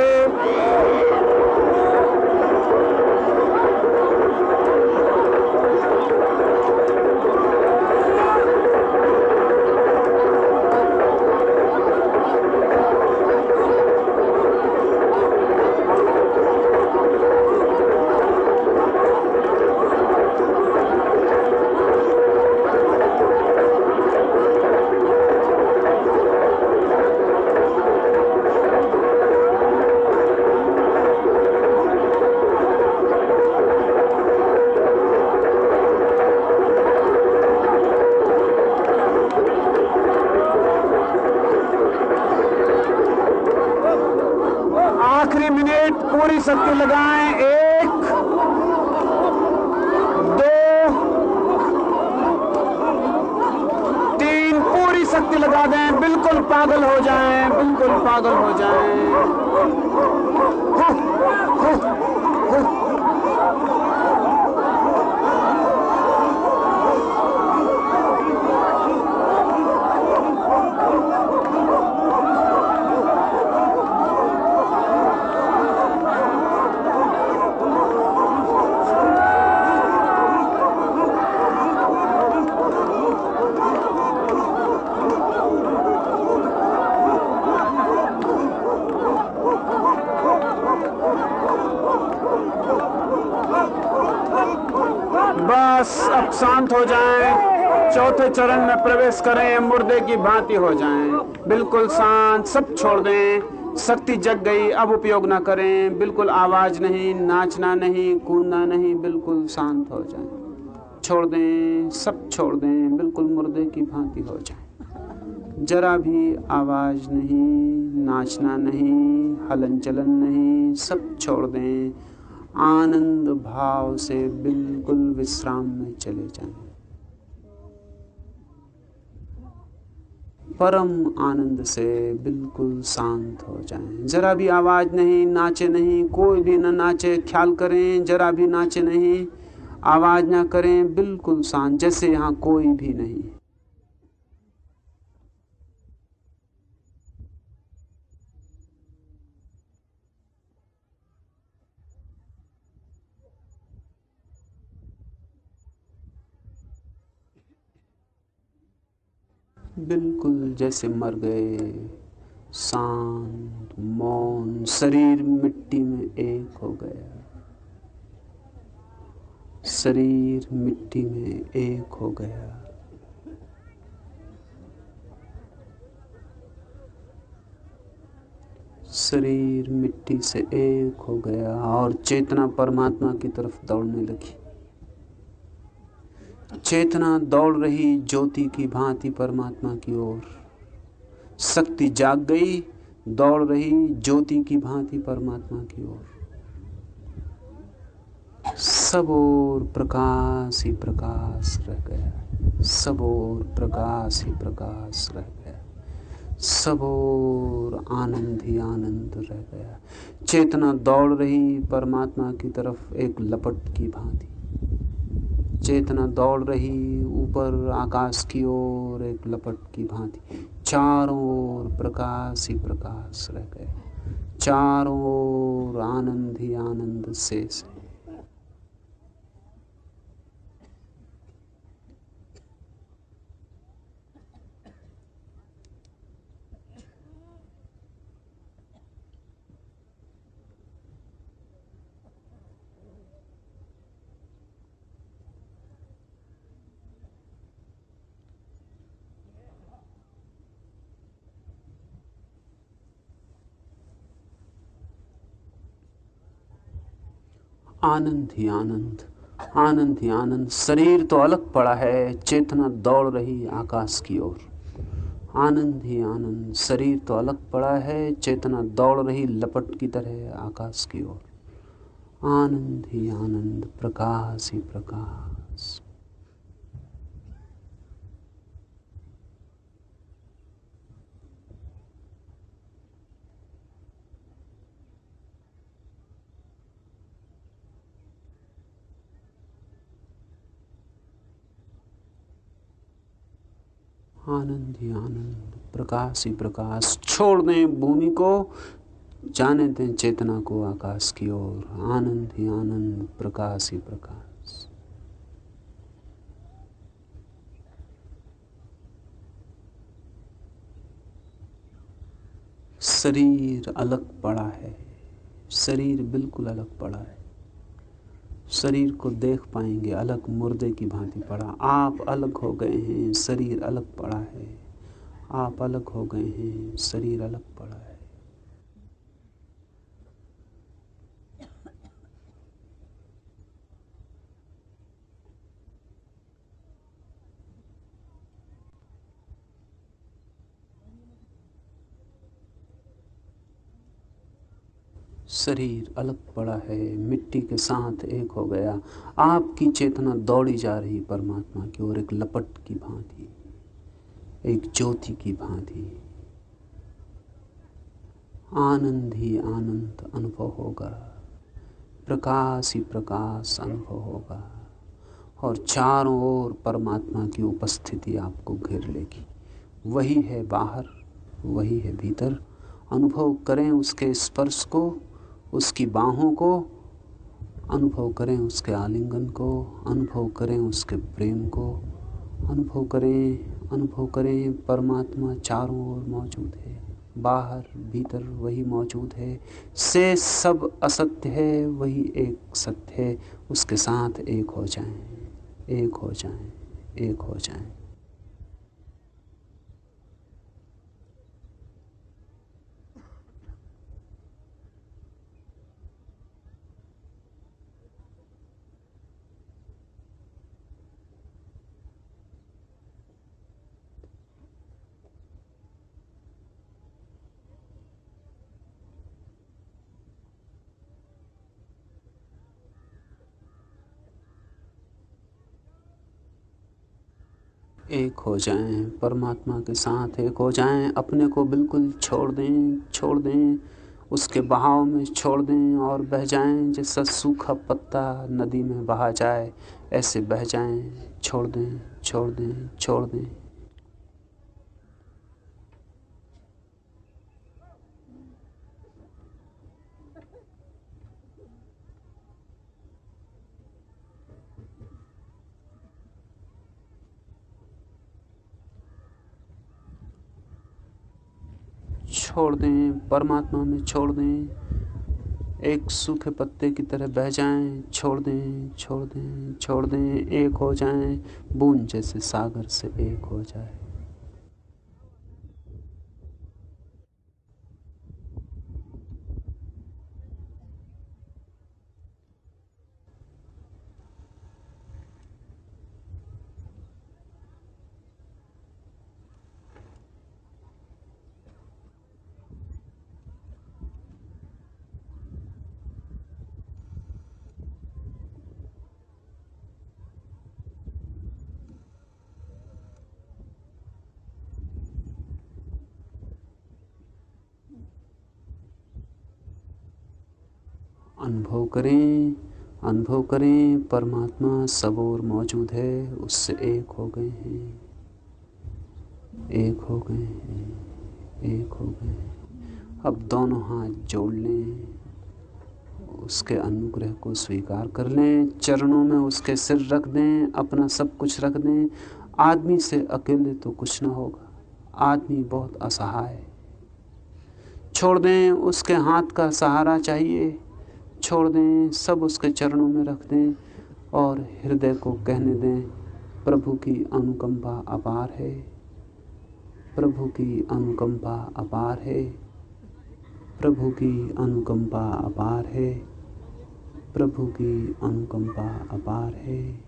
प्रवेश करें, मुर्दे की भांति हो जाएँ। बिल्कुल शांत, सब छोड़ दें। शक्ति जग गई, अब उपयोग ना करें। बिल्कुल आवाज़ नहीं, नाचना नहीं, कूदना नहीं, बिल्कुल शांत हो जाएँ। छोड़ दें, सब छोड़ दें। बिल्कुल मुर्दे की भांति हो जाएँ। जरा भी आवाज़ नहीं, नाचना नहीं हलन चलन नहीं, सब छोड़ दें। आनंद भाव से बिल्कुल विश्राम में चले जाएँ। परम आनंद से बिल्कुल शांत हो जाएँ। जरा भी आवाज़ नहीं, नाचे नहीं, कोई भी ना नाचे, ख्याल करें, जरा भी नाचे नहीं, आवाज़ ना करें, बिल्कुल शांत, जैसे यहाँ कोई भी नहीं बिल्कुल जैसे मर गए। शांत मौन, शरीर मिट्टी में एक हो गया। शरीर मिट्टी में एक हो गया। शरीर मिट्टी से एक हो गया और चेतना परमात्मा की तरफ़ दौड़ने लगी। चेतना दौड़ रही ज्योति की भांति परमात्मा की ओर। शक्ति जाग गई, दौड़ रही ज्योति की भांति परमात्मा की ओर। सब और प्रकाश ही प्रकाश रह गया। सब और प्रकाश ही प्रकाश रह गया। सब और आनंद ही आनंद रह गया। चेतना दौड़ रही परमात्मा की तरफ़ एक लपट की भांति। चेतना दौड़ रही ऊपर आकाश की ओर एक लपट की भांति। चारों ओर प्रकाश ही प्रकाश रह गए। चारों ओर आनंद ही आनंद से है आनंद ही आनंद आनंद ही आनंद। शरीर तो अलग पड़ा है, चेतना दौड़ रही आकाश की ओर। आनंद ही आनंद, शरीर तो अलग पड़ा है, चेतना दौड़ रही लपट की तरह आकाश की ओर। आनंद ही आनंद, प्रकाश ही प्रकाश। आनंद ही आनंद, प्रकाश ही प्रकाश। छोड़ दें भूमि को, जाने दें चेतना को आकाश की ओर। आनंद ही आनंद, प्रकाश ही प्रकाश। शरीर अलग पड़ा है, शरीर बिल्कुल अलग पड़ा है। शरीर को देख पाएँगे, अलग मुर्दे की भांति पड़ा। आप अलग हो गए हैं, शरीर अलग पड़ा है। आप अलग हो गए हैं, शरीर अलग पड़ा है। शरीर अलग पड़ा है, मिट्टी के साथ एक हो गया। आपकी चेतना दौड़ी जा रही परमात्मा की ओर, एक लपट की भांति, एक ज्योति की भांति। आनंद ही आनंद अनुभव होगा, प्रकाश ही प्रकाश अनुभव होगा, और चारों ओर परमात्मा की उपस्थिति आपको घेर लेगी। वही है बाहर, वही है भीतर। अनुभव करें उसके स्पर्श को उसकी बाहों को अनुभव करें, उसके आलिंगन को अनुभव करें, उसके प्रेम को अनुभव करें अनुभव करें। परमात्मा चारों ओर मौजूद है, बाहर, भीतर वही मौजूद है। से सब असत्य है, वही एक सत्य है। उसके साथ एक हो जाएँ, एक हो जाएँ, एक हो जाएँ। एक हो जाएँ, परमात्मा के साथ एक हो जाएँ, अपने को बिल्कुल छोड़ दें छोड़ दें, उसके बहाव में छोड़ दें और बह जाएँ, जैसा सूखा पत्ता नदी में बहा जाए, ऐसे बह जाएँ, छोड़ दें छोड़ दें छोड़ दें। छोड़ दें, परमात्मा में छोड़ दें। एक सूखे पत्ते की तरह बह जाएँ, छोड़ दें छोड़ दें छोड़ दें, एक हो जाएँ, बूंद जैसे सागर से एक हो जाए। अनुभव करें अनुभव करें, परमात्मा सब और मौजूद है, उससे एक हो गए हैं। एक हो गए हैं, एक हो गए हैं। अब दोनों हाथ जोड़ लें, उसके अनुग्रह को स्वीकार कर लें, चरणों में उसके सिर रख दें, अपना सब कुछ रख दें। आदमी से अकेले तो कुछ ना होगा, आदमी बहुत असहाय छोड़ दें, उसके हाथ का सहारा चाहिए छोड़ दें, सब उसके चरणों में रख दें और हृदय को कहने दें, प्रभु की अनुकंपा अपार है। प्रभु की अनुकंपा अपार है। प्रभु की अनुकंपा अपार है। प्रभु की अनुकंपा अपार है।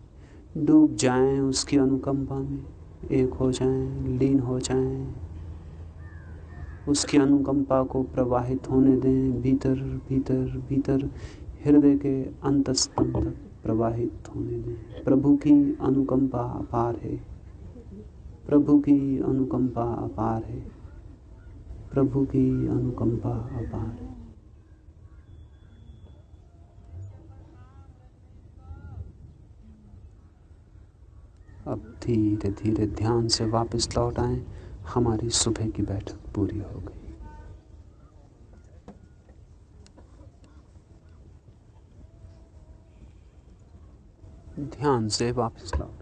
डूब जाएँ उसकी अनुकंपा में, एक हो जाएँ, लीन हो जाएँ। उसकी अनुकंपा को प्रवाहित होने दें, भीतर भीतर भीतर, हृदय के अंतस्तम तक प्रवाहित होने दें। प्रभु की अनुकंपा अपार है। प्रभु की अनुकंपा अपार है। प्रभु की अनुकंपा अपार है। अब धीरे धीरे ध्यान से वापस लौट आए। हमारी सुबह की बैठक पूरी हो गई। ध्यान से वापस लौट